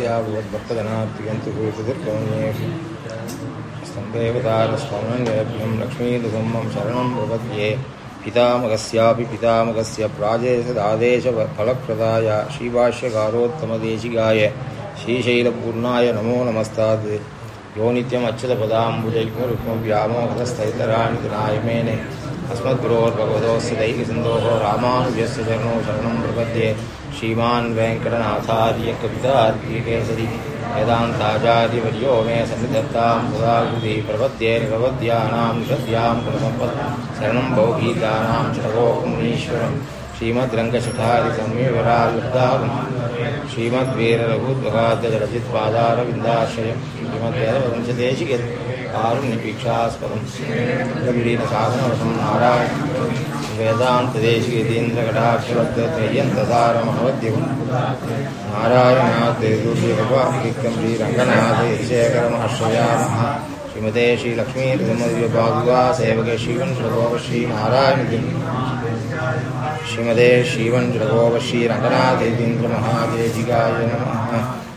यस्यावद्भक्तजनाप्रियन्तु भूतिर्कौण्येषु स्तम्भेवतारस्वामङ्गभ्यं लक्ष्मीदुगमं शरणं प्रपद्ये पितामहस्यापि पितामहस्य प्राजेशदादेशफलप्रदाय श्रीभाष्यकारोत्तमदेशिकाय श्रीशैलपूर्णाय नमो नमस्तात् यो नित्यमच्युतपदाम्बुजैकरुक्मव्यामोहतस्थैतराणि नायमेने अस्मद्गुरोर्भगवतोस्तदैकसिन्धोः रामानुजस्य चरणो शरणं प्रपद्ये श्रीमान् वेङ्कटनाथार्यकवितार्यके सति वेदान्ताचार्यवर्यो मे सन्निधत्तां सदाकृति प्रपद्ये प्रपद्यानां श्रद्धां प्रसम्पत् शरणं भवगीतानां शरवोमुनीश्वरं श्रीमद्रङ्गशठादिसंविवरावृद्धागम् श्रीमद्वीररघुद्भगादजरचित्पादारविन्दाश्रयं श्रीमद्वेदवंशदेशिके कारुण्यपीक्षास्पदं गम्भीरेण साधनवशं नारायण वेदान्तदेशिकतीन्द्रकटाक्षवद्त्रय्यन्तसारमहवद्युं नारायणाद्वे दुर्यगवाकिक्तं श्रीरङ्गनाथे नमः श्रीमते श्रीलक्ष्मीर्धमदिव्यपादुका सेवके श्रीवंशगोप श्रीमते श्रीवंशगोप नमः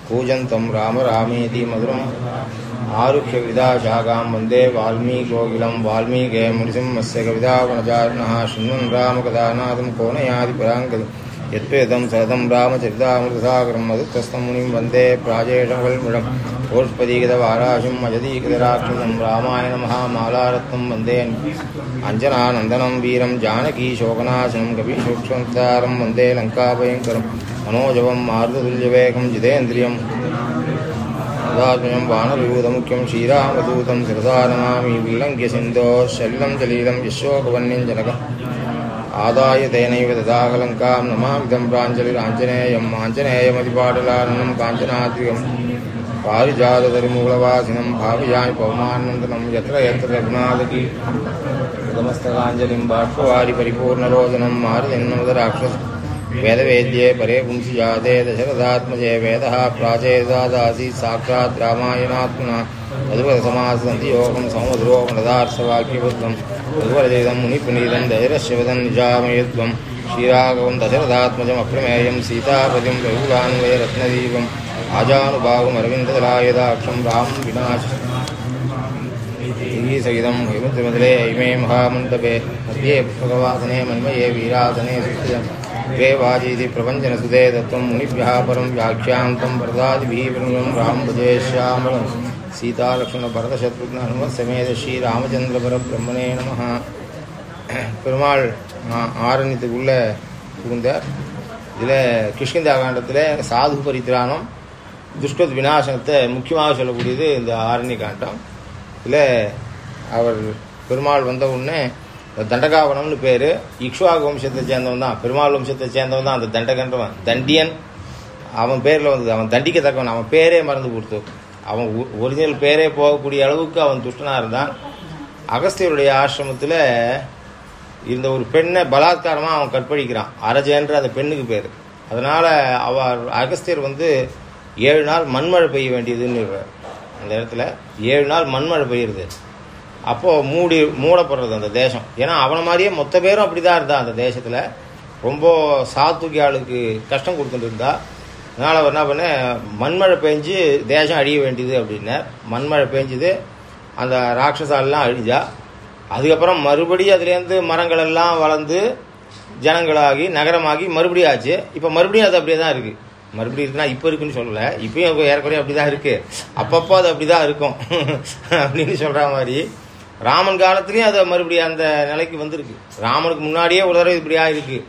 पूजन्तं राम रामेति मधुरम् आरुह्य विदाशाखां वन्दे वाल्मीकोकिलं वाल्मीके मुनिसिंहस्य कवितागुणचारिणः शृण्वन् रामकथानाथं कोनयादिपराङ्गति यत्पेदं सततं रामचरितामृतसागरं मधुत्वस्तं मुनिं वन्दे प्राजेशवल्मिषं गोष्पदीकृतवाराशिं अजदीकृतराक्षसं रामायणमहामालारत्नं वन्दे अञ्जनानन्दनं वीरं जानकीशोकनाशनं कपिसूक्ष्मतारं वन्दे लङ्काभयङ्करं मनोजवं मारुततुल्यवेगं தாத்மயம் வானரூதமுக்கியம் ஸ்ரீராமதூதம் சிரதாரமாமி உல்லங்கிய சிந்தோ செல்லம் சலீலம் யசோகவன்யம் ஜனகம் ஆதாய தேனைவ ததாகலங்காம் நமாமிதம் பிராஞ்சலிர் ஆஞ்சநேயம் ஆஞ்சநேயமதிபாடலாரணம் காஞ்சனாத்ரிகம் பாரிஜாததருமூலவாசினம் பாவியாய் பவமானந்தனம் யத்திர யத்திர ரகுநாதகி பிரதமஸ்தகாஞ்சலிம் பாஷ்பவாரி பரிபூர்ணரோஜனம் மாறுதென்னமுத ராட்சசம் वेदवेद्ये परे पुंसि जाते दशरथात्मजे वेदः प्राचेदादासीत् साक्षात् रामायणात्मना मधुपदसमासन्ति योगं समधुरोपनदार्थवाक्यबुद्धं मधुवरचरितं मुनिपुनीतं दशरश्यवदं निजामयत्वं श्रीराघवं दशरथात्मजमप्रमेयं सीतापतिं रघुलान्वयरत्नदीपम् आजानुभावमरविन्ददलायदाक्षं रामं विनाश सहितं हेमन्त्रिमदले इमे महामण्डपे मध्ये पुष्पकवासने मन्मये वीरासने सुस्थितम् द्वे वाजीति प्रपञ्चनसुते दत्तं मुनिभ्यः परं व्याख्यान्तं वरदादिभिः विनुगं राम भजे श्यामलं சீதாலக்ஷ்மண ஹனுமத் ஸ்ரீ ராமச்சந்திரபரபிரம்மனே நம பெருமாள் ஆரண்யத்துக்குள்ளே புகுந்தார் இதில் கிருஷ்ணந்தா காண்டத்தில் சாது பரித்திரானம் துஷ்கத் விநாசனத்தை முக்கியமாக சொல்லக்கூடியது இந்த ஆரண்ய காண்டம் இதில் அவர் பெருமாள் வந்த உடனே தண்டகாவனம்னு பேர். இக்ஷுவாக வம்சத்தை சேர்ந்தவன் தான் பெருமாள் வம்சத்தை சேர்ந்தவன் தான் அந்த தண்டகன்றவன் தண்டியன். அவன் பேரில் வந்தது அவன் தண்டிக்கத்தக்கவன். அவன் பேரே மறந்து கொடுத்து. அவன் ஒரிஜினல் பேரே போகக்கூடிய அளவுக்கு அவன் துஷ்டனாக இருந்தான். அகஸ்தியருடைய ஆசிரமத்தில் இந்த ஒரு பெண்ணை பலாத்காரமாக அவன் கற்பழிக்கிறான். அரஜன்ற அந்த பெண்ணுக்கு பேர். அதனால் அவர் அகஸ்தியர் வந்து ஏழு நாள் மண்மழை பெய்ய வேண்டியதுன்னு அந்த இடத்துல ஏழு நாள் மண்மழை பெய்யுறது. அப்போது மூடி மூடப்படுறது அந்த தேசம். ஏன்னா அவனை மாதிரியே மொத்த பேரும் அப்படி தான் இருந்தான் அந்த தேசத்தில். ரொம்ப சாத்துக்கியாளுக்கு கஷ்டம் கொடுத்துட்டு இருந்தா. அதனால் அவர் என்ன பண்ண மண்மழை பெஞ்சு தேசம் அழிய வேண்டியது அப்படின்னார். மண்மழை பெஞ்சுது அந்த ராட்சசாலெல்லாம் அழிஞ்சா. அதுக்கப்புறம் மறுபடியும் அதுலேருந்து மரங்கள் எல்லாம் வளர்ந்து ஜனங்களாகி நகரமாகி மறுபடியும் ஆச்சு. இப்போ மறுபடியும் அது அப்படியே தான் இருக்குது மறுபடியும் இருக்குன்னா இப்போ இருக்குன்னு சொல்லலை. இப்பயும் ஏறக்குறைய அப்படி தான் இருக்குது அப்பப்போ அது அப்படி தான் இருக்கும். அப்படின்னு சொல்கிற மாதிரி ராமன் காலத்துலேயும் அது மறுபடியும் அந்த நிலைக்கு வந்திருக்கு. ராமனுக்கு முன்னாடியே ஒரு தடவை இப்படி ஆயிருக்கு.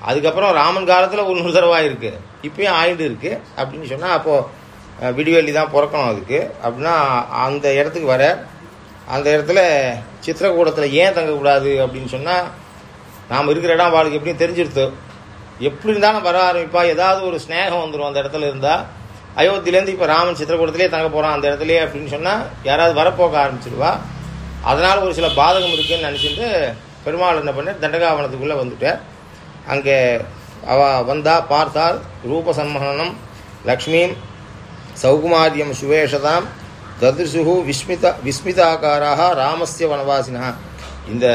அதுக்கப்புறம் ராமன் காலத்தில் ஒரு தடவை ஆயிருக்கு. இப்பயும் ஆயிட்டு இருக்கு. அப்படின்னு சொன்னால் அப்போது விடிவெள்ளி தான் பிறக்கணும் அதுக்கு. அப்படின்னா அந்த இடத்துக்கு வர அந்த இடத்துல சித்திரக்கூடத்தில் ஏன் தங்கக்கூடாது அப்படின்னு சொன்னால் நாம் இருக்கிற இடம் வாழ்க்கை எப்படியும் தெரிஞ்சிருத்து. எப்படி இருந்தாலும் வர ஆரம்பிப்பா. ஏதாவது ஒரு ஸ்நேகம் வந்துடும் அந்த இடத்துல இருந்தால் அயோத்தியிலேருந்து இப்போ ராமன் சித்திரக்கூடத்திலே தங்க போகிறான் அந்த இடத்துலையே அப்படின்னு சொன்னால் யாராவது வரப்போக்க ஆரம்பிச்சிடுவா அதனால் ஒரு சில பாதகம் இருக்குன்னு நினச்சிட்டு பெருமாள் என்ன பண்ணார் தண்டகாவனத்துக்குள்ளே வந்துட்டார். அங்கே அவ வந்தா பார்த்தால் ரூப சன்மகனம் லக்ஷ்மீம் சௌகுமாரியம் சுவேஷதாம் ததிருசுகு விஸ்மித விஸ்மிதாக்காராக ராமஸ்ய வனவாசினா. இந்த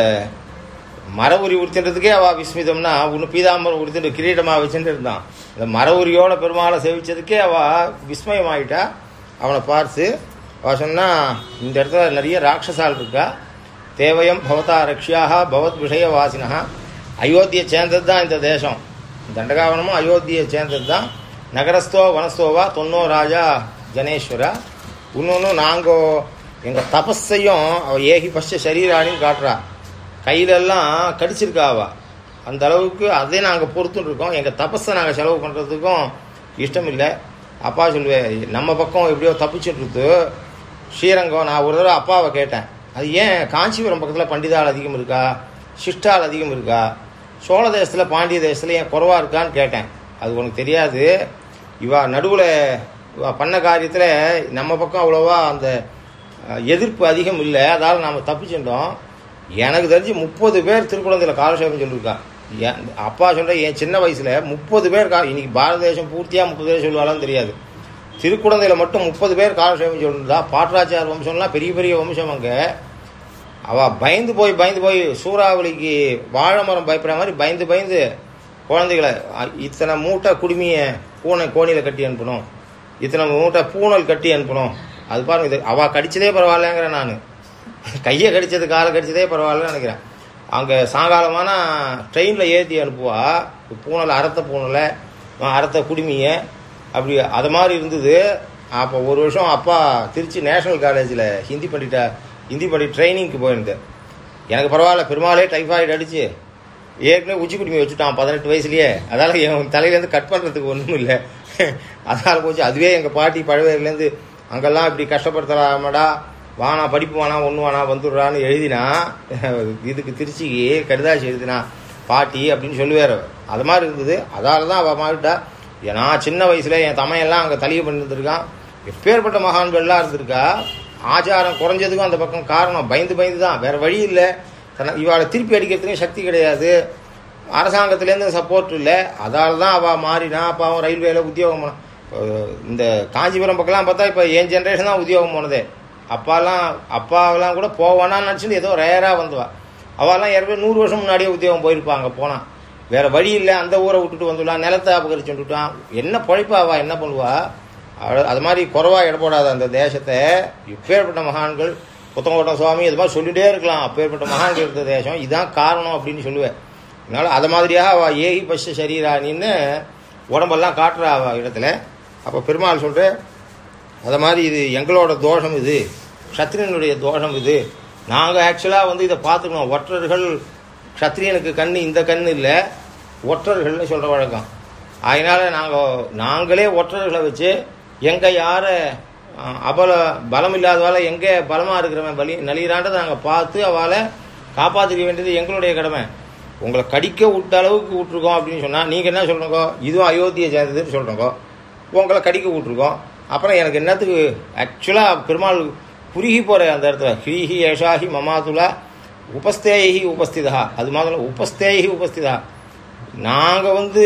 மர உரி உடுத்தின்றதுக்கே அவ விஸ்மிதம்னா ஒன்று பீதாம்பரம் உடுத்திட்டு கிரீடமாக வச்சுட்டு இருந்தான். இந்த மர உரியோட பெருமாளை சேவிச்சதுக்கே அவ விஸ்மயமாயிட்டா. அவனை பார்த்து அவ சொன்னால் இந்த இடத்துல நிறைய ராட்சசால் இருக்கா? தேவயம் பவதா ரக்ஷியாக பவத் விஷய வாசினா அயோத்தியை சேர்ந்தது தான் இந்த தேசம். தண்டகாவனமும் அயோத்தியை சேர்ந்தது தான் நகரஸ்தோ வனஸ்தோவா தொன்னோ ராஜா ஜனேஸ்வரா. இன்னொன்று நாங்கள் எங்கள் தபஸையும் அவள் ஏகி பஸ்ட சரீராணின்னு காட்டுறா. கையிலெல்லாம் கடிச்சிருக்கா அவள் அந்த அளவுக்கு அதே நாங்கள் பொறுத்துட்டு இருக்கோம் எங்கள் தபஸை நாங்கள் செலவு பண்ணுறதுக்கும் இஷ்டம் இல்லை அப்பா சொல்லுவேன் நம்ம பக்கம் எப்படியோ தப்பிச்சுட்டு இருக்கு. ஸ்ரீரங்கம் நான் ஒரு தடவை அப்பாவை கேட்டேன். அது ஏன் காஞ்சிபுரம் பக்கத்தில் பண்டிதாள் அதிகம் இருக்கா? சிஷ்டால் அதிகம் இருக்கா? சோழ தேசத்தில் பாண்டிய தேசத்தில் ஏன் குறவாக இருக்கான்னு கேட்டேன். அது உனக்கு தெரியாது. இவா நடுவில் இவா பண்ண காரியத்தில் நம்ம பக்கம் அவ்வளோவா அந்த எதிர்ப்பு அதிகம் இல்லை. அதால் நாம் தப்பிச்சுட்டோம். எனக்கு தெரிஞ்சு முப்பது பேர் திருக்குழந்தையில் காலசேபம் சொல்லியிருக்கா. என் அப்பா சொல்கிற என் சின்ன வயசில் முப்பது பேர் கா இன்றைக்கி பாரத தேசம் பூர்த்தியாக முப்பது பேர் சொல்லுவாங்களான்னு தெரியாது. திருக்குழந்தையில் மட்டும் முப்பது பேர் காலசேபம் சொல்லியிருந்தா பாட்டராச்சார் வம்சம்லாம் பெரிய பெரிய வம்சம் அங்கே. அவ பயந்து போய் பயந்து போய் சூறாவளிக்கு வாழை மரம் பயப்படுற மாதிரி பயந்து பயந்து குழந்தைகளை இத்தனை மூட்டை குடுமியை பூனை கோணியில் கட்டி அனுப்பணும். இத்தனை மூட்டை பூனல் கட்டி அனுப்பணும். அது பாருங்க இது அவள் கடிச்சதே பரவாயில்லங்கிற நான். கையை கடிச்சது காலை கடிச்சதே பரவாயில்லன்னு நினைக்கிறேன். அங்கே சாயங்காலமான ட்ரெயினில் ஏற்றி அனுப்புவா. பூனலை அறத்த பூனலை அறத்த குடுமியை அப்படி அது மாதிரி இருந்தது. அப்போ ஒரு வருஷம் அப்பா திருச்சி நேஷனல் காலேஜில் ஹிந்தி பண்ணிட்டா ஹிந்தி பண்ணி ட்ரைனிங்க்கு போயிருந்தேன் எனக்கு பரவாயில்ல பெருமாளே டைஃபாய்டு அடிச்சு. ஏற்கனவே உச்சி குடிமை வச்சுட்டான் பதினெட்டு வயசுலேயே. அதால என் தலையிலேருந்து கட் பண்ணுறதுக்கு ஒன்றும் இல்லை. அதனால் போச்சு அதுவே எங்கள் பாட்டி பழவேர்லேருந்து அங்கெல்லாம் இப்படி கஷ்டப்படுத்தலாமடா வானா படிப்பு வானா ஒன்று வானா வந்துடுறான்னு எழுதினா இதுக்கு திருச்சிக்கு கடிதாசி எழுதினா பாட்டி அப்படின்னு சொல்லுவார். அது மாதிரி இருந்தது. அதால் தான் அவள் மாறிட்டா. நான் சின்ன வயசுல என் தமையெல்லாம் அங்கே தலிய பண்ணிருந்துருக்கான். எப்பேற்பட்ட மகான்கள்லாம் இருந்திருக்கா? ஆச்சாரம் குறைஞ்சதுக்கும் அந்த பக்கம் காரணம். பயந்து பயந்து தான் வேற வழி இல்லை. தன இவாளை திருப்பி அடிக்கிறதுக்கும் சக்தி கிடையாது. அரசாங்கத்துலேருந்து சப்போர்ட் இல்லை. அதால் தான் அவள் மாறினா பாவம் ரயில்வேல உத்தியோகம் போனான் இந்த காஞ்சிபுரம் பக்கம்லாம் பார்த்தா இப்போ என் ஜென்ரேஷன் தான் உத்தியோகம் போனதே. அப்பாலாம் அப்பாவெல்லாம் கூட போவானான்னு நினச்சிட்டு ஏதோ ரேராக வந்துவா. அவெல்லாம் ஏற்கனவே நூறு வருஷம் முன்னாடியே உத்தியோகம் போயிருப்பாங்க போனான் வேற வழி இல்லை அந்த ஊரை விட்டுட்டு வந்துடலாம் நிலத்தை அபகரிச்சு விட்டுட்டான் என்ன பழைப்பா என்ன பண்ணுவா? அது மாதிரி குறவா இடப்படாத அந்த தேசத்தை இப்பேற்பட்ட மகான்கள் புத்தங்கோட்டம் சுவாமி இது மாதிரி சொல்லிகிட்டே இருக்கலாம். அப்பேற்பட்ட மகான்கள் இருந்த தேசம் இதுதான் காரணம் அப்படின்னு சொல்லுவேன். அதனால் அது மாதிரியாக அவள் ஏகி பசு சரீரானின்னு உடம்பெல்லாம் காட்டுறா அவள் இடத்துல. அப்போ பெருமாள் சொல்கிற அது மாதிரி இது எங்களோட தோஷம் இது க்ஷத்ரியனுடைய தோஷம் இது. நாங்கள் ஆக்சுவலாக வந்து இதை பார்த்துக்கணும். ஒற்றர்கள் க்ஷத்ரியனுக்கு கண் இந்த கண் இல்லை. ஒற்றர்கள்னு சொல்கிற வழக்கம். அதனால் நாங்கள் நாங்களே ஒற்றர்களை வச்சு எங்கே யாரை அபல பலம் இல்லாதவால எங்கே பலமாக இருக்கிறவன் பலி நலிகிறான்றதை நாங்கள் பார்த்து அவளை காப்பாற்றிக்க வேண்டியது எங்களுடைய கடமை. உங்களை கடிக்க விட்ட அளவுக்கு விட்ருக்கோம் அப்படின்னு சொன்னால் நீங்கள் என்ன சொல்கிறோங்க இதுவும் அயோத்தியை சேர்ந்ததுன்னு சொல்கிறோங்கோ உங்களை கடிக்க விட்ருக்கோம் அப்புறம் எனக்கு என்னத்துக்கு ஆக்சுவலாக பெருமாள் குறுகி போகிற அந்த இடத்துல ஹீஹி ஏஷாஹி மமாதுலா உபஸ்தேயி உபஸ்திதா. அது மாதிரி உபஸ்தேயி உபஸ்திதா. நாங்கள் வந்து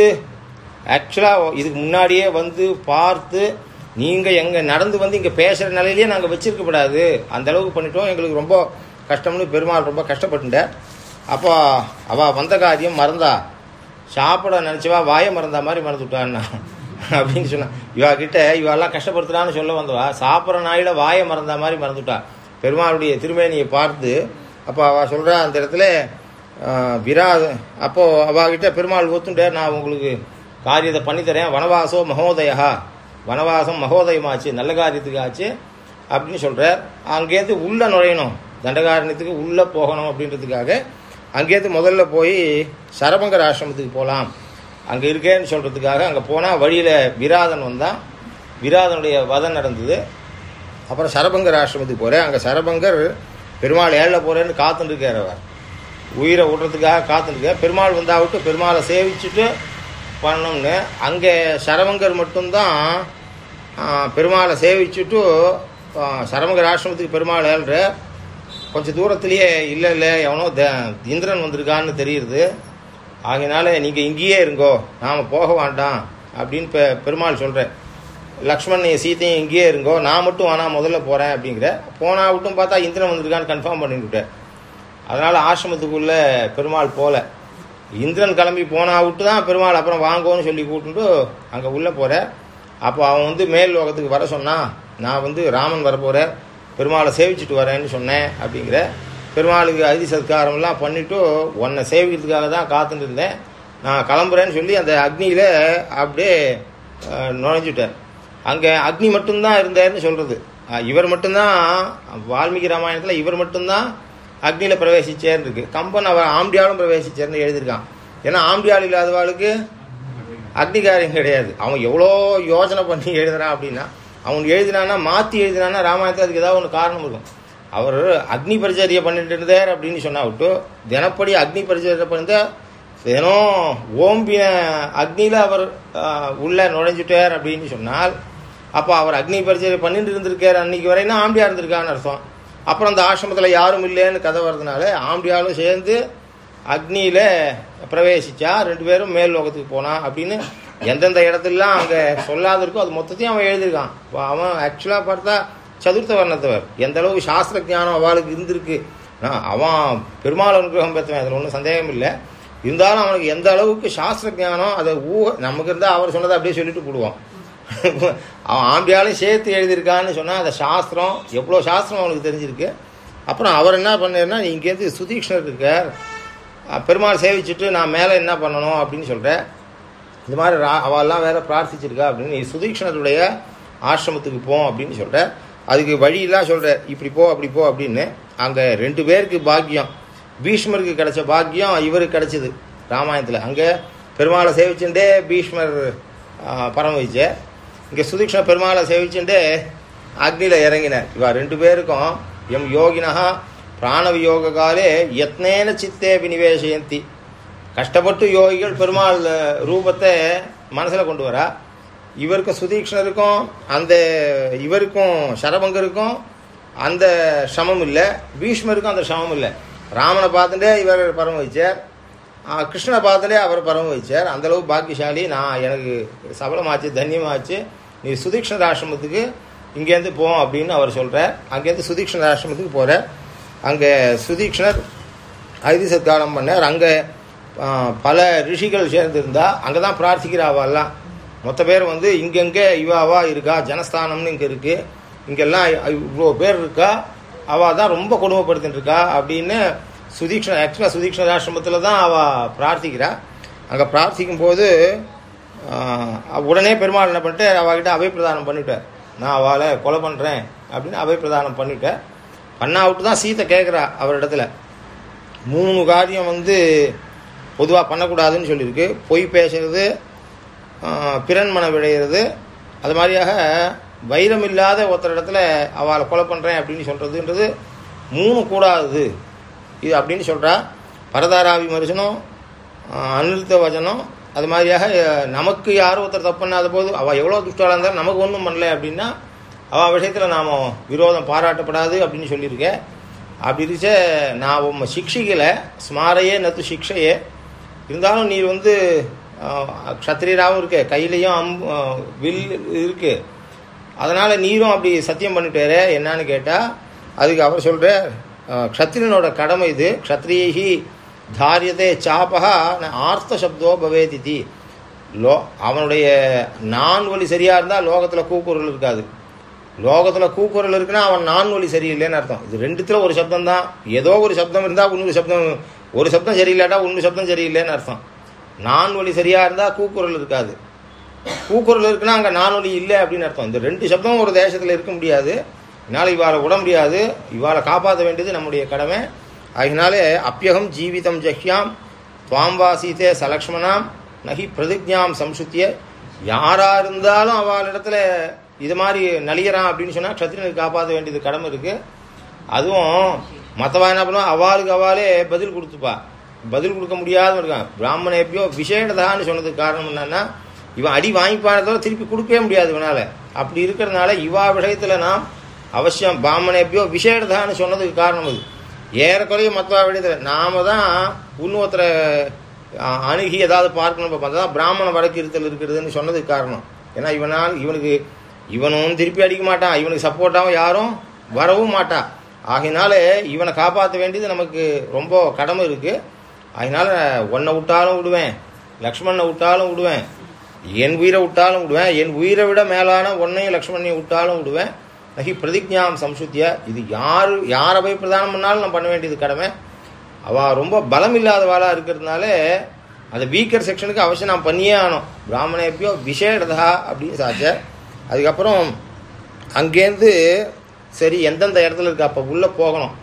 ஆக்சுவலாக இதுக்கு முன்னாடியே வந்து பார்த்து நீங்கள் எங்கே நடந்து வந்து இங்கே பேசுகிற நிலையிலேயே நாங்கள் வச்சிருக்கப்படாது. அந்த அளவுக்கு பண்ணிட்டோம். எங்களுக்கு ரொம்ப கஷ்டம்னு பெருமாள் ரொம்ப கஷ்டப்பட்டுட்டார் அப்போ அவள் வந்த காரியம் மறந்தா. சாப்பிட நினச்சவா வாயை மறந்தா மாதிரி மறந்துவிட்டான்னா அப்படின்னு சொன்னான் இவா கிட்ட இவெல்லாம் கஷ்டப்படுத்துறான்னு சொல்ல வந்தவா. சாப்பிட்ற நாயில் வாயை மறந்தா மாதிரி மறந்துவிட்டா பெருமாளுடைய திருமேனியை பார்த்து அப்போ அவள் சொல்கிறா அந்த இடத்துல ஆஹ், விரா அப்போது அவகிட்ட பெருமாள் ஒத்துட்டார் நான் உங்களுக்கு காரியத்தை பண்ணித்தரேன் வனவாசோ மகோதயா. வனவாசம் மகோதயமாச்சு நல்ல காரியத்துக்கு ஆச்சு அப்படின்னு சொல்கிறார் அங்கேருந்து உள்ளே நுழையணும். தண்டகாரண்யத்துக்கு உள்ளே போகணும் அப்படின்றதுக்காக அங்கேருந்து முதல்ல போய் சரபங்கர் ஆசிரமத்துக்கு போகலாம் அங்கே இருக்கேன்னு சொல்கிறதுக்காக அங்கே போனால் வழியில் விராதன் வந்தான். விராதனுடைய வதம் நடந்தது. அப்புறம் சரபங்கர் ஆசிரமத்துக்கு போகிறேன் அங்கே சரபங்கர் பெருமாள் ஏழில் போகிறேன்னு காத்துட்டு இருக்கார் அவர். உயிரை விடுறதுக்காக காத்துட்டு இருக்கார் பெருமாள் வந்தாவிட்டு பெருமாளை சேவிச்சுட்டு பண்ணோம்னு அங்கே சரவங்கர் மட்டும்தான் பெருமாளை சேவிச்சுட்டு சரவங்கர் ஆசிரமத்துக்கு பெருமாள் ஏழ்ற. கொஞ்சம் தூரத்துலேயே இல்லை இல்லை எவனோ த இந்திரன் வந்திருக்கான்னு தெரியுது. ஆகினால நீங்கள் இங்கேயே இருங்கோ. நாம் போக வேண்டாம் அப்படின்னு பெ பெருமாள் சொல்கிறேன் லக்ஷ்மண் நீ சீத்தையும் இங்கேயே இருங்கோ நான் மட்டும் ஆனால் முதல்ல போகிறேன் அப்படிங்கிற. போனா விட்டும் பார்த்தா இந்திரன் வந்திருக்கான்னு கன்ஃபார்ம் பண்ணிவிட்டேன் அதனால் ஆசிரமத்துக்குள்ளே பெருமாள் போகல இந்திரன் கிளம்பி போனா விட்டு தான் பெருமாள் அப்புறம் வாங்கோன்னு சொல்லி கூப்பிட்டு அங்கே உள்ளே போகிற அப்போ அவன் வந்து மேல் லோகத்துக்கு வர சொன்னான் நான் வந்து ராமன் வர போகிறேன் பெருமாளை சேவிச்சுட்டு வரேன்னு சொன்னேன் அப்படிங்கிற. பெருமாளுக்கு அதி சத்காரம்லாம் பண்ணிவிட்டு உன்னை சேவிக்கிறதுக்காக தான் காத்துட்டு இருந்தேன். நான் கிளம்புறேன்னு சொல்லி அந்த அக்னியில் அப்படியே நுழைஞ்சுட்டேன். அங்கே அக்னி மட்டும்தான் இருந்தார்னு சொல்கிறது இவர் மட்டும்தான் வால்மீகி ராமாயணத்தில் இவர் மட்டும்தான் அக்னியில் பிரவேசிச்சேர்னு இருக்கு. கம்பன் அவர் ஆம்பியாலும் பிரவேசிச்சேர்னு எழுதியிருக்கான். ஏன்னா ஆம்பியால் இல்லாதவாளுக்கு அக்னிகாரியம் கிடையாது. அவன் எவ்வளோ யோசனை பண்ணி எழுதுறான் அப்படின்னா அவன் எழுதினான்னா மாற்றி எழுதினான்னா ராமாயணத்தில் அதுக்கு ஏதாவது ஒன்று காரணம் இருக்கும். அவர் அக்னி பரிச்சரியை பண்ணிட்டு இருந்தார் அப்படின்னு சொன்னா விட்டு தினப்படி அக்னி பரிச்சரியை பண்ணிட்டு தினம் ஓம்பின அக்னியில் அவர் உள்ளே நுழைஞ்சுட்டார் அப்படின்னு சொன்னால் அப்போ அவர் அக்னி பரிச்சரியை பண்ணிட்டு இருந்திருக்காரு அன்னைக்கு வரைனா ஆம்பியா இருந்திருக்கான்னு அர்த்தம். அப்புறம் அந்த ஆசிரமத்தில் யாரும் இல்லைன்னு கதை வர்றதுனால ஆம்பியாலும் சேர்ந்து அக்னியில் பிரவேசிச்சா. ரெண்டு பேரும் மேல் லோகத்துக்கு போனான் அப்படின்னு எந்தெந்த இடத்துலலாம் அங்கே சொல்லாத இருக்கோ அது மொத்தத்தையும் அவன் எழுதியிருக்கான். அவன் ஆக்சுவலாக பார்த்தா சதுர்த்த வர்ணத்தவர். எந்த அளவுக்கு சாஸ்திர ஞானம் அவளுக்கு இருந்திருக்கு. அவன் பெருமாள் அனுகிரகம் பெற்றவன் அதில் ஒன்றும் சந்தேகம் இல்லை இருந்தாலும் அவனுக்கு எந்த அளவுக்கு சாஸ்திர ஞானம் அதை ஊக நமக்கு இருந்தால் அவர் சொன்னதை அப்படியே சொல்லிட்டு போடுவான். அவன் ஆம்பியாலையும் சேர்த்து எழுதியிருக்கான்னு சொன்னால் அந்த சாஸ்திரம் எவ்வளோ சாஸ்திரம் அவனுக்கு தெரிஞ்சிருக்கு. அப்புறம் அவர் என்ன பண்ணாருன்னா இங்கேருந்து சுதீக்ஷ்ணர் இருக்கார். பெருமாள் சேவிச்சுட்டு நான் மேலே என்ன பண்ணணும் அப்படின்னு சொல்கிறேன் இந்த மாதிரி ரா- அவெல்லாம் வேற பிரார்த்திச்சிருக்கா அப்படின்னு நீ சுதீக்ஷ்ணருடைய ஆசிரமத்துக்கு போ அப்படின்னு சொல்கிற அதுக்கு வழியெல்லாம் சொல்கிற இப்படி போ அப்படி போ அப்படின்னு. அங்கே ரெண்டு பேருக்கு பாக்கியம். பீஷ்மருக்கு கிடைச்ச பாக்கியம் இவருக்கு கிடைச்சது ராமாயணத்தில். அங்கே பெருமாளை சேவிச்சுட்டே பீஷ்மர் பரம வச்சார் இங்கே சுதீக்ஷண பெருமாளை சேவிச்சுட்டு அக்னியில் இறங்கினார். இவா ரெண்டு பேருக்கும் எம் யோகினா பிராணவியோக காலே யத்னேன சித்தே வினிவேசயந்தி. கஷ்டப்பட்டு யோகிகள் பெருமாள் ரூபத்தை மனசில் கொண்டு வரா. இவருக்கும் சுதீக்ஷணருக்கும் அந்த இவருக்கும் சரபங்கருக்கும் அந்த சமம் இல்லை. பீஷ்மருக்கும் அந்த சமம் இல்லை. ராமனை பார்த்துட்டே இவர் பரம வச்சார் கிருஷ்ணனை பார்த்துட்டே அவர் பரம வச்சார் அந்தளவு பாக்கியசாலி. நான் எனக்கு சபலமாச்சு தன்யமாச்சு. நீ சுதீக்ஷணர் ஆசிரமத்துக்கு இங்கேருந்து போவோம் அப்படின்னு அவர் சொல்கிறார் அங்கேருந்து சுதீக்ஷணர் ஆசிரமத்துக்கு போகிறார் அங்கே சுதீக்ஷணர் ஐதி சத்காரம் பண்ணார். அங்கே பல ரிஷிகள் சேர்ந்திருந்தா அங்கே தான் பிரார்த்திக்கிறாவாலாம் மொத்த பேர் வந்து இங்கெங்கே இவாவா இருக்கா ஜனஸ்தானம்னு இங்கே இருக்குது இங்கெல்லாம் இவ்வளோ பேர் இருக்கா அவள் தான் ரொம்ப கொடுமைப்படுத்திட்டு இருக்கா அப்படின்னு சுதீக்ஷண ஆக்சுவலாக சுதீக்ஷண ஆசிரமத்தில் தான் அவள் பிரார்த்திக்கிறா. அங்கே பிரார்த்திக்கும் போது உடனே பெருமாள் என்ன பண்ணிட்டு அவகிட்ட அபை பிரதானம் பண்ணிவிட்டார் நான் அவளை கொலை பண்ணுறேன் அப்படின்னு அபை பிரதானம் பண்ணிவிட்டேன் பண்ணா விட்டு தான் சீத்தை கேட்குறா அவரிடத்துல மூணு காரியம் வந்து பொதுவாக பண்ணக்கூடாதுன்னு சொல்லியிருக்கு. பொய் பேசுறது பிறன்மன பிறன்மனை விளையிறது அது மாதிரியாக வைரம் இல்லாத ஒருத்தர் இடத்துல அவளை கொலை பண்ணுறேன் அப்படின்னு சொல்கிறதுன்றது மூணு கூடாது. இது அப்படின்னு சொல்கிறா பரதாராவி மரிசனம் அனிருத்த அநிருத்த வச்சனம் அது மாதிரியாக நமக்கு யாரும் ஒருத்தர் தப்பு பண்ணாத போது அவள் எவ்வளோ துஷ்டாளாக இருந்தாலும் நமக்கு ஒன்றும் பண்ணல அப்படின்னா அவள் விஷயத்தில் நாம் விரோதம் பாராட்டப்படாது அப்படின்னு சொல்லியிருக்கேன் அப்படி இருக்க நான் உம்ம சிக்ஷிக்கலை ஸ்மாரையே நத்து சிக்ஷையே. இருந்தாலும் நீ வந்து க்ஷத்திரியராகவும் இருக்க கையிலையும் அம் வில் இருக்கு. அதனால் நீரும் அப்படி சத்தியம் பண்ணிட்டாரு என்னன்னு கேட்டால் அதுக்கு அவர் சொல்கிற க்ஷத்திரியனோட கடமை இது. க்ஷத்ரியி தாரியதே சாபகா ஆர்த்த சப்தோ பவேதிதி லோ அவனுடைய நான் வழி சரியாக இருந்தால் லோகத்தில் கூக்குரல் இருக்காது. லோகத்தில் கூக்குரல் இருக்குன்னா அவன் நான் வழி சரியில்லைன்னு அர்த்தம். இது ரெண்டுத்தில் ஒரு சப்தம் தான் ஏதோ ஒரு சப்தம் இருந்தால் இன்னொரு சப்தம் ஒரு சப்தம் சரியில்லாட்டா இன்னொரு சப்தம் சரியில்லைன்னு அர்த்தம். நான் வழி சரியாக இருந்தால் கூக்குரல் இருக்காது. கூக்குரல் இருக்குன்னா அங்கே நான் வழி இல்லை அப்படின்னு அர்த்தம். இந்த ரெண்டு சப்தமும் ஒரு தேசத்தில் இருக்க முடியாது. இதனால் இவ்வாறு விட முடியாது. இவ்வாறு காப்பாற்ற வேண்டியது நம்முடைய கடமை. அதனாலே அப்பியகம் ஜீவிதம் ஜஹ்யாம் துவாம் வாசித்தே சலக்ஷ்மணாம் நகி பிரதிஜாம் சம்சுத்திய. யாராக இருந்தாலும் அவளிடத்துல இது மாதிரி நலியறான் அப்படின்னு சொன்னால் க்ஷத்திரனுக்கு காப்பாற்ற வேண்டியது கடமை இருக்குது அதுவும் மற்றவா என்ன பண்ணுவா? அவாளுக்கு அவாளே பதில் கொடுத்துப்பா. பதில் கொடுக்க முடியாத இருக்கான். பிராமண எப்பயோ விசேடதான்னு சொன்னதுக்கு காரணம் என்னன்னா இவன் அடி வாங்கிப்பானதோ திருப்பி கொடுக்கவே முடியாது இவனால். அப்படி இருக்கிறதுனால இவா விஷயத்தில் நாம் அவசியம் பிராமண எப்பயோ விசேடதான்னு சொன்னதுக்கு காரணம் அது. ஏறக்குறைய மற்ற விடுதலை நாம தான் இன்னொருத்தரை அணுகி ஏதாவது பார்க்கணும் பார்த்தா பிராமண வழக்கு இருத்தல் இருக்கிறதுன்னு சொன்னதுக்கு காரணம். ஏன்னா இவனால் இவனுக்கு இவனும் திருப்பி அடிக்க மாட்டான். இவனுக்கு சப்போர்ட்டாகவும் யாரும் வரவும் மாட்டான் ஆகினால இவனை காப்பாற்ற வேண்டியது நமக்கு ரொம்ப கடமை இருக்குது அதனால உன்னை விட்டாலும் விடுவேன். லக்ஷ்மணனை விட்டாலும் விடுவேன். என் உயிரை விட்டாலும் விடுவேன். என் உயிரை விட மேலான உன்னையும் லக்ஷ்மணையும் விட்டாலும் விடுவேன். நகி பிரதிஜாம் சம்சுத்திய. இது யார் யாரை போய் பிரதானம் பண்ணாலும் நான் பண்ண வேண்டியது கடமை. அவள் ரொம்ப பலம் இல்லாதவாளாக இருக்கிறதுனால அந்த வீக்கர் செக்ஷனுக்கு அவசியம் நான் பண்ணியே ஆனோம் பிராமண எப்பயோ விசேடதா அப்படின்னு சாச்ச. அதுக்கப்புறம் அங்கேருந்து சரி எந்தெந்த இடத்துல இருக்கா? அப்போ உள்ளே போகணும்.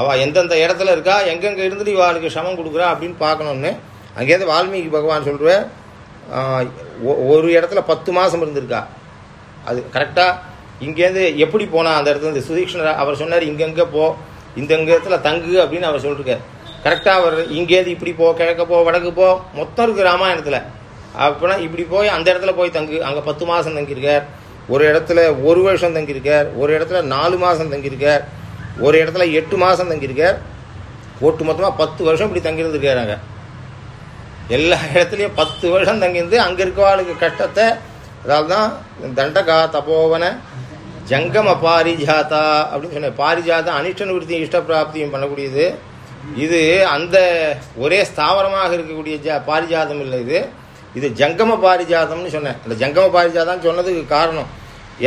அவள் எந்தெந்த இடத்துல இருக்கா? எங்கெங்கே இருந்துட்டு இவாளுக்கு சமம் கொடுக்குறா அப்படின்னு பார்க்கணுன்னு அங்கேருந்து வால்மீகி பகவான் சொல்கிற ஒரு இடத்துல பத்து மாதம் இருந்திருக்கா. அது கரெக்டாக இங்கேருந்து எப்படி போனால் அந்த இடத்துல இருந்து சுதீக்ஷணர் அவர் சொன்னார் இங்கங்கே போ இந்த இடத்துல தங்கு அப்படின்னு அவர் சொல்லிருக்கார். கரெக்டாக அவர் இங்கேருந்து இப்படி போ கிழக்க போ வடக்கு போ மொத்தம் இருக்கு ராமாயணத்தில். அப்படின்னா இப்படி போய் அந்த இடத்துல போய் தங்கு அங்கே பத்து மாதம் தங்கியிருக்கார். ஒரு இடத்துல ஒரு வருஷம் தங்கியிருக்கார். ஒரு இடத்துல நாலு மாதம் தங்கியிருக்கார். ஒரு இடத்துல எட்டு மாதம் தங்கியிருக்கார். ஒட்டு மொத்தமாக பத்து வருஷம் இப்படி தங்கியிருந்துருக்கார் அங்கே. எல்லா இடத்துலையும் பத்து வருஷம் தங்கியிருந்து அங்கே இருக்கவாளுக்கு கஷ்டத்தை அதால் தான் தண்டகா தபோவனை ஜங்கம பாரிஜாதா அப்படின்னு சொன்னேன் பாரிஜாதா அனிஷ்ட நிவர்த்தியும் இஷ்டப்பிராப்தியும் பண்ணக்கூடியது. இது அந்த ஒரே ஸ்தாவரமாக இருக்கக்கூடிய ஜ பாரிஜாதம் இல்லை இது. இது ஜங்கம பாரிஜாதம்னு சொன்னேன். அந்த ஜங்கம பாரிஜாதம் சொன்னதுக்கு காரணம்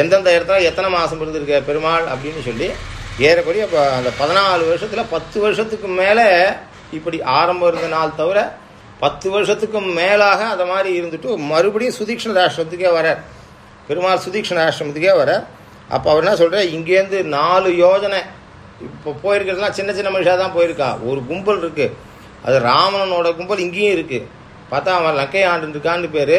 எந்தெந்த இடத்துல எத்தனை மாதம் இருந்திருக்க பெருமாள் அப்படின்னு சொல்லி ஏறக்குறைய இப்போ அந்த பதினாலு வருஷத்தில் பத்து வருஷத்துக்கு மேலே இப்படி ஆரம்பம் இருந்த நாள் தவிர பத்து வருஷத்துக்கும் மேலாக அதை மாதிரி இருந்துட்டு மறுபடியும் சுதீக்ஷண ராஷ்டிரத்துக்கே வரார். பெருமாள் சுதீக்ஷண ஆசிரமத்துக்கே வர அப்போ அவர் என்ன சொல்கிறார் இங்கேருந்து நாலு யோஜனை. இப்போ போயிருக்கிறதுலாம் சின்ன சின்ன மனுஷாக தான் போயிருக்கா. ஒரு கும்பல் இருக்குது அது ராவணனோட கும்பல் இங்கேயும் இருக்குது பார்த்தா அவன் லக்கை ஆண்டுருக்கான்னு பேர்.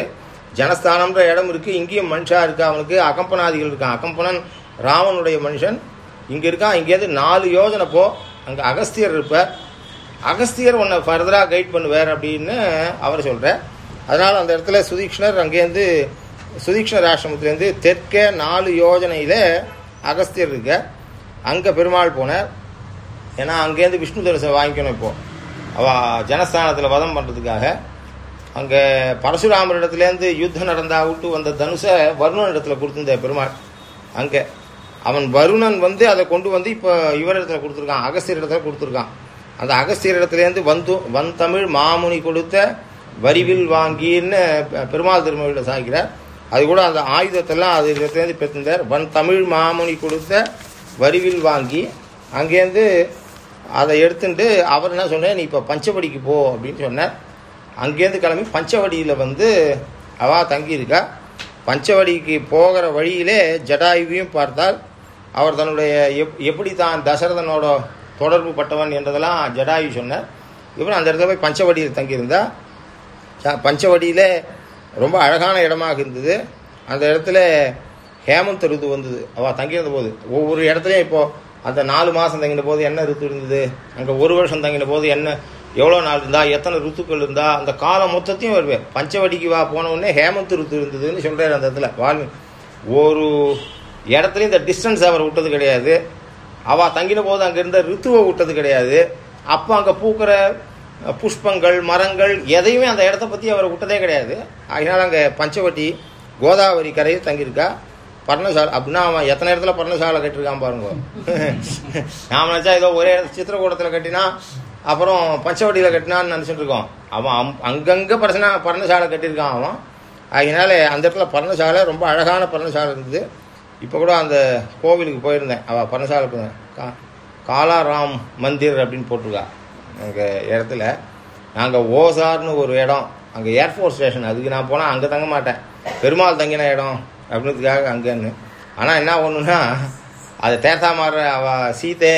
ஜனஸ்தானம்ன்ற இடம் இருக்குது இங்கேயும் மனுஷாக இருக்கா அவனுக்கு? அகம்பனாதிகள் இருக்கான் அகம்பனன் ராவனுடைய மனுஷன். இங்கே இருக்கான் இங்கேருந்து நாலு யோஜனை போ. அங்கே அகஸ்தியர் இருப்பார். அகஸ்தியர் உன்னை ஃபர்தராக கைட் பண்ணுவார் அப்படின்னு அவர் சொல்கிறார் அதனால் அந்த இடத்துல சுதீக்ஷ்ணர் அங்கேருந்து சுதீக்ஷணர் ஆசிரமத்துலேருந்து தெற்கே நாலு யோஜனையில் அகஸ்தியர் இருக்க அங்கே பெருமாள் போனார். ஏன்னா அங்கேருந்து விஷ்ணு தரிசனம் வாங்கிக்கணும் இப்போது அவ ஜனஸ்தானத்தில் வதம் பண்ணுறதுக்காக அங்கே பரசுராமர் இடத்துலேருந்து யுத்தம் நடந்தா விட்டு வந்த தனுஷை வருணன் இடத்துல கொடுத்துருந்த பெருமாள். அங்கே. அவன் வருணன் வந்து அதை கொண்டு வந்து இப்போ இவர் இடத்துல கொடுத்துருக்கான் அகஸ்தியர் இடத்துல கொடுத்துருக்கான். அந்த அகஸ்தியர் இடத்துலேருந்து வந்து வந்தமிழ் மாமுனி கொடுத்த வரிவில் வாங்கின்னு பெருமாள் திருமொழியில் சாய்க்கிறார். அது கூட அந்த ஆயுதத்தெல்லாம் அது இடத்துலேருந்து பெற்றிருந்தார். வன் தமிழ் மாமுனி கொடுத்த வரிவில் வாங்கி அங்கேருந்து அதை எடுத்துட்டு அவர் என்ன சொன்னார் நீ இப்போ பஞ்சவடிக்கு போ அப்படின்னு சொன்னார். அங்கேருந்து கிளம்பி பஞ்சவடியில் வந்து அவா தங்கியிருக்கா. பஞ்சவடிக்கு போகிற வழியிலே ஜடாயுவையும் பார்த்தால் அவர் தன்னுடைய எப் எப்படி தான் தசரதனோட தொடர்பு பட்டவன் என்றதெல்லாம் ஜடாயு சொன்னார். இவன் அந்த இடத்துல போய் பஞ்சவடியில் தங்கியிருந்தா. பஞ்சவடியில் ரொம்ப அழகான இடமாக இருந்தது. அந்த இடத்துல ஹேமந்த் ருது வந்தது. அவள் தங்கியிருந்த போது. ஒவ்வொரு இடத்துலையும் இப்போது அந்த நாலு மாதம் தங்கின போது என்ன ருத்து இருந்தது? அங்கே ஒரு வருஷம் தங்கின போது என்ன? எவ்வளோ நாள் இருந்தா? எத்தனை ருத்துக்கள் இருந்தா? அந்த காலம் மொத்தத்தையும் வருவேன் பஞ்சவடிக்கு வா போன உடனே ஹேமந்த் ருத்து இருந்ததுன்னு சொல்கிறார் அந்த இடத்துல. வாழ்வி ஒரு இடத்துலையும் இந்த டிஸ்டன்ஸ் அவர் விட்டது கிடையாது. அவள் தங்கின போது அங்கே இருந்த ரித்துவை விட்டது கிடையாது. அப்போ அங்கே பூக்கிற புஷ்பங்கள் மரங்கள் எதையுமே அந்த இடத்த பற்றி அவர் விட்டதே கிடையாது. அதனால் அங்கே பஞ்சவட்டி கோதாவரி கரையில் தங்கியிருக்கா பர்ணசாலை. அப்படின்னா அவன் எத்தனை இடத்துல பர்ணசாலை கட்டியிருக்கான் பாருங்க. நாம நினச்சா ஏதோ ஒரே இடத்துல சித்திரக்கூடத்தில் கட்டினா அப்புறம் பஞ்சவட்டியில் கட்டினான்னு நினச்சிட்டு இருக்கோம். அவன் அம்- அங்கங்க பர்சனா பர்ணசாலை கட்டியிருக்கான் அவன். அதனால அந்த இடத்துல பர்ணசாலை ரொம்ப அழகான பர்ணசாலை இருந்தது. இப்போ கூட அந்த கோவிலுக்கு போயிருந்தேன். அவள் பர்ணசாலை போயிருந்தேன். கா காலாராம் மந்திர் அப்படின்னு போட்டிருக்கா. இடத்துல. நாங்கள் ஓசார்னு ஒரு இடம். அங்கே ஏர்ஃபோர்ஸ் ஸ்டேஷன் அதுக்கு நான் போனால் அங்கே தங்க மாட்டேன். பெருமாள் தங்கின இடம் அப்படின்றதுக்காக அங்கேன்னு. ஆனால் என்ன ஒன்றுன்னா அது தேர்த்தா மாற அவ சீதே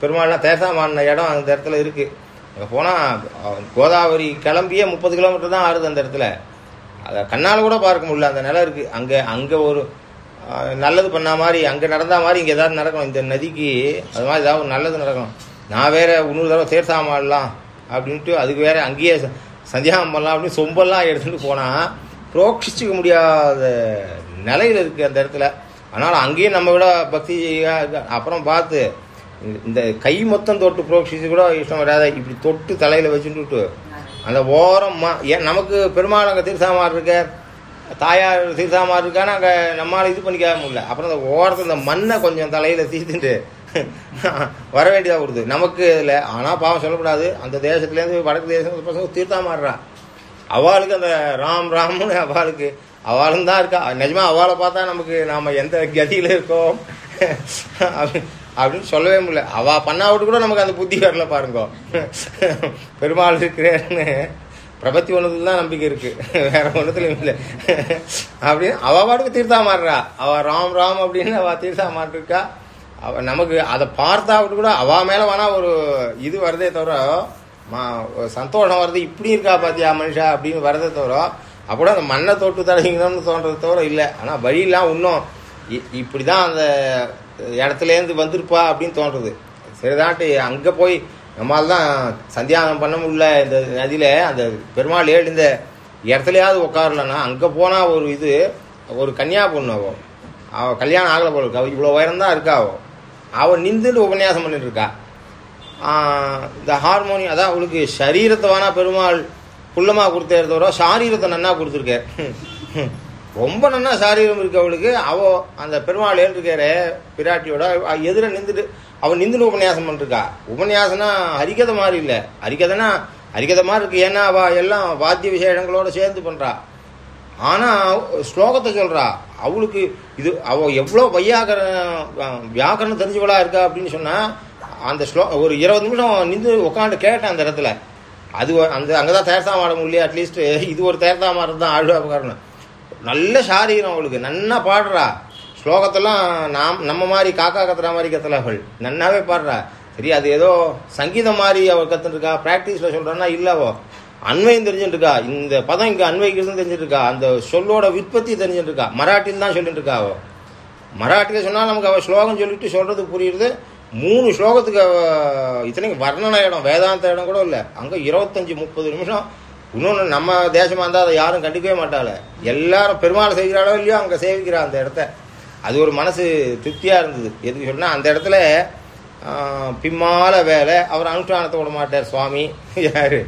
பெருமாள்லாம் தேர்தா மாறின இடம் அந்த இடத்துல இருக்குது அங்கே போனால் கோதாவரி கிளம்பியே முப்பது கிலோமீட்டர் தான் ஆறுது அந்த இடத்துல. அதை கண்ணால் கூட பார்க்க முடியல. அந்த நிலம் இருக்குது அங்கே அங்கே ஒரு நல்லது பண்ண மாதிரி அங்கே நடந்தா மாதிரி இங்கே ஏதாவது நடக்கணும். இந்த நதிக்கு அது மாதிரி ஏதாவது ஒரு நல்லது நடக்கணும். நான் வேறு இன்னொரு தடவை தீர்த்தாமலாம் அப்படின்ட்டு அதுக்கு வேறு அங்கேயே ச- சந்தியாகம் பண்ணலாம் அப்படின்னு சொம்பெல்லாம் எடுத்துகிட்டு போனால் புரோக்ஷிச்சிக்க முடியாத நிலையில் இருக்குது அந்த இடத்துல. அதனால் அங்கேயும் நம்ம விட பக்தி அப்புறம் பார்த்து இந்த- கை மொத்தம் தொட்டு புரோக்ஷிச்சு கூட இஷ்டம் வராத இப்படி தொட்டு தலையில் வச்சுட்டு அந்த ஓரம் மா- ஏன் நமக்கு பெருமாள் அங்கே தீர்த்தாமார் இருக்க தாயார் தீர்த்தாமார் இருக்கான்னு அங்கே நம்மளால் இது பண்ணிக்காம முடியல. அப்புறம் அந்த ஓரத்தில் இந்த மண்ணை கொஞ்சம் தலையில் தீர்த்துட்டு வர வேண்டியதாக வருது. நமக்கு இதில் ஆனால் பாவம் சொல்லக்கூடாது. அந்த தேசத்துலேருந்து வடக்கு தேசம் பசங்க தீர்த்தாமாடுறா அவளுக்கு அந்த ராம் ராம்னு அவளுக்கு. அவளும் தான் இருக்கா. நிஜமாக அவளை பார்த்தா நமக்கு நாம் எந்த கதியில் இருக்கோம்? அப்படின்னு சொல்லவே முடியல. அவள் பண்ணாவிட்டு கூட நமக்கு அந்த புத்தி வரல பாருங்க. பெருமாள் இருக்கிறேன்னு. பிரபத்தி ஒண்ணுல தான் நம்பிக்கை இருக்குது வேற ஒன்றுத்துலையும் இல்லை. அப்படின்னு அவ பாட்டுக்கு தீர்த்தா மாறுறா. அவள் ராம் ராம் அப்படின்னு அவள் தீர்த்தா மாட்டிருக்கா. நமக்கு அதை பார்த்தா கூட அவா மேல வேணா ஒரு இது வருதே தவிர மா சந்தோஷம் வருது இப்படி இருக்கா பாத்தியா மனுஷா அப்படின்னு வரதே தவிர அப்போ அந்த மண்ணை தொட்டு தடவிங்கன்னு தோன்றதை தவிர இல்லை. ஆனால் வழியெல்லாம் இன்னும் இ- இப்படிதான் அந்த இடத்துலேருந்து வந்திருப்பா அப்படின்னு தோன்றது. சரிதான்ட்டு அங்கே போய் நம்மால் தான் சந்தியானம் பண்ண முடியல. இந்த நதியில் அந்த பெருமாள் ஏழு இந்த உட்காரலன்னா அங்கே போனால் ஒரு இது ஒரு கன்னியா பொண்ணு அவள் கல்யாணம் ஆகலை போல இருக்கா. அவள் இவ்வளோ உயரம் தான் இருக்கா அவள் அவள் உபன்யாசம் பண்ணிட்டு இருக்கா இந்த ஹார்மோனி அதான் அவளுக்கு சரீரத்தை வேணா பெருமாள் குள்ளமாக கொடுத்தே தவிர சாரீரத்தை நன்னா கொடுத்துருக்கார். ரொம்ப நன்னா சாரீரம் இருக்கு அவளுக்கு. அவள் அந்த பெருமாள் ஏற்றிருக்காரு பிராட்டியோட எதிர நின்றுட்டு அவள் நின்றுட்டு உபன்யாசம் பண்ணிருக்கா. உபன்யாசம்னா ஹரிகதை மாதிரி இல்லை. ஹரிக்கதைனா ஹரிக்கதை மாதிரி இருக்கு. ஏன்னா அவள் எல்லாம் வாத்திய விசேஷங்களோட சேர்ந்து பண்ணுறா ஆனா ஸ்லோகத்தை சொல்றா அவளுக்கு இது அவ எவ்வளோ வையாகர வியாக்கரணம் தெரிஞ்சவளா இருக்கா? அப்படின்னு சொன்னா அந்த ஸ்லோ ஒரு இருபது நிமிஷம் நின்று உட்காந்து கேட்டேன் அந்த இடத்துல. அது அந்த அந்த அங்கதான் தேர்த்தா மாட முடியல அட்லீஸ்ட் இது ஒரு தேர்த்தா மாடம் தான் ஆழ்வாபகாரணம் நல்ல சாரீரம் அவளுக்கு நன்னா பாடுறா. ஸ்லோகத்தெல்லாம் நாம் நம்ம மாதிரி காக்கா கத்துற மாதிரி கத்துல அவள். நன்னாவே பாடுறா. சரி அது ஏதோ சங்கீதம் மாதிரி அவள் கத்துருக்கா இருக்கா ப்ராக்டிஸில் சொல்கிறான்னா இல்லவோ அன்மையும் தெரிஞ்சுட்டு இருக்கா இந்த பதம் இங்கே அன்வைக்கிறது தெரிஞ்சுட்டுருக்கா அந்த சொல்லோட விற்பத்தி தெரிஞ்சுட்டுருக்கா மராட்டின்னு தான் சொல்லிட்டு இருக்கா அவள் மராட்டியில் சொன்னால் நமக்கு அவள் ஸ்லோகம் சொல்லிட்டு சொல்கிறது புரியுறது. மூணு ஸ்லோகத்துக்கு அவ இத்தனைக்கு வர்ணன இடம் வேதாந்த இடம் கூட இல்லை. அங்கே இருபத்தஞ்சி முப்பது நிமிஷம். இன்னொன்று நம்ம தேசமாக இருந்தால் அதை யாரும் கண்டிக்கவே மாட்டாள். எல்லாரும் பெருமாள் செய்கிறாளோ இல்லையோ அங்கே சேவிக்கிறா அந்த இடத்த. அது ஒரு மனசு திருப்தியாக இருந்தது. எதுக்கு சொன்னால் அந்த இடத்துல பிம்மால வேலை. அவர் அனுஷ்டானத்தை விட மாட்டார் சுவாமி. யார்?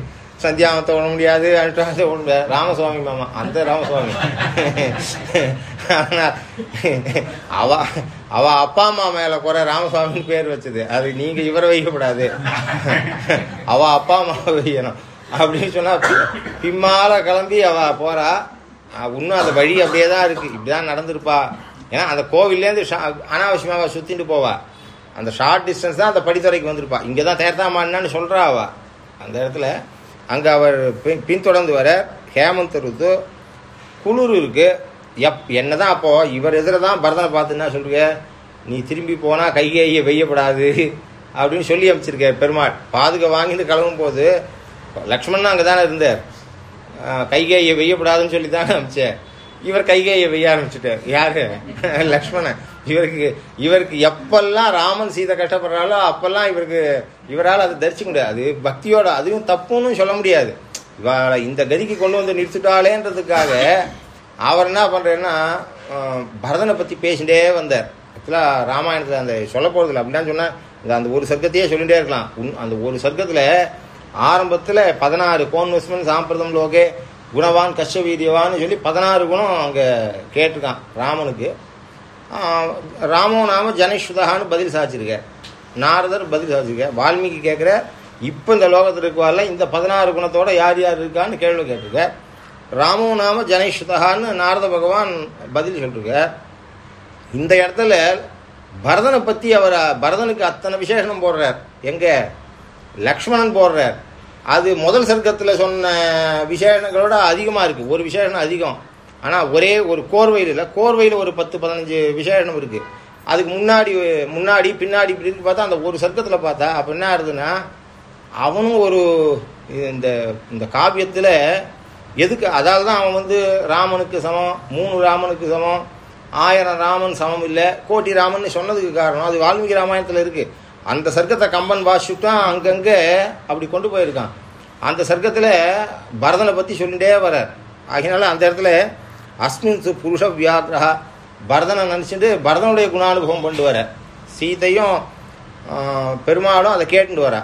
சந்தியாமத்தை ஓட முடியாது அனுஷ்டானத்தை ஓட முடியாது. ராமசுவாமி மாமா அந்த ராமசுவாமி. ஆனா, அவ அவ அப்பா அம்மா மேல குறை ராமசுவாமின்னு பேர் வச்சது. அது நீங்க இவரை வைக்கக்கூடாது அவ அப்பா அம்மா வைக்கணும். அப்படின்னு சொன்னா பிம்மால கிளம்பி அவ போறா. இன்னும் அந்த வழி அப்படியே தான் இருக்கு. இப்படிதான் நடந்திருப்பா. ஏன்னா அந்த கோவில்லேருந்து அனாவசியமாக சுத்திட்டு போவா. அந்த ஷார்ட் டிஸ்டன்ஸ் தான் அந்த படித்துறைக்கு வந்திருப்பா. இங்கே தான் தேர்த்தாமான்னு சொல்கிறா அவ. அந்த இடத்துல அங்க அவர் பின் பின்தொடர்ந்து வர ஹேமந்த் ருத்து குளிர் இருக்கு. எப் என்னதான் அப்போ இவர் எதிர தான் பரதனை பார்த்து என்ன சொல்லுங்க நீ திரும்பி போனா கைகையை வெய்யப்படாது அப்படின்னு சொல்லி அமைச்சிருக்க பெருமாள். பாதுகா வாங்கிட்டு கிளம்பும் போது லக்ஷ்மணன் அங்கே தானே இருந்தார். ஆஹ் வெய்யப்படாதுன்னு சொல்லி தானே அமைச்சேன் இவர் கைகேயை வெய்ய ஆரம்பிச்சுட்டார். யாரு? லக்ஷ்மணன். இவருக்கு இவருக்கு எப்பெல்லாம் ராமன் சீதை கஷ்டப்படுறாலோ அப்பெல்லாம் இவருக்கு இவரால் அதை தரிசிக்க முடியாது. அது பக்தியோட அதுவும் தப்புன்னு சொல்ல முடியாது. இவளை இந்த கதிக்கு கொண்டு வந்து நிறுத்திட்டாளேன்றதுக்காக அவர் என்ன பண்ணுறேன்னா பரதனை பற்றி பேசிட்டே வந்தார். ஆக்சுவலாக ராமாயணத்தில் அந்த சொல்ல போகிறதில்ல அப்படின்னா சொன்னால் இந்த அந்த ஒரு சர்க்கத்தையே சொல்லிகிட்டே இருக்கலாம். உன் அந்த ஒரு சர்க்கத்தில் ஆரம்பத்தில் பதினாறு கோன்வஸ்மன் சாம்பிரதம் லோகே குணவான் கஷ்ட வீரியவான்னு சொல்லி பதினாறு குணம் அங்கே கேட்டிருக்கான் ராமனுக்கு. ராமோ நாம ஜனேஸ்வதான்னு பதில் சாச்சிருக்கார் நாரதர் பதில் சாச்சிருக்கார் வால்மீகி கேட்குற இப்போ இந்த லோகத்தில் இருக்குவாரில் இந்த பதினாறு குணத்தோட யார் யார் இருக்கான்னு கேள்வி கேட்டிருக்கார் ராமோ நாம ஜனேஸ்வதான்னு நாரத பகவான் பதில் சொல்லிருக்கார் இந்த இடத்துல பரதனை பற்றி அவர் பரதனுக்கு அத்தனை விசேஷனம் போடுறார். எங்கே? லக்ஷ்மணன் போடுறார். அது முதல் சர்க்கத்தில் சொன்ன விசேஷங்களோட அதிகமாக இருக்குது ஒரு விசேஷம் அதிகம். ஆனால் ஒரே ஒரு கோர்வையில் இல்லை கோர்வையில் ஒரு பத்து பதினஞ்சு விசேஷம் இருக்குது அதுக்கு முன்னாடி முன்னாடி பின்னாடி இப்படி இருக்கு பார்த்தா அந்த ஒரு சர்க்கத்தில் பார்த்தா அப்போ என்ன ஆகுதுன்னா அவனும் ஒரு இந்த இந்த காவியத்தில் எதுக்கு அதால் தான் அவன் வந்து ராமனுக்கு சமம் மூணு ராமனுக்கு சமம் ஆயிரம் ராமன் சமம் இல்லை கோட்டி ராமன் சொன்னதுக்கு காரணம் அது வால்மீகி ராமாயணத்தில் இருக்குது அந்த சர்க்கத்தை கம்பன் வாசிச்சுட்டான் அங்கங்கே அப்படி கொண்டு போயிருக்கான். அந்த சர்க்கத்தில் பரதனை பற்றி சொல்லிகிட்டே வரார் ஆகினால அந்த இடத்துல அஸ்மின் புருஷ வியாகிரகா பரதனை நினச்சிட்டு பரதனுடைய குணானுபவம் கொண்டு வர. சீதையும் பெருமாளும் அதை கேட்டுட்டு வர.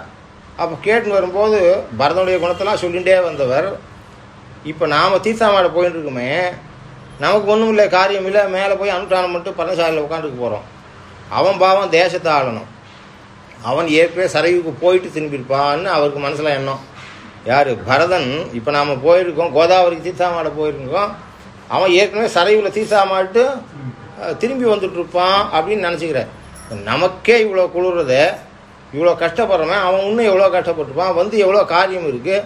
அப்போ கேட்டுன்னு வரும்போது பரதனுடைய குணத்தெல்லாம் சொல்லிகிட்டே வந்தவர். இப்போ நாம் தீர்த்தாமாட போயிட்டு இருக்குமே நமக்கு ஒன்றும் இல்லை காரியம் இல்லை. மேலே போய் அனுஷ்டானம் பண்ணிட்டு பர்ணசாலையில் உட்காந்துக்க போகிறோம் அவன் பாவம் தேசத்தை ஆளணும். அவன் ஏற்கனவே சரைவுக்கு போயிட்டு திரும்பியிருப்பான்னு அவருக்கு மனசில் எண்ணம். யார்? பரதன். இப்போ நாம் போயிருக்கோம் கோதாவரிக்கு தீர்த்தாமாட போயிருக்கோம். அவன் ஏற்கனவே சரைவில் தீர்த்தாமாட்டு திரும்பி வந்துட்டுருப்பான் அப்படின்னு நினச்சிக்கிறேன். நமக்கே இவ்வளோ குளிர்றத இவ்வளோ கஷ்டப்படுறவன் அவன் இன்னும் எவ்வளோ கஷ்டப்பட்டுருப்பான் வந்து எவ்வளோ காரியம் இருக்குது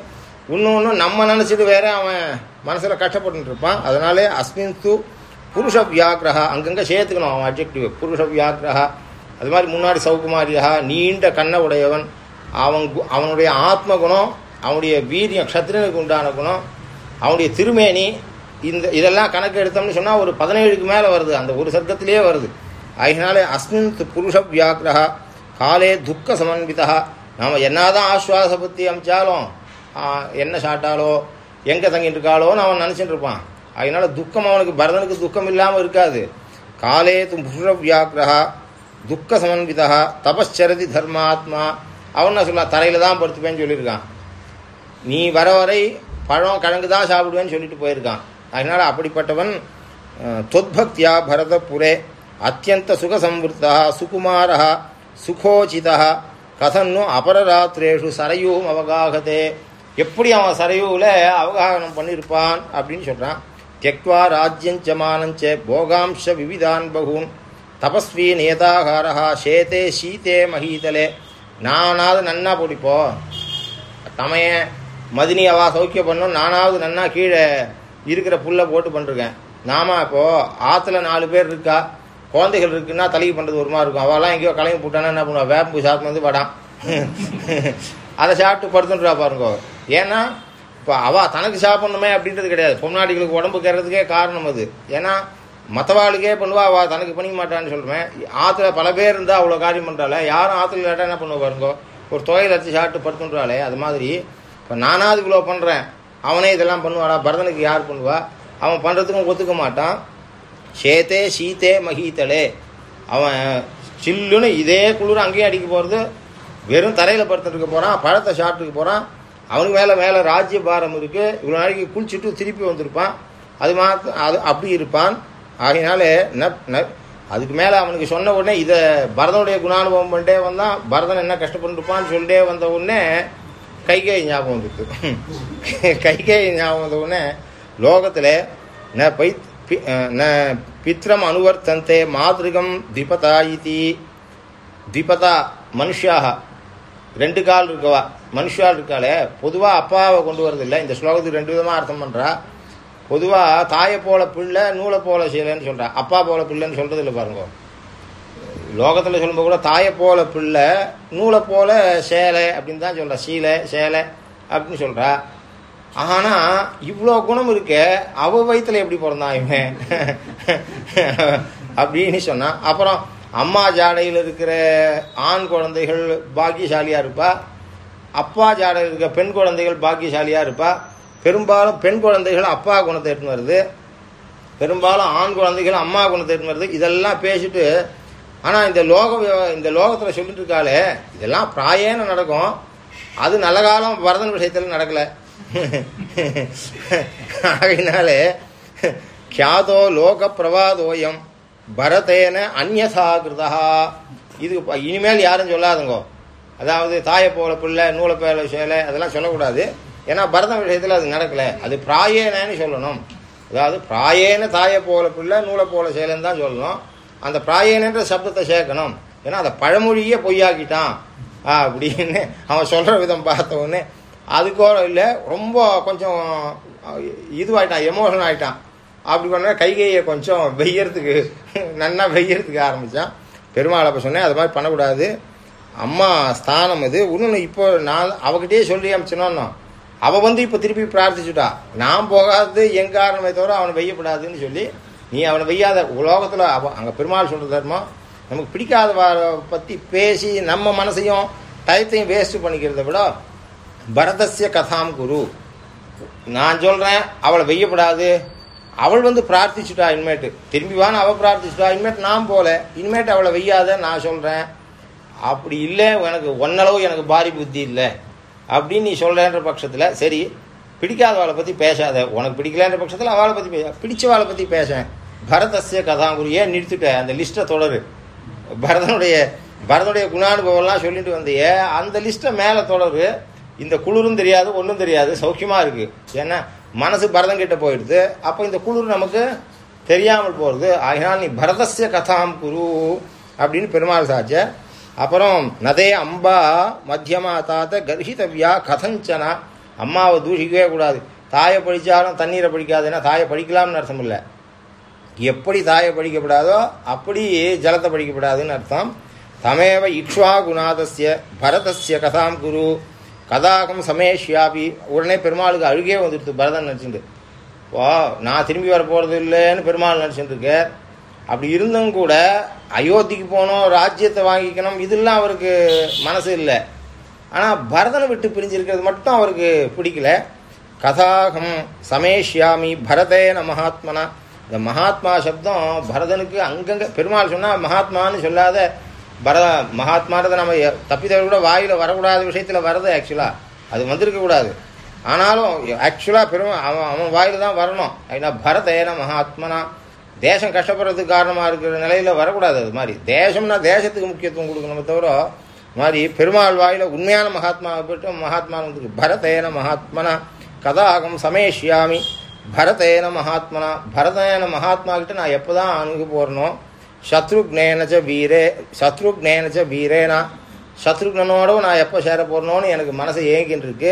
இன்னும் இன்னும் நம்ம நினச்சிட்டு வேற அவன் மனசில் கஷ்டப்பட்டுட்டு இருப்பான். அதனாலே அஸ்மின் து புருஷ வியாக்கிரகா அங்கங்கே சேர்த்துக்கணும் அவன் அப்ஜெக்டிவ் புருஷ வியாக்கிரகா அது மாதிரி முன்னாடி சவுக்குமாரியா நீண்ட கண்ணை உடையவன். அவன் அவனுடைய ஆத்ம குணம் அவனுடைய வீரியம் க்ஷத்ரனுக்கு உண்டான குணம் அவனுடைய திருமேனி இந்த இதெல்லாம் கணக்கு எடுத்தோம்னு சொன்னால் ஒரு பதினேழுக்கு மேலே வருது. அந்த ஒரு சர்க்கத்திலே வருது. அதனாலே அஸ்மின் புருஷ வியாக்கிரகா காலே துக்க சமன்பிதா நாம் என்னதான் ஆஸ்வாச பற்றி அமைச்சாலும் என்ன சாட்டாலோ எங்கே தங்கிட்டு இருக்காளோன்னு அவன் நினச்சிட்டு இருப்பான் அதனால துக்கம் அவனுக்கு பரதனுக்கு துக்கம் இல்லாமல் இருக்காது. காலே தும் புருஷ வியாக்கிரகா துக்க சமன்பிதா தபஸ்சரதி தர்மாத்மா. அவன் என்ன சொல்லலாம் தரையில் தான் படுத்துப்பேன்னு சொல்லியிருக்கான். நீ வர வரை பழம் கிழங்கு தான் சாப்பிடுவேன்னு சொல்லிட்டு போயிருக்கான். அதனால் அப்படிப்பட்டவன் தொத்பக்தியா பரதபுரே அத்தியந்த சுகசம்வத்தா சுகுமாரா சுகோச்சிதா கதன்னு அபரராத்திரேஷு சரையூம் அவகாகதே. எப்படி அவன் சரையூவில் அவகாகனம் பண்ணியிருப்பான் அப்படின்னு சொல்கிறான் தியக்வா ராஜ்யஞ்சமானஞ்சே போகாம்ச விவிதான் பகூன். தபஸ்வி நேதாகாரா சேதே சீதே மகீதலே. நானாவது நன்னா பிடிப்போ தமையன் மதினி அவா சௌக்கிய பண்ணோம் நானாவது நன்னா கீழே இருக்கிற புல்லை போட்டு பண்ணிருக்கேன். நாம இப்போ ஆற்றுல நாலு பேர் இருக்கா? குழந்தைகள் இருக்குன்னா தலைக்கு பண்ணுறது ஒரு மாதிரி இருக்கும். அவெல்லாம் எங்கேயோ கலைஞர் போட்டானா என்ன பண்ணுவா? வேப்பு சாப்பிட்டு வந்து வடான் அதை சாப்பிட்டு படுத்துன்றா பாருங்க. ஏன்னா இப்போ அவள் தனக்கு சாப்பிட்ணுமே அப்படின்றது கிடையாது. பொம்நாடிகளுக்கு உடம்பு கேறதுக்கே காரணம் அது. ஏன்னா மற்றவாளுக்கே பண்ணுவா அவள் தனக்கு பண்ணிக்க மாட்டான்னு சொல்கிறேன் ஆற்றுல பல பேர் இருந்தால் அவ்வளோ காரியம் பண்ணுறாள் யாரும் ஆற்றுல இல்லாட்டா என்ன பண்ணுவா பாருங்க? ஒரு தொகையில் வச்சு சாப்பிட்டு படுத்துன்றாளே. அது மாதிரி. இப்போ நானாவது இவ்வளோ பண்ணுறேன் அவனே இதெல்லாம் பண்ணுவாடா பரதனுக்கு யார் பண்ணுவா? அவன் பண்ணுறதுக்கும் ஒத்துக்க மாட்டான். சேத்தே சீத்தே மகீத்தலே. அவன் சில்லுன்னு இதே குளிர் அங்கேயும் அடிக்க போகிறது வெறும் தரையில் படுத்துட்டு போகிறான் பழத்தை சாப்பிட்டுக்கு போகிறான் அவனுக்கு மேலே மேலே ராஜ்ய பாரம் இருக்குது இவ்வளோ நாளைக்கு குளிச்சுட்டு திருப்பி வந்திருப்பான். அது மாத்த அது அப்படி இருப்பான். ஆகையினால ந- ந- அதுக்கு மேலே அவனுக்கு சொன்ன உடனே இதை பரதனுடைய குணானுபவம் பண்ணிட்டே வந்தான். பரதன் என்ன கஷ்டப்பட்டுருப்பான்னு சொல்லிட்டே வந்த உடனே கைகை ஞாபகம் வந்துருக்கு. கைகை ஞாபகம் வந்தவுடனே லோகத்தில் ந பை பி- ந பித்ரம் அனுவர்த்தந்தே மாதிருகம் திபதா இது. திபதா மனுஷியாக. ரெண்டு கால் இருக்கவா? மனுஷால் இருக்காளே. பொதுவாக அப்பாவை கொண்டு வரதில்லை. இந்த ஸ்லோகத்துக்கு ரெண்டு விதமாக அர்த்தம் பண்ணுறா பொதுவாக தாயை போல பிள்ளை நூலை போல செய்யலைன்னு சொல்கிறா அப்பா போல பிள்ளைன்னு சொல்கிறது இல்லை பாருங்க. லோகத்தில் சொல்லும்போது கூட தாயை போல பிள்ளை நூலை போல சேலை அப்படின்னு தான் சொல்கிறா சீலை சேலை அப்படின்னு சொல்கிறா ஆனால் இவ்வளோ குணம் இருக்க அவ வயித்துல எப்படி பிறந்தான் இவன்? அப்படின்னு சொன்னான் அப்புறம் அம்மா ஜாடையில் இருக்கிற ஆண் குழந்தைகள் பாக்கியசாலியாக இருப்பா. அப்பா ஜாடையில் இருக்கிற பெண் குழந்தைகள் பாக்கியசாலியாக இருப்பா. பெரும்பாலும் பெண் குழந்தைகள் அப்பா குணத்தை எடுத்துன்னு வருது. பெரும்பாலும் ஆண் குழந்தைகள் அம்மா குணத்தை வருது. இதெல்லாம் பேசிட்டு ஆனால் இந்த லோக இந்த லோகத்தில் சொல்லிட்டு இருக்காளே இதெல்லாம் பிராயேன நடக்கும். அது நல்ல காலம் பரதன் விஷயத்தில் நடக்கலை. ஆகையினாலே கியாதோ லோக பிரவாதோயம் பரதேன அந்யதா கிருதா இது இனிமேல் யாரும் சொல்லாதுங்கோ. அதாவது தாயை போல பிள்ளை நூலை பேர சேலை அதெல்லாம் சொல்லக்கூடாது. ஏன்னா பரதம் விஷயத்தில் அது நடக்கலை. அது பிராயேனன்னு சொல்லணும். அதாவது பிராயேன தாயை போல பிள்ளை நூலை போல சேலைன்னு தான் சொல்லணும். அந்த பிராயணன்ற சப்தத்தை சேர்க்கணும். ஏன்னா அதை பழமொழியே பொய்யாக்கிட்டான். அப்படின்னு அவன் சொல்கிற விதம் பார்த்த உடனே அதுக்கோ இல்லை ரொம்ப கொஞ்சம் இதுவாயிட்டான் எமோஷன் ஆகிட்டான் அப்படி பண்ண கைகையை கொஞ்சம் வெய்யறதுக்கு நன்னா வெய்யறதுக்கு ஆரம்பித்தான் பெருமாள் அப்போ சொன்னேன் அது மாதிரி பண்ணக்கூடாது. அம்மா ஸ்தானம் இது. இன்னொன்று இப்போ நான் அவகிட்டயே சொல்லி அமிச்சனோன்னா. அவள் வந்து இப்போ திருப்பி பிரார்த்திச்சுட்டா. நான் போகாதது என் காரணமே தவிர அவனை வெய்யப்படாதுன்னு சொல்லி நீ அவனை வெய்யாத உலோகத்தில் அவ அங்கே பெருமாள் சொல்கிற தர்மம். நமக்கு பிடிக்காத பற்றி பேசி நம்ம மனசையும் டயத்தையும் வேஸ்ட் பண்ணிக்கிறத விட பரதஸ்ய கதாம் குரு. நான் சொல்கிறேன் அவளை வெய்யப்படாது அவள் வந்து பிரார்த்திச்சுட்டா இனிமேட்டு. திரும்பி வான்னு அவள் பிரார்த்திச்சுட்டா. இனிமேட்டு நான் போகல இனிமேட்டு அவளை வெய்யாத நான் சொல்கிறேன் அப்படி இல்லை எனக்கு ஒன்னளவு எனக்கு பாரி புத்தி இல்லை. அப்படின்னு நீ சொல்கிறேன்ற பட்சத்தில் சரி பிடிக்காதவளை பற்றி பேசாத. உனக்கு பிடிக்கலன்ற பட்சத்தில் அவளை பற்றி பேச பிடிச்சவாளை பற்றி பேசேன் பரதசிய கதாங்குரு ஏன் நிறுத்திட்ட? அந்த லிஸ்ட்டை தொடரு. பரதனுடைய பரதனுடைய குணானுபவம்லாம் சொல்லிட்டு வந்தியே அந்த லிஸ்ட்டை மேலே தொடரு. இந்த குளிரும் தெரியாது ஒன்றும் தெரியாது சௌக்கியமாக இருக்குது ஏன்னா மனசு பரதம் கிட்ட போயிடுது. அப்போ இந்த குளிர் நமக்கு தெரியாமல் போகிறது ஆகினால் நீ பரதசிய கதாம் குரு அப்படின்னு பெருமாள் சாச்ச அப்புறம் நதே அம்பா மத்தியமா தாத்த கர்ஹிதவ்யா கதஞ்சனா. அம்மாவை தூஷிக்கவே கூடாது. தாயை படித்தாலும் தண்ணீரை படிக்காதுன்னா தாயை படிக்கலாம்னு அர்த்தம் இல்லை. எப்படி தாயை படிக்கப்படாதோ அப்படி ஜலத்தை படிக்கப்படாதுன்னு அர்த்தம். தமேவ இக்ஷ்வா குணாதஸ்ய பரதஸ்ய கதாம் குரு. கதாகம் சமேஷ்யாபி. உடனே பெருமாளுக்கு அழுகே வந்துடுது பரதன் நினச்சிட்டு ஓ நான் திரும்பி வர போகிறது இல்லைன்னு பெருமாள் நினச்சிட்டு அப்படி இருந்தும் கூட அயோத்திக்கு போகணும் ராஜ்யத்தை வாங்கிக்கணும் இதெல்லாம் அவருக்கு மனசு இல்லை. ஆனால் பரதனை விட்டு பிரிஞ்சிருக்கிறது மட்டும் அவருக்கு பிடிக்கல. கதாகம் சமேஷ்யாமி பரதேன மகாத்மனா. இந்த மகாத்மா சப்தம் பரதனுக்கு அங்கங்க பெருமாள் சொன்னால் மகாத்மான்னு சொல்லாத பரத மகாத்மான்றதை நம்ம எ- தப்பித்தவர் கூட வாயில் வரக்கூடாத விஷயத்தில் வரது ஆக்சுவலாக அது வந்திருக்க கூடாது. ஆனாலும் ஆக்சுவலாக பெரும் அவன் அவன் வாயில் தான் வரணும். ஏன்னா பரதேன மகாத்மனா. தேசம் கஷ்டப்படுறதுக்கு காரணமாக இருக்கிற நிலையில் வரக்கூடாது அது மாதிரி. தேசம்னா தேசத்துக்கு முக்கியத்துவம் கொடுக்கணும் தவிர மாதிரி பெருமாள் வாயில உண்மையான மகாத்மாவை போட்டு மகாத்மான்னு பரத பரதேன மகாத்மனா. கதாகம் சமேஷ்யாமி. பரதேன மகாத்மனா பரதேன மகாத்மா கிட்ட நான் எப்போதான் அணுகு போறனோ சத்ருக்னேனச்ச வீரே சத்ருக்னேனச்ச வீரேனா சத்ருக்னனோட நான் எப்போ சேர போறனோன்னு எனக்கு மனசு ஏங்கின்னு இருக்கு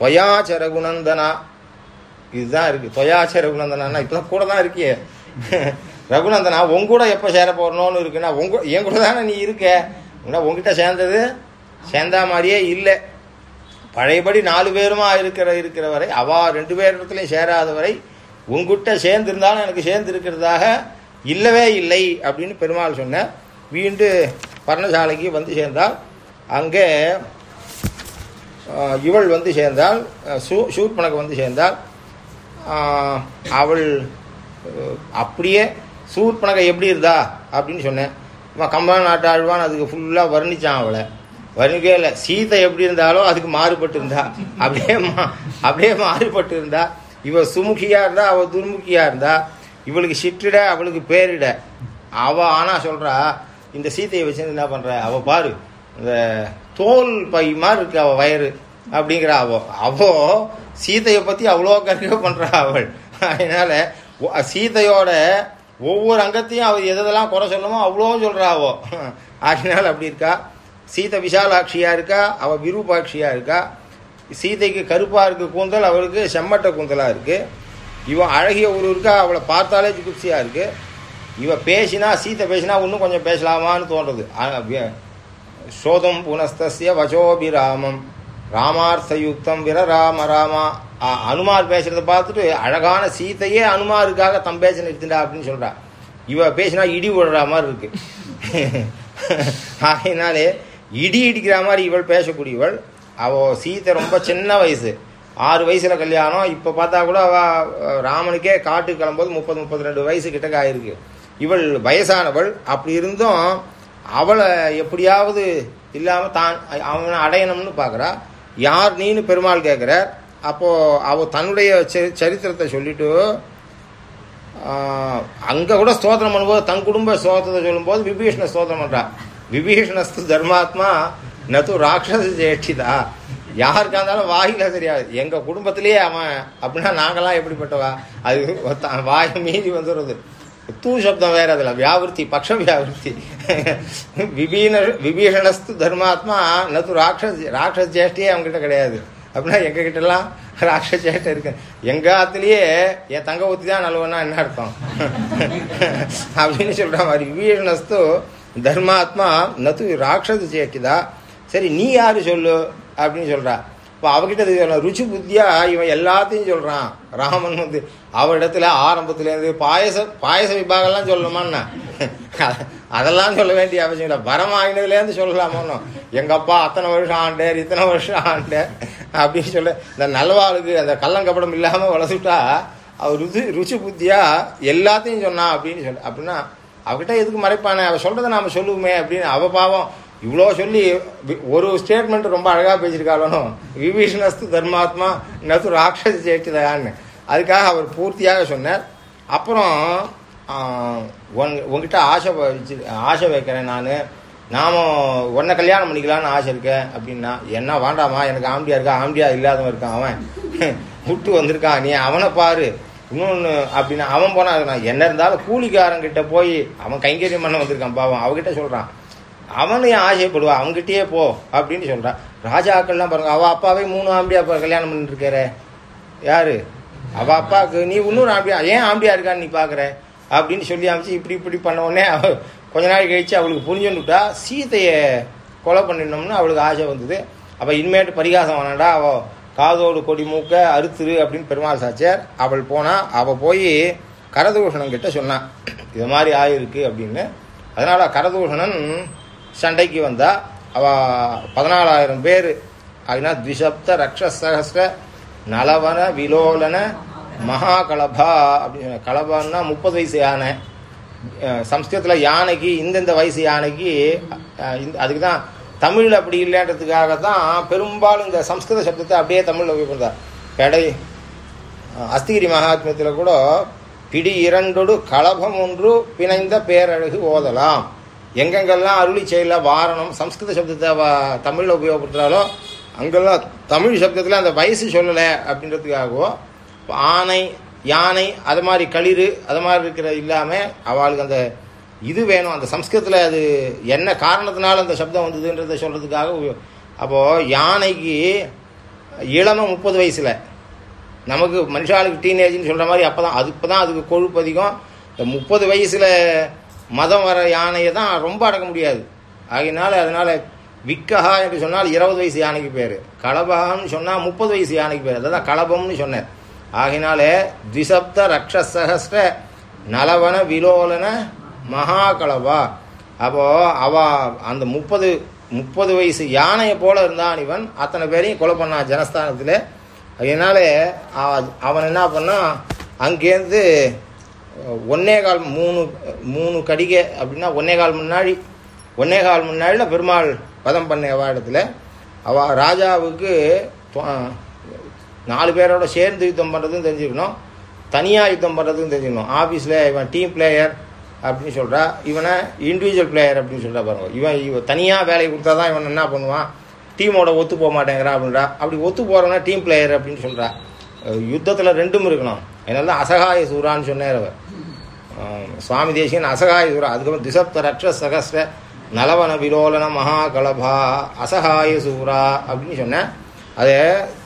தொயாச்ச ரகுநந்தனா இதுதான் இருக்கு. தொயாச்ச ரகுநந்தனா இப்போ கூட தான் இருக்கியே. ரகுநந்தனா உங்க கூட எப்போ சேர போகிறனோன்னு இருக்குன்னா உங்க என் கூட தானே நீ இருக்க? உன்னா உங்ககிட்ட சேர்ந்தது சேர்ந்தா மாதிரியே இல்லை. பழையபடி நாலு பேருமா இருக்கிற இருக்கிற வரை அவா ரெண்டு பேர் இடத்துலையும் சேராத வரை உங்ககிட்ட சேர்ந்திருந்தாலும் எனக்கு சேர்ந்து இருக்கிறதாக இல்லவே இல்லை அப்படின்னு பெருமாள் சொன்ன வீண்டு பர்ணசாலைக்கு வந்து சேர்ந்தால் அங்கே இவள் வந்து சேர்ந்தால் சூ சூர்பனக்கு வந்து சேர்ந்தால் அவள் அப்படியே சூர்பனகை எப்படி இருந்தா அப்படின்னு சொன்னேன். இவன் கம்பள நாட்டு ஆழ்வான் அதுக்கு ஃபுல்லாக வர்ணிச்சான் அவளை. வர்ணிக்கவே இல்லை சீதை எப்படி இருந்தாலும் அதுக்கு மாறுபட்டு இருந்தா. அப்படியே மா அப்படியே மாறுபட்டு இருந்தா. இவ சுமுகியா இருந்தா அவ துர்முகியா இருந்தா. இவளுக்கு சிற்றிட அவளுக்கு பேரிட. அவ ஆனா சொல்றா இந்த சீத்தையை வச்சு என்ன பண்ற? அவ பாரு இந்த தோல் பை மாதிரி இருக்கு அவ வயிறு. அப்படிங்கிற அவ. அவோ சீதையை பத்தி அவ்வளோ கருக பண்றா அவள். அதனால சீதையோட ஒவ்வொரு அங்கத்தையும் அவ எதெல்லாம் குறை சொல்லணுமோ அவ்வளோ சொல்றா அவோ. அதனால அப்படி இருக்கா? சீதை விஷாலாட்சியாக இருக்கா? அவள் விரூபாட்சியா இருக்கா? சீதைக்கு கருப்பாக இருக்கு கூந்தல் அவளுக்கு செம்மட்ட கூந்தலாக இருக்குது இவன் அழகிய ஒரு இருக்கா? அவளை பார்த்தாலே ஜுகுப்சியா இருக்குது இவள் பேசினா சீதை பேசினா இன்னும் கொஞ்சம் பேசலாமான்னு தோன்றது. ஆ- சோதம் புனஸ்தசிய வஜோபிராமம் ராமார்த்தயுக்தம் விர ராம. ராமா அனுமார் பேசுகிறத பார்த்துட்டு அழகான சீதையே அனுமாருக்காக தம் பேச நிறுத்திண்டா அப்படின்னு சொல்கிறா இவ பேசினா இடி விடுற மாதிரி இருக்குது ஆகையினாலே இடி இடிக்கிற மாதிரி இவள் பேசக்கூடியவள். அவள் சீதை ரொம்ப சின்ன வயசு. ஆறு வயசில் கல்யாணம். இப்போ பார்த்தா கூட அவள் ராமனுக்கே காட்டுக்கு கிளம்போது முப்பது முப்பத்தி ரெண்டு வயசு கிட்டக்க ஆயிருக்கு. இவள் வயசானவள். அப்படி இருந்தும் அவளை எப்படியாவது இல்லாமல் தான் அவனை அடையணும்னு பார்க்குறா யார் நீன்னு பெருமாள் கேட்குறார் அப்போது அவள் தன்னுடைய சரித்திரத்தை சொல்லிட்டு அங்கே கூட ஸ்தோத்திரம் பண்ணும்போது தன் குடும்ப ஸ்தோத்திரத்தை சொல்லும்போது விபீஷண ஸ்தோத்திரம் பண்றா. விபீஷணஸ்து தர்மாத்மா நது ராட்சச ஜேஷ்டிதா. யாருக்கா இருந்தாலும் வாயில தெரியாது. எங்க குடும்பத்திலேயே அவன் அப்படின்னா நாங்களாம் எப்படிப்பட்டவா? அது வாய் மீறி வந்துடுறது. தூ சப்தம் வேற அதில். வியாவிருத்தி பக்ஷ வியாவிருத்தி விபீன விபீஷணஸ்து தர்மாத்மா நது ராட்சஸ் ராட்சச ஜேஷ்டியே அவங்ககிட்ட கிடையாது. அப்படின்னா எங்க கிட்ட எல்லாம் ராட்சச இருக்கு. எங்க ஆத்துலயே என் தங்க ஊத்தி தான் நல்லவனா என்ன அர்த்தம்? அப்படின்னு சொல்ற மாதிரி விபீஷணஸ்து தர்மாத்மா நத்து ராட்சச சேர்க்குதா சரி நீ யாரு சொல்லு? அப்படின்னு சொல்றா. இப்போ அவகிட்ட இது ருச்சி புத்தியா? இவன் எல்லாத்தையும் சொல்றான். ராமன் வந்து அவரிடத்துல ஆரம்பத்துலேருந்து பாயச பாயச விபாகம்லாம் சொல்லணுமான்னா அதெல்லாம் சொல்ல வேண்டிய அவசியம் இல்லை. வரம் ஆகினதுலேருந்து சொல்லலாமோ எங்க அப்பா அத்தனை வருஷம் ஆண்டேர் இத்தனை வருஷம் ஆண்டேர் அப்படின்னு சொல்ல இந்த நல்லவாளுக்கு அந்த கள்ளங்கப்படம் இல்லாமல் வளர்த்துட்டா அவர் ருசி ருச்சி புத்தியா எல்லாத்தையும் சொன்னான் அப்படின்னு சொல்ல அப்படின்னா அவகிட்ட எதுக்கு மறைப்பானே? அவ சொல்றதை நாம சொல்லுவோமே அப்படின்னு அவ பாவம். இவ்வளோ சொல்லி ஒரு ஸ்டேட்மெண்ட் ரொம்ப அழகாக பேசியிருக்காளோ விபீஷணஸ்து தர்மாத்மா நத்து ராட்சச சேர்த்துதான்னு அதுக்காக அவர் பூர்த்தியாக சொன்னார். அப்புறம் ஆஹ், உன் உங்ககிட்ட ஆசை வச்சு ஆசை வைக்கிறேன் நான். நாம் உன்னை கல்யாணம் பண்ணிக்கலான்னு ஆசை இருக்கேன் அப்படின்னா என்ன வேண்டாமா எனக்கு ஆம்பியா இருக்கா? ஆம்பியா இல்லாதவன் இருக்கான் அவன். விட்டு வந்திருக்கான் நீ அவனை பாரு. இன்னொன்று அப்படின்னா அவன் போனால் நான் என்ன இருந்தாலும் கூலிக்காரங்கிட்ட போய் அவன் கைங்கரியம் பண்ண வந்திருக்கான் பாவம். அவகிட்ட சொல்கிறான் அவனையும் ஆசைப்படுவா? அவங்ககிட்டயே போ அப்படின்னு சொல்கிறான் ராஜாக்கள்லாம் பாருங்க அவள் அப்பாவே மூணு ஆம்பியா அப்பா கல்யாணம் பண்ணிருக்கிற யார்? அவள் அப்பாவுக்கு நீ இன்னொரு ஆம்பியா ஏன் ஆம்பியா இருக்கான்னு நீ பார்க்குற அப்படின்னு சொல்லி அமைச்சு இப்படி இப்படி பண்ண உடனே அவ கொஞ்ச நாள் கழித்து அவளுக்கு புரிஞ்சுட்டா சீத்தையை கொலை பண்ணிடணும்னு அவளுக்கு ஆசை வந்தது. அப்போ இனிமேட்டு பரிகாசம் வேணாண்டா அவள் காதோடு கொடி மூக்க அறுத்துரு அப்படின்னு பெருமாள் சாச்சார் அவள் போனா அவ போய் கரதூஷணன் கிட்ட சொன்னான் இது மாதிரி ஆயிருக்கு அப்படின்னு. அதனால கரதூஷணன் சண்டைக்கு வந்தா அவ பதினாலாயிரம் பேர். அப்படின்னா த்விசப்த ரக்ஷசகஸ்ர நலவன விலோலன மகா கலபா அப்படின்னு. கலபான்னா முப்பது வயசு யானை. சம்ஸ்கிருதத்தில் யானைக்கு இந்தந்த வயசு யானைக்கு இந்த அதுக்கு தான் தமிழ் அப்படி இல்லைன்றதுக்காக தான் பெரும்பாலும் இந்த சம்ஸ்கிருத சப்தத்தை அப்படியே தமிழில் உபயோகப்படுத்தார் கடை அஸ்திகிரி மகாத்மியத்தில் கூட பிடி இரண்டொடு கலபம் ஒன்று பிணைந்த பேரழகு ஓதலாம். எங்கெங்கெல்லாம் அருளி செயல வாரணம் சம்ஸ்கிருத சப்தத்தை தமிழில் உபயோகப்படுத்துகிறாலோ உபயோகப்படுத்துறாலோ அங்கெல்லாம் தமிழ் சப்தத்தில் அந்த வயசு சொல்லலை அப்படின்றதுக்காகவோ ஆனை யானை அது மாதிரி களிறு அது மாதிரி இருக்கிற இல்லாமல் அவளுக்கு அந்த இது வேணும். அந்த சம்ஸ்கிருதத்தில் அது என்ன காரணத்தினால அந்த சப்தம் வந்ததுன்றதை சொல்கிறதுக்காக அப்போது யானைக்கு இளமை முப்பது வயசில். நமக்கு மனுஷாளுக்கு டீனேஜ்னு சொல்கிற மாதிரி அப்போ தான் அது இப்பதான் அதுக்கு கொழுப்பு அதிகம். இந்த முப்பது வயசில் மதம் வர யானையை தான் ரொம்ப அடக்க முடியாது. ஆகினால அதனால் விக்கஹா என்று சொன்னால் இருபது வயசு யானைக்கு பேர். கலபகான்னு சொன்னால் முப்பது வயசு யானைக்கு பேர். அதான் கலபம்னு சொன்னேன் ஆகினாலே ரக்ஷ ரக்ஷசகஸ்ர நலவன விலோலன மகா கலபா அப்போ அவ அந்த முப்பது முப்பது வயசு யானையை போல இருந்தான் இவன். அத்தனை பேரையும் கொலை பண்ணான் ஜனஸ்தானத்தில். அதனால அவன் என்ன பண்ணான் அங்கேருந்து ஒன்னே கால் மூணு மூணு கடிகை அப்படின்னா ஒன்னே கால் முன்னாடி ஒன்னே கால் முன்னாடியில் பெருமாள் வதம் பண்ண அவ இடத்துல. அவ ராஜாவுக்கு நாலு பேரோட சேர்ந்து யுத்தம் பண்ணுறதும் தெரிஞ்சுக்கணும். தனியாக யுத்தம் பண்ணுறதும் தெரிஞ்சுக்கணும். ஆஃபீஸில் இவன் டீம் பிளேயர் அப்படின்னு சொல்கிறா இவனை இண்டிவிஜுவல் பிளேயர் அப்படின்னு சொல்கிறா பாருங்க. இவன் இவன் தனியாக வேலையை கொடுத்தா தான் இவன் என்ன பண்ணுவான்? டீமோட ஒத்து போக மாட்டேங்கிறான் அப்படின்றா. அப்படி ஒத்து போகிறவனா டீம் பிளேயர் அப்படின்னு சொல்கிறா யுத்தத்தில் ரெண்டும் இருக்கணும் அதனால தான் அசகாய சூரான்னு சொன்னேன் அவர். சுவாமி தேசியன் அசகாய சூரா அதுக்கப்புறம் திசப்த ரட்ச சகஸ்ர நலவன விலோலன மகாகலபா அசகாய சூரா அப்படின்னு சொன்னேன் அது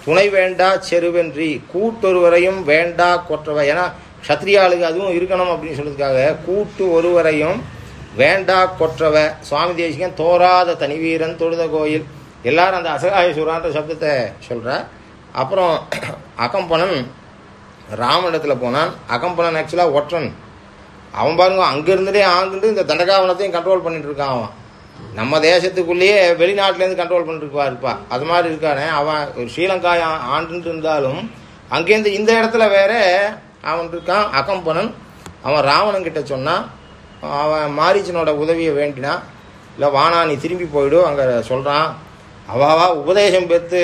துணை வேண்டா செருவென்றி கூட்டொருவரையும் வேண்டா கொற்றவை. ஏன்னா க்ஷத்ரியாளுக்கு அதுவும் இருக்கணும் அப்படின்னு சொல்கிறதுக்காக கூட்டு ஒருவரையும் வேண்டா கொற்றவ. சுவாமி தேசிகன் தோறாத தனிவீரன் தொழுத கோயில். எல்லாரும் அந்த அசகாய சப்தத்தை சொல்கிறார் அப்புறம் அகம்பனன் ராமனிடத்தில் போனான். அகம்பனன் ஆக்சுவலாக ஒற்றன். அவன் பாருங்க அங்கேருந்துட்டே ஆங்கிட்டு இந்த தண்டகாவனத்தையும் கண்ட்ரோல் பண்ணிட்டு இருக்கான் அவன். நம்ம தேசத்துக்குள்ளேயே வெளிநாட்டிலேருந்து கண்ட்ரோல் பண்ணிருப்பா இருப்பா அது மாதிரி இருக்கானே. அவன் ஸ்ரீலங்கா ஆண்டுன்னு இருந்தாலும் அங்கேருந்து இந்த இடத்துல வேற அவன் இருக்கான் அகம்பனன் அவன் ராவணன்கிட்ட சொன்னான் அவன் மாரீச்சனோட உதவியை வேண்டினான் இல்லை வானா நீ திரும்பி போயிடு அங்கே சொல்கிறான் அவாவா உபதேசம் பெற்று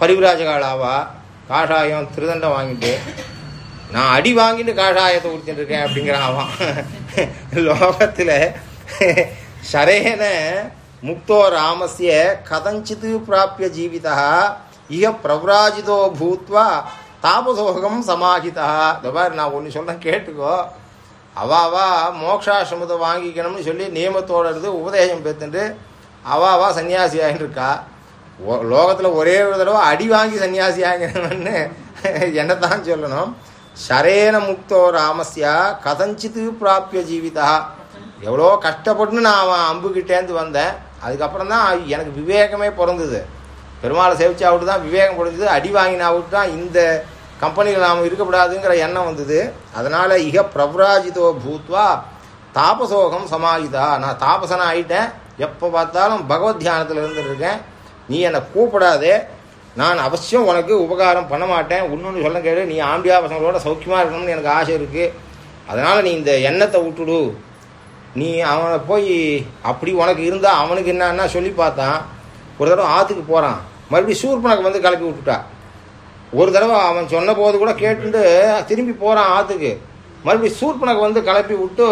பரிவிராஜகாலாவா காஷாயம் திருதண்டம் வாங்கிட்டு நான் அடி வாங்கிட்டு காஷாயத்தை கொடுத்துட்டு இருக்கேன் அப்படிங்கிறான் அவன். லோகத்தில் சரேன முக்தோ ராமஸ்ய கதஞ்சித்து பிராப்பிய ஜீவிதா இக பிரவராஜிதோ பூத்வா தாபசோகம் சமாஹிதா இந்த மாதிரி நான் ஒன்று சொல்கிறேன் கேட்டுக்கோ. அவாவா மோக்ஷாசிரமத்தை வாங்கிக்கணும்னு சொல்லி நியமத்தோட இருந்து உபதேசம் பெற்றுட்டு அவாவா சன்னியாசி ஆகிட்டுருக்கா லோகத்தில் ஒரே ஒரு தடவை அடி வாங்கி சன்னியாசி ஆகணும்னு என்னத்தான் சொல்லணும். சரேன முக்தோ ராமஸ்யா கதஞ்சித்து பிராப்பிய ஜீவிதா. எவ்வளோ கஷ்டப்பட்டுன்னு நான் அவன் அம்புக்கிட்டேருந்து வந்தேன். அதுக்கப்புறம் தான் எனக்கு விவேகமே பிறந்தது. பெருமாளை சேவிச்சாவிட்டு தான் விவேகம் பிடிச்சது அடி வாங்கினாவிட்டு தான் இந்த கம்பெனியில் நாம் இருக்கக்கூடாதுங்கிற எண்ணம் வந்தது. அதனால் இக பிரபராஜிதோ பூத்வா தாபசோகம் சமாயுதா. நான் தாபசனா ஆயிட்டேன். எப்போ பார்த்தாலும் பகவத் தியானத்தில் இருந்துருக்கேன் நீ என்னை கூப்பிடாதே. நான் அவசியம் உனக்கு உபகாரம் பண்ண மாட்டேன். இன்னொன்று சொல்ல கேடு நீ ஆம்பியா பசங்களோட சௌக்கியமாக இருக்கணும்னு எனக்கு ஆசை இருக்குது அதனால் நீ இந்த எண்ணத்தை விட்டுடு. நீ அவனை போய் அப்படி உனக்கு இருந்தால் அவனுக்கு என்னன்னா சொல்லி பார்த்தான். ஒரு தடவை ஆற்றுக்கு போகிறான் மறுபடியும் சூர்பனக்கு வந்து கலப்பி விட்டுட்டா. ஒரு தடவை அவன் சொன்ன போது கூட கேட்டுட்டு திரும்பி போகிறான் ஆற்றுக்கு மறுபடியும் சூர்பனக்கு வந்து கலப்பி விட்டு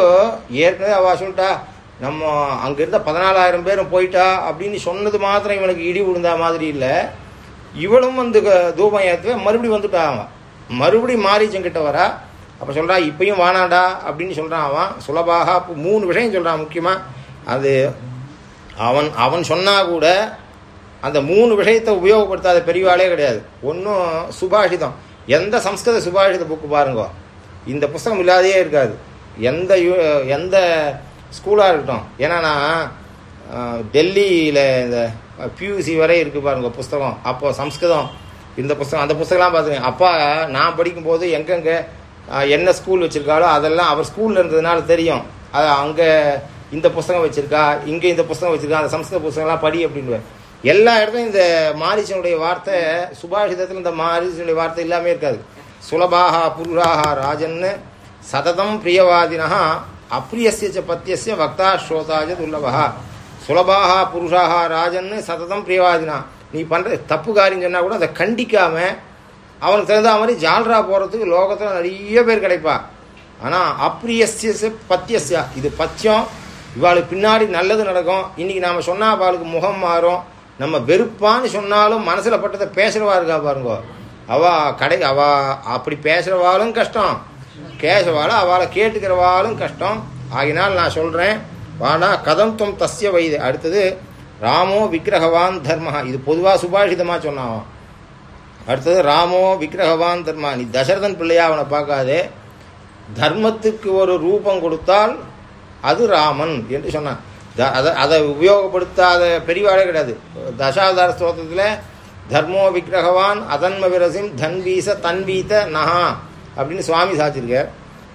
ஏற்கனவே அவள் சொல்லிட்டா நம்ம அங்கே இருந்த பதினாலாயிரம் பேரும் போயிட்டா அப்படின்னு சொன்னது மாத்திரம் இவனுக்கு இடி விழுந்தா மாதிரி இல்லை. இவளும் வந்து தூபம் ஏற்றுவேன் மறுபடியும் வந்துட்டான் அவன். மறுபடியும் மாரீச்சங்கிட்ட வரா. அப்போ சொல்கிறான் இப்பயும் வானாண்டா அப்படின்னு சொல்கிறான் அவன். சுலபாக மூணு விஷயம் சொல்கிறான் முக்கியமாக அது அவன் அவன் சொன்னால் கூட அந்த மூணு விஷயத்தை உபயோகப்படுத்தாத பெரியவாளே கிடையாது. ஒன்றும் சுபாஷிதம். எந்த சம்ஸ்கிருத சுபாஷித புக்கு பாருங்கோ. இந்த புஸ்தகம் இல்லாதையே இருக்காது. எந்த எந்த ஸ்கூலாக இருக்கட்டும். ஏன்னா நான் டெல்லியில் இந்த பியூசி வரை இருக்குது பாருங்க புஸ்தகம். அப்போ சம்ஸ்கிருதம். இந்த புஸ்தகம் அந்த புஸ்தகம்லாம் பார்த்துங்க அப்பா நான் படிக்கும்போது எங்கெங்கே என்ன ஸ்கூல் வச்சுருக்காலோ அதெல்லாம் அவர் ஸ்கூலில் இருந்ததுனால தெரியும். அது அங்கே இந்த புஸ்தகம் வச்சுருக்கா இங்கே இந்த புஸ்தகம் வச்சுருக்கா அந்த சம்ஸ்கிருத புஸ்தகம்லாம் படி அப்படின்னு எல்லா இடத்துலையும் இந்த மாரிசனுடைய வார்த்தை சுபாஷிதத்தில் இந்த மாரிசனுடைய வார்த்தை இல்லாமல் இருக்காது. சுலபாகா புருராகா ராஜன்னு சததம் பிரியவாதினா அப்பிரியசிய பத்தியசிய வக்தா ஸ்ரோதாஜ துல்லபா சுலபாகா புருஷாகா ராஜன்னு சததம் பிரியவாதினா. நீ பண்ணுற தப்பு காரியம் சொன்னால் கூட அதை கண்டிக்காமல் அவனுக்கு தகுந்த மாதிரி ஜால்ரா போகிறதுக்கு லோகத்தில் நிறைய பேர் கிடைப்பா. ஆனால் அப்பிரியசிய பத்தியசியா இது பத்தியம் இவாளுக்கு பின்னாடி நல்லது நடக்கும். இன்னைக்கு நாம் சொன்னால் அவளுக்கு முகம் மாறும். நம்ம வெறுப்பான்னு சொன்னாலும் மனசில் பட்டதை பேசுகிறவா இருக்கா பாருங்க. அவா கடை அவா அப்படி பேசுகிறவாலும் கஷ்டம். கேசவாள அவளை கேட்டுக்கிறவாலும் கஷ்டம். ஆகினால் நான் சொல்கிறேன் வாடா கதம் தும் தஸ்ய வைது. அடுத்தது ராமோ விக்கிரகவான் தர்மஹா இது பொதுவாக சுபாஷிதமாக சொன்னான் அடுத்தது ராமோ விக்கிரகவான் தர்மா. நீ தசரதன் பிள்ளையா அவனை பார்க்காதே. தர்மத்துக்கு ஒரு ரூபம் கொடுத்தால் அது ராமன் என்று சொன்னான். அதை அதை உபயோகப்படுத்தாத பெரியவாடே கிடையாது. தசாதார ஸ்தோத்திரத்தில் தர்மோ விக்கிரகவான் அதன்ம விரசிம் தன்வீச தன்வீத நகா அப்படின்னு சுவாமி சாச்சிருக்கார்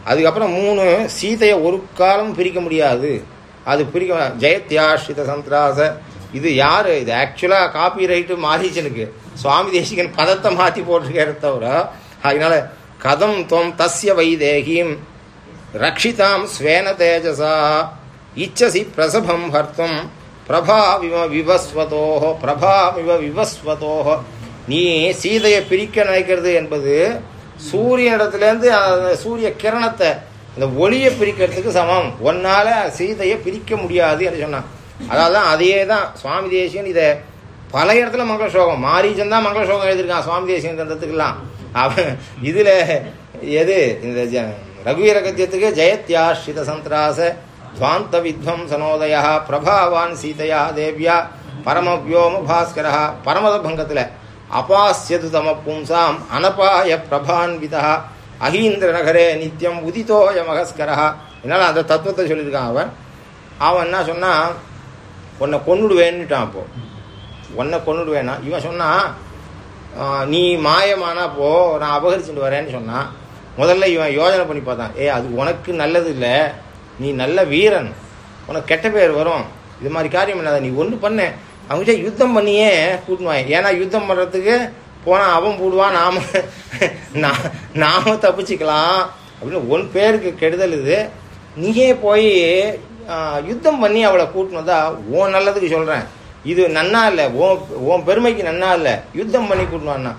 அதுக்கப்புறம் மூணு சீதையை ஒரு காலம் பிரிக்க முடியாது. அது பிரிக்க ஜெயத்யாஷ்ரித சந்திராச இது யார்? இது ஆக்சுவலாக காப்பி ரைட்டு மாரீச்சனுக்கு சுவாமி தேசிகன் பதத்தை மாற்றி போட்டிருக்காரு தவிர அதனால் கதம் தொம் தஸ்ய வைதேகிம் ரக்ஷிதாம் ஸ்வேன தேஜசா இச்சசி பிரசபம் ஹர்த்தம். பிரபாவிவ விவஸ்வதோஹோ பிரபாவிவ விவஸ்வதோஹோ. நீ சீதையை பிரிக்க நினைக்கிறது என்பது சூரியனிடத்துலேருந்து சூரிய கிரணத்தை இந்த ஒளியை பிரிக்கிறதுக்கு சமம். ஒன்னால் சீதையை பிரிக்க முடியாது என்று சொன்னான். அதாவது தான் அதே தான் சுவாமி தேசியன் இதை பல இடத்துல மங்கள சோகம் மாரீஜன் தான் மங்கள சோகம் எழுதியிருக்கான் சுவாமி தேசியன் கிரந்தத்துக்கெல்லாம். அவன் இதில் எது? இந்த ரகுவீர கத்தியத்துக்கு ஜெயத்யாஷித சந்திராச துவாந்த வித்வம் பிரபாவான் சீதையா தேவியா பரமவியோம பாஸ்கர பரமத பங்கத்தில் அபாசியது தம பும்சாம் அனபாய பிரபான்விதா அகீந்திர நகரே நித்தியம் உதித்தோய மகஸ்கரா என்னால் அந்த தத்துவத்தை சொல்லியிருக்கான் அவன். அவன் என்ன சொன்னான் உன்னை கொண்டுடுவேன்னுட்டான் அப்போ. உன்னை கொண்டுடுவேனா இவன் சொன்னான் நீ மாயமானா போ நான் அபகரிச்சுட்டு வரேன்னு சொன்னான். முதல்ல இவன் யோஜனை பண்ணி பார்த்தான். ஏ அது உனக்கு நல்லது இல்லை நீ நல்ல வீரன். உனக்கு கெட்ட பேர் வரும். இது மாதிரி காரியம் பண்ணாத நீ ஒன்று பண்ண. அவங்ககிட்ட யுத்தம் பண்ணியே கூட்டுவாங்க ஏன்னா யுத்தம் பண்ணுறதுக்கு போனால் அவன் போடுவான் நாம நான் நாம தப்பிச்சுக்கலாம். அப்படின்னு ஒன் பேருக்கு கெடுதல் இது. நீயே போய் யுத்தம் பண்ணி அவளை கூட்டினு வந்தா உன் நல்லதுக்கு சொல்கிறேன் இது நன்னா இல்லை. உன் உன் பெருமைக்கு நன்னா இல்லை. யுத்தம் பண்ணி கூட்டினான்னா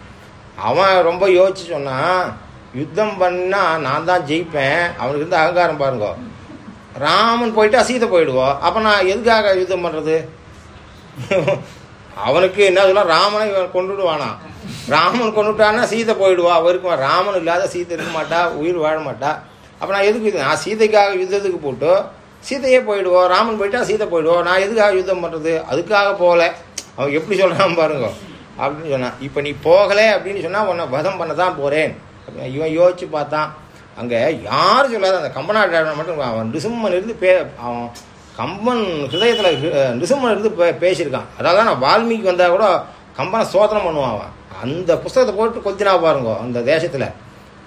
அவன் ரொம்ப யோசிச்சு சொன்னான் யுத்தம் பண்ணால் நான் தான் ஜெயிப்பேன். அவனுக்கு இருந்து அகங்காரம் பாருங்க. ராமன் போயிட்டா சீதை போயிடுவோம் அப்போ நான் எதுக்காக யுத்தம் பண்ணுறது அவனுக்கு என்ன சொல்ல ராமனை இவன் கொண்டுடுவானா? ராமன் கொண்டுட்டான்னா சீதை போயிடுவா. அவருக்கு ராமன் இல்லாத சீதை இருக்க மாட்டா உயிர் வாழ மாட்டா. அப்போ நான் எதுக்கு நான் சீதைக்காக யுத்தத்துக்கு போட்டு சீதையே போயிடுவோம் ராமன் போயிட்டா சீதை போயிடுவோம் நான் எதுக்காக யுத்தம் பண்ணுறது அதுக்காக போகல. அவன் எப்படி சொல்கிறான் பாருங்க. அப்படின்னு சொன்னான். இப்போ நீ போகலை அப்படின்னு சொன்னால் உன்னை வதம் பண்ண தான் போகிறேன் இவன் யோசிச்சு பார்த்தான். அங்கே யாரும் சொல்லாத அந்த கம்பனா கம்பனாட்டாளன் மட்டும் அவன் நிசும்மன் இருந்து பே அவன் கம்பன் ஹிருதயத்தில் நிசும்மன் இருந்து பே பேசியிருக்கான். அதாவது நான் வால்மீகி வந்தால் கூட கம்பனை சோதனம் பண்ணுவான் அவன். அந்த புஸ்தகத்தை போட்டு கொத்தினா பாருங்க அந்த தேசத்தில்.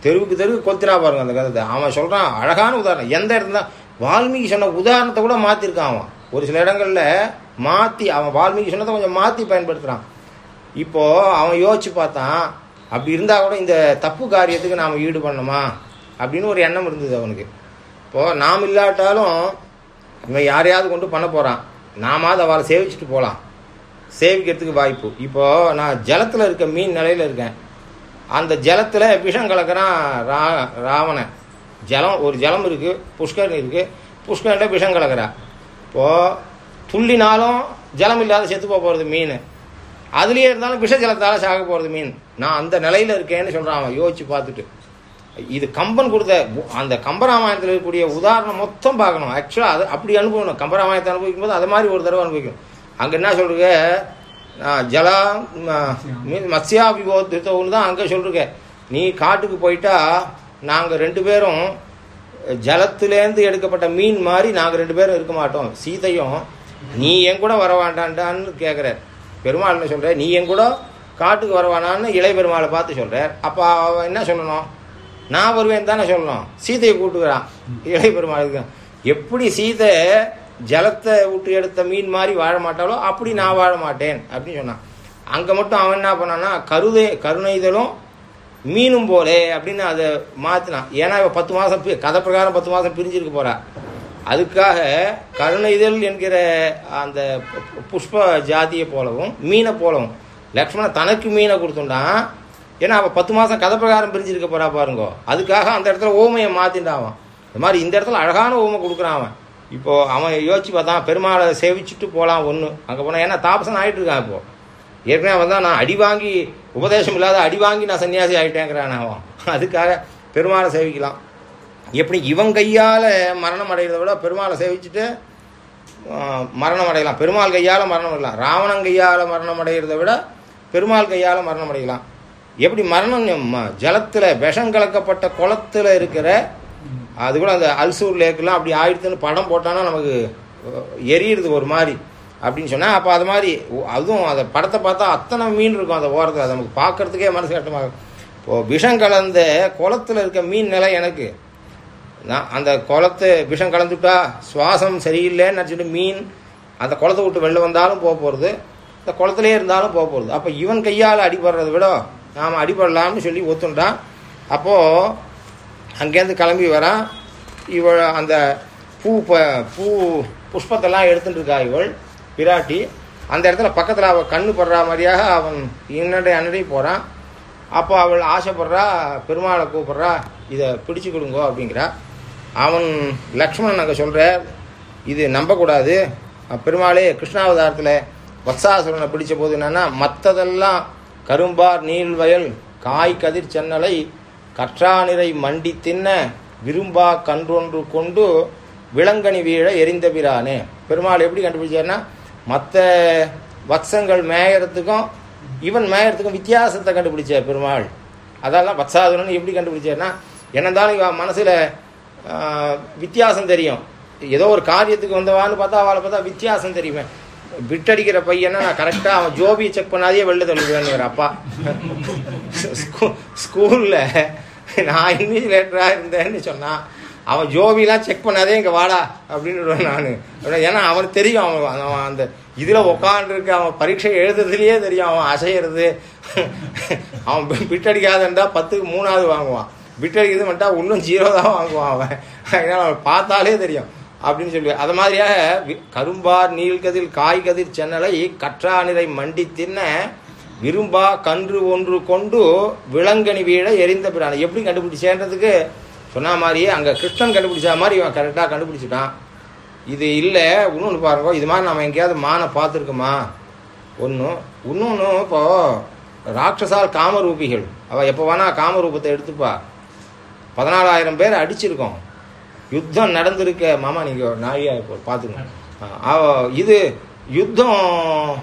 தெருவுக்கு தெருவுக்கு கொத்தினா பாருங்க அந்த கதை அவன் சொல்கிறான் அழகான உதாரணம். எந்த இடத்துல? வால்மீகி சொன்ன உதாரணத்தை கூட மாற்றிருக்கான் அவன். ஒரு சில இடங்களில் மாற்றி அவன் வால்மீகி சொன்னதை கொஞ்சம் மாற்றி பயன்படுத்துகிறான் இப்போது அவன் யோசிச்சு பார்த்தான் அப்படி இருந்தால் கூட இந்த தப்பு காரியத்துக்கு நாம் ஈடுபடணுமா? அப்படின்னு ஒரு எண்ணம் இருந்தது அவனுக்கு. இப்போது நாம் இல்லாட்டாலும் இவன் யாரையாவது கொண்டு பண்ண போகிறான் நாமாவது அவளை சேவிச்சுட்டு போகலாம் சேவிக்கிறதுக்கு வாய்ப்பு. இப்போது நான் ஜலத்தில் இருக்க மீன் நிலையில் இருக்கேன். அந்த ஜலத்தில் விஷம் கலக்கிறான் ரா ராவணன். ஜலம் ஒரு ஜலம் இருக்குது புஷ்கரணி இருக்குது புஷ்கரனில் விஷம் கலக்கிறா. இப்போது துள்ளினாலும் ஜலம் இல்லாத செத்து போக போகிறது மீன். அதுலேயே இருந்தாலும் விஷ ஜலத்தால் சாக போகிறது மீன். நான் அந்த நிலையில் இருக்கேன்னு சொல்கிறான் அவன். யோசிச்சு பார்த்துட்டு. இது கம்பன் கொடுத்த அந்த கம்பராமாயணத்தில் இருக்கக்கூடிய உதாரணம் மொத்தம் பார்க்கணும். ஆக்சுவலாக அது அப்படி அனுபவணும் கம்பராமாயணத்தை அனுபவிக்கும் போது அது மாதிரி ஒரு தடவை அனுபவிக்கணும். அங்கே என்ன சொல்றீங்க? ஜலா மீன் மத்ஸ்யாபிபோத்திருத்தவன்னு தான் அங்கே சொல்றீங்க. நீ காட்டுக்கு போயிட்டா நாங்கள் ரெண்டு பேரும் ஜலத்திலேருந்து எடுக்கப்பட்ட மீன் மாதிரி நாங்கள் ரெண்டு பேரும் இருக்க மாட்டோம். சீதையும் நீ என் கூட வர வேண்டான்டான்னு கேட்குறார் பெருமாள் என்ன சொல்ற? நீ என் கூட காட்டுக்கு வர வேணான்னு இளைய பெருமாளை பார்த்து சொல்றார் அப்போ அவன் என்ன சொல்லணும்? நான் வருவேன் தானே சொல்லணும். சீதையை கூட்டுக்கிறான் இளைய பெருமாளுக்கு எப்படி சீதை ஜலத்தை விட்டு எடுத்த மீன் மாதிரி வாழ மாட்டாளோ அப்படி நான் வாழ மாட்டேன் அப்படின்னு சொன்னான். அங்கே மட்டும் அவன் என்ன பண்ணான்னா கருதை கருணைதலும் மீனும் போலே அப்படின்னு அதை மாற்றினான் ஏன்னா பத்து மாதம் கதை பிரகாரம் பத்து மாதம் பிரிஞ்சிருக்க போறா. அதுக்காக கருணைதல் என்கிற அந்த புஷ்ப ஜாதியை போலவும் மீனை போலவும் லக்ஷ்மணன் தனக்கு மீனை கொடுத்துட்டான். ஏன்னா அவள் பத்து மாதம் கதை பிரகாரம் பிரிஞ்சிருக்க போறா பாருங்கோ. அதுக்காக அந்த இடத்துல ஓமையை மாற்றிட்டான் இந்த மாதிரி இந்த இடத்துல அழகான ஓமை கொடுக்குறான் அவன். இப்போ அவன் யோசிச்சு பார்த்தான் பெருமாளை சேவிச்சுட்டு போகலாம் ஒன்று அங்கே போனால் ஏன்னா தாபசன் ஆகிட்டு இருக்கான் இப்போ. ஏற்கனவே அவன் தான் நான் அடி வாங்கி உபதேசம் இல்லாத அடி வாங்கி நான் சன்னியாசி ஆகிட்டேங்கிறான் அவன். அதுக்காக பெருமாளை சேவிக்கலாம். எப்படி இவன் கையால் மரணம் அடைகிறத விட பெருமாளை சேவிச்சுட்டு மரணம் அடையலாம். பெருமாள் கையால் மரணம் அடையலாம். ராவணன் கையால் மரணம் அடைகிறத விட பெருமாள் கையால் மரணம் அடையலாம். எப்படி மரணம்? ஜலத்தில் விஷம் கலக்கப்பட்ட குளத்துல இருக்கிற அது கூட அந்த அல்சூர் லேக்கெலாம் அப்படி ஆயிடுத்துன்னு படம் போட்டானா நமக்கு எரியிறது எரியுறது ஒரு மாதிரி. அப்படின்னு சொன்னால் அப்போ அது மாதிரி அதுவும் அந்த படத்தை பார்த்தா அத்தனை மீன் இருக்கும் அந்த ஓரத்தில். அது நமக்கு பார்க்கறதுக்கே மனசு கட்டமாக இப்போ விஷம் கலந்த குளத்துல இருக்க மீன் நிலை எனக்கு. நான் அந்த குளத்து விஷம் கலந்துட்டா சுவாசம் சரியில்லைன்னு நினச்சிட்டு மீன் அந்த குளத்தை விட்டு வெளில வந்தாலும் போக போகிறது இந்த குளத்துலேயே இருந்தாலும் போக போகிறது அப்போ இவன் கையால் அடிபடுறதை விட நாம் அடிபடலாம்னு சொல்லி ஒத்துண்டான் அப்போது அங்கேருந்து கிளம்பி வரான் இவள் அந்த பூ ப பூ புஷ்பத்தெல்லாம் எடுத்துட்டு இருக்கா இவள் பிராட்டி. அந்த இடத்துல பக்கத்தில் அவள் கண்ணு படுற மாதிரியாக அவன் இன்னடை அன்னடையும் போகிறான் அப்போ அவள் ஆசைப்படுறா பெருமாளை கூப்பிட்றா இதை பிடிச்சு கொடுங்கோ அப்படிங்கிறா. அவன் லக்ஷ்மணன் அங்கே சொல்கிற இது நம்பக்கூடாது. பெருமாளே கிருஷ்ணாவதாரத்தில் வத்சாசுரனை பிடிச்ச போது என்னென்னா மற்றதெல்லாம் கரும்பார் நீள்வயல் காய் கதிர் சென்னலை கற்றானிறை மண்டி தின்ன விரும்பா கன்றொன்று கொண்டு விலங்கனி வீழ எரிந்தபிரானே. பெருமாள் எப்படி கண்டுபிடிச்சார்னா மற்ற வத்சங்கள் மேயறதுக்கும் இவன் மேயறதுக்கும் வித்தியாசத்தை கண்டுபிடிச்சார் பெருமாள். அதெல்லாம் வத்சாதுரன் எப்படி கண்டுபிடிச்சார்னா என்னந்தாலும் இவன் மனசில் வித்தியாசம் தெரியும். ஏதோ ஒரு காரியத்துக்கு வந்தவான்னு பார்த்தா அவளை பார்த்தா வித்தியாசம் தெரியுமே. விட்டடிக்கிற பையனை நான் கரெக்டாக அவன் ஜோபியை செக் பண்ணாதே வெளில தள்ளிடுவேன்னு அப்பா. ஸ்கூலில் நான் இன்விஜிலேட்டராக இருந்தேன்னு சொன்னான் அவன் ஜோபிலாம் செக் பண்ணாதே இங்கே வாடா அப்படின்னு நான். ஏன்னா அவனுக்கு தெரியும் அவன் அவன் அந்த இதில் உக்காண்டிருக்கு அவன் பரீட்சை எழுதுறதுலேயே தெரியும் அவன் அசையிறது. அவன் பிட்டடிக்காதண்டா பத்துக்கு மூணாவது வாங்குவான். பிட்டடிக்கிறது மட்டும் இன்னும் ஜீரோ தான் வாங்குவான் அவன். அதனால அவன் பார்த்தாலே தெரியும். அப்படின்னு சொல்லி அது மாதிரியாக வி- கரும்பார் நீள்கதில் காய்கதிர் சென்னலை கற்றானிரை மண்டி தின்ன விரும்பா கன்று ஒன்று கொண்டு விலங்கனி வீழ எரிந்த பிராணி. எப்படி கண்டுபிடிச்சேன்றதுக்கு சொன்ன மாதிரியே அங்கே கிருஷ்ணன் கண்டுபிடிச்ச மாதிரி இவன் கரெக்டாக கண்டுபிடிச்சிட்டான். இது இல்லை இன்னொன்று பாருங்க இது மாதிரி நம்ம எங்கேயாவது மானை பார்த்துருக்கோமா? ஒன்றும் இன்னொன்று இப்போ ராட்சசால் காமரூபிகள். அவள் எப்போ வேணா காமரூபத்தை எடுத்துப்பா. பதினாலாயிரம் பேர் அடிச்சிருக்கோம். யுத்தம் நடந்திருக்க மாமா நீங்கள் நாயா இப்போ பார்த்துக்கணும் இது யுத்தம்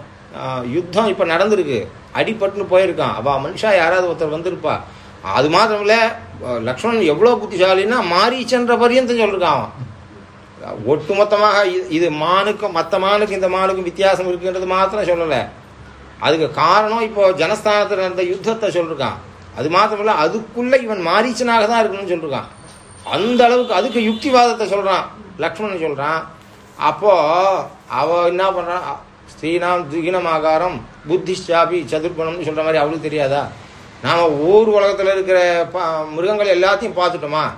யுத்தம் இப்போ நடந்திருக்கு. அடிபட்டுன்னு போயிருக்கான். அவள் மனுஷா யாராவது ஒருத்தர் வந்திருப்பா. அது மாத்திரம் இல்லை லக்ஷ்மணன் எவ்வளோ புத்திசாலின்னா மாரீச்சன்ற பரியந்தம் சொல்லிருக்கான் அவன். ஒட்டுமொத்தமாக இது- இது மானுக்கும் மற்ற மானுக்கும் இந்த மானுக்கும் வித்தியாசம் இருக்குன்றது மாத்திரம் சொல்லலை. அதுக்கு காரணம் இப்போ ஜனஸ்தானத்தில் நடந்த யுத்தத்தை சொல்லிருக்கான். அது மாத்திரம் இல்லை அதுக்குள்ளே இவன் மாரீச்சனாக தான் இருக்கணும்னு சொல்லிருக்கான். அந்த அளவுக்கு அதுக்கு யுக்திவாதத்தை சொல்கிறான் லக்ஷ்மணன் சொல்கிறான் அப்போது அவள் என்ன பண்ணுறான் ஸ்ரீனாம் துகினமாகாரம் புத்திஷாபி சதுர்குணம்னு சொல்கிற மாதிரி அவளுக்கு தெரியாதா? நாம் ஊர் உலகத்தில் இருக்கிற ப- மிருகங்கள் எல்லாத்தையும் பார்த்துட்டோமா?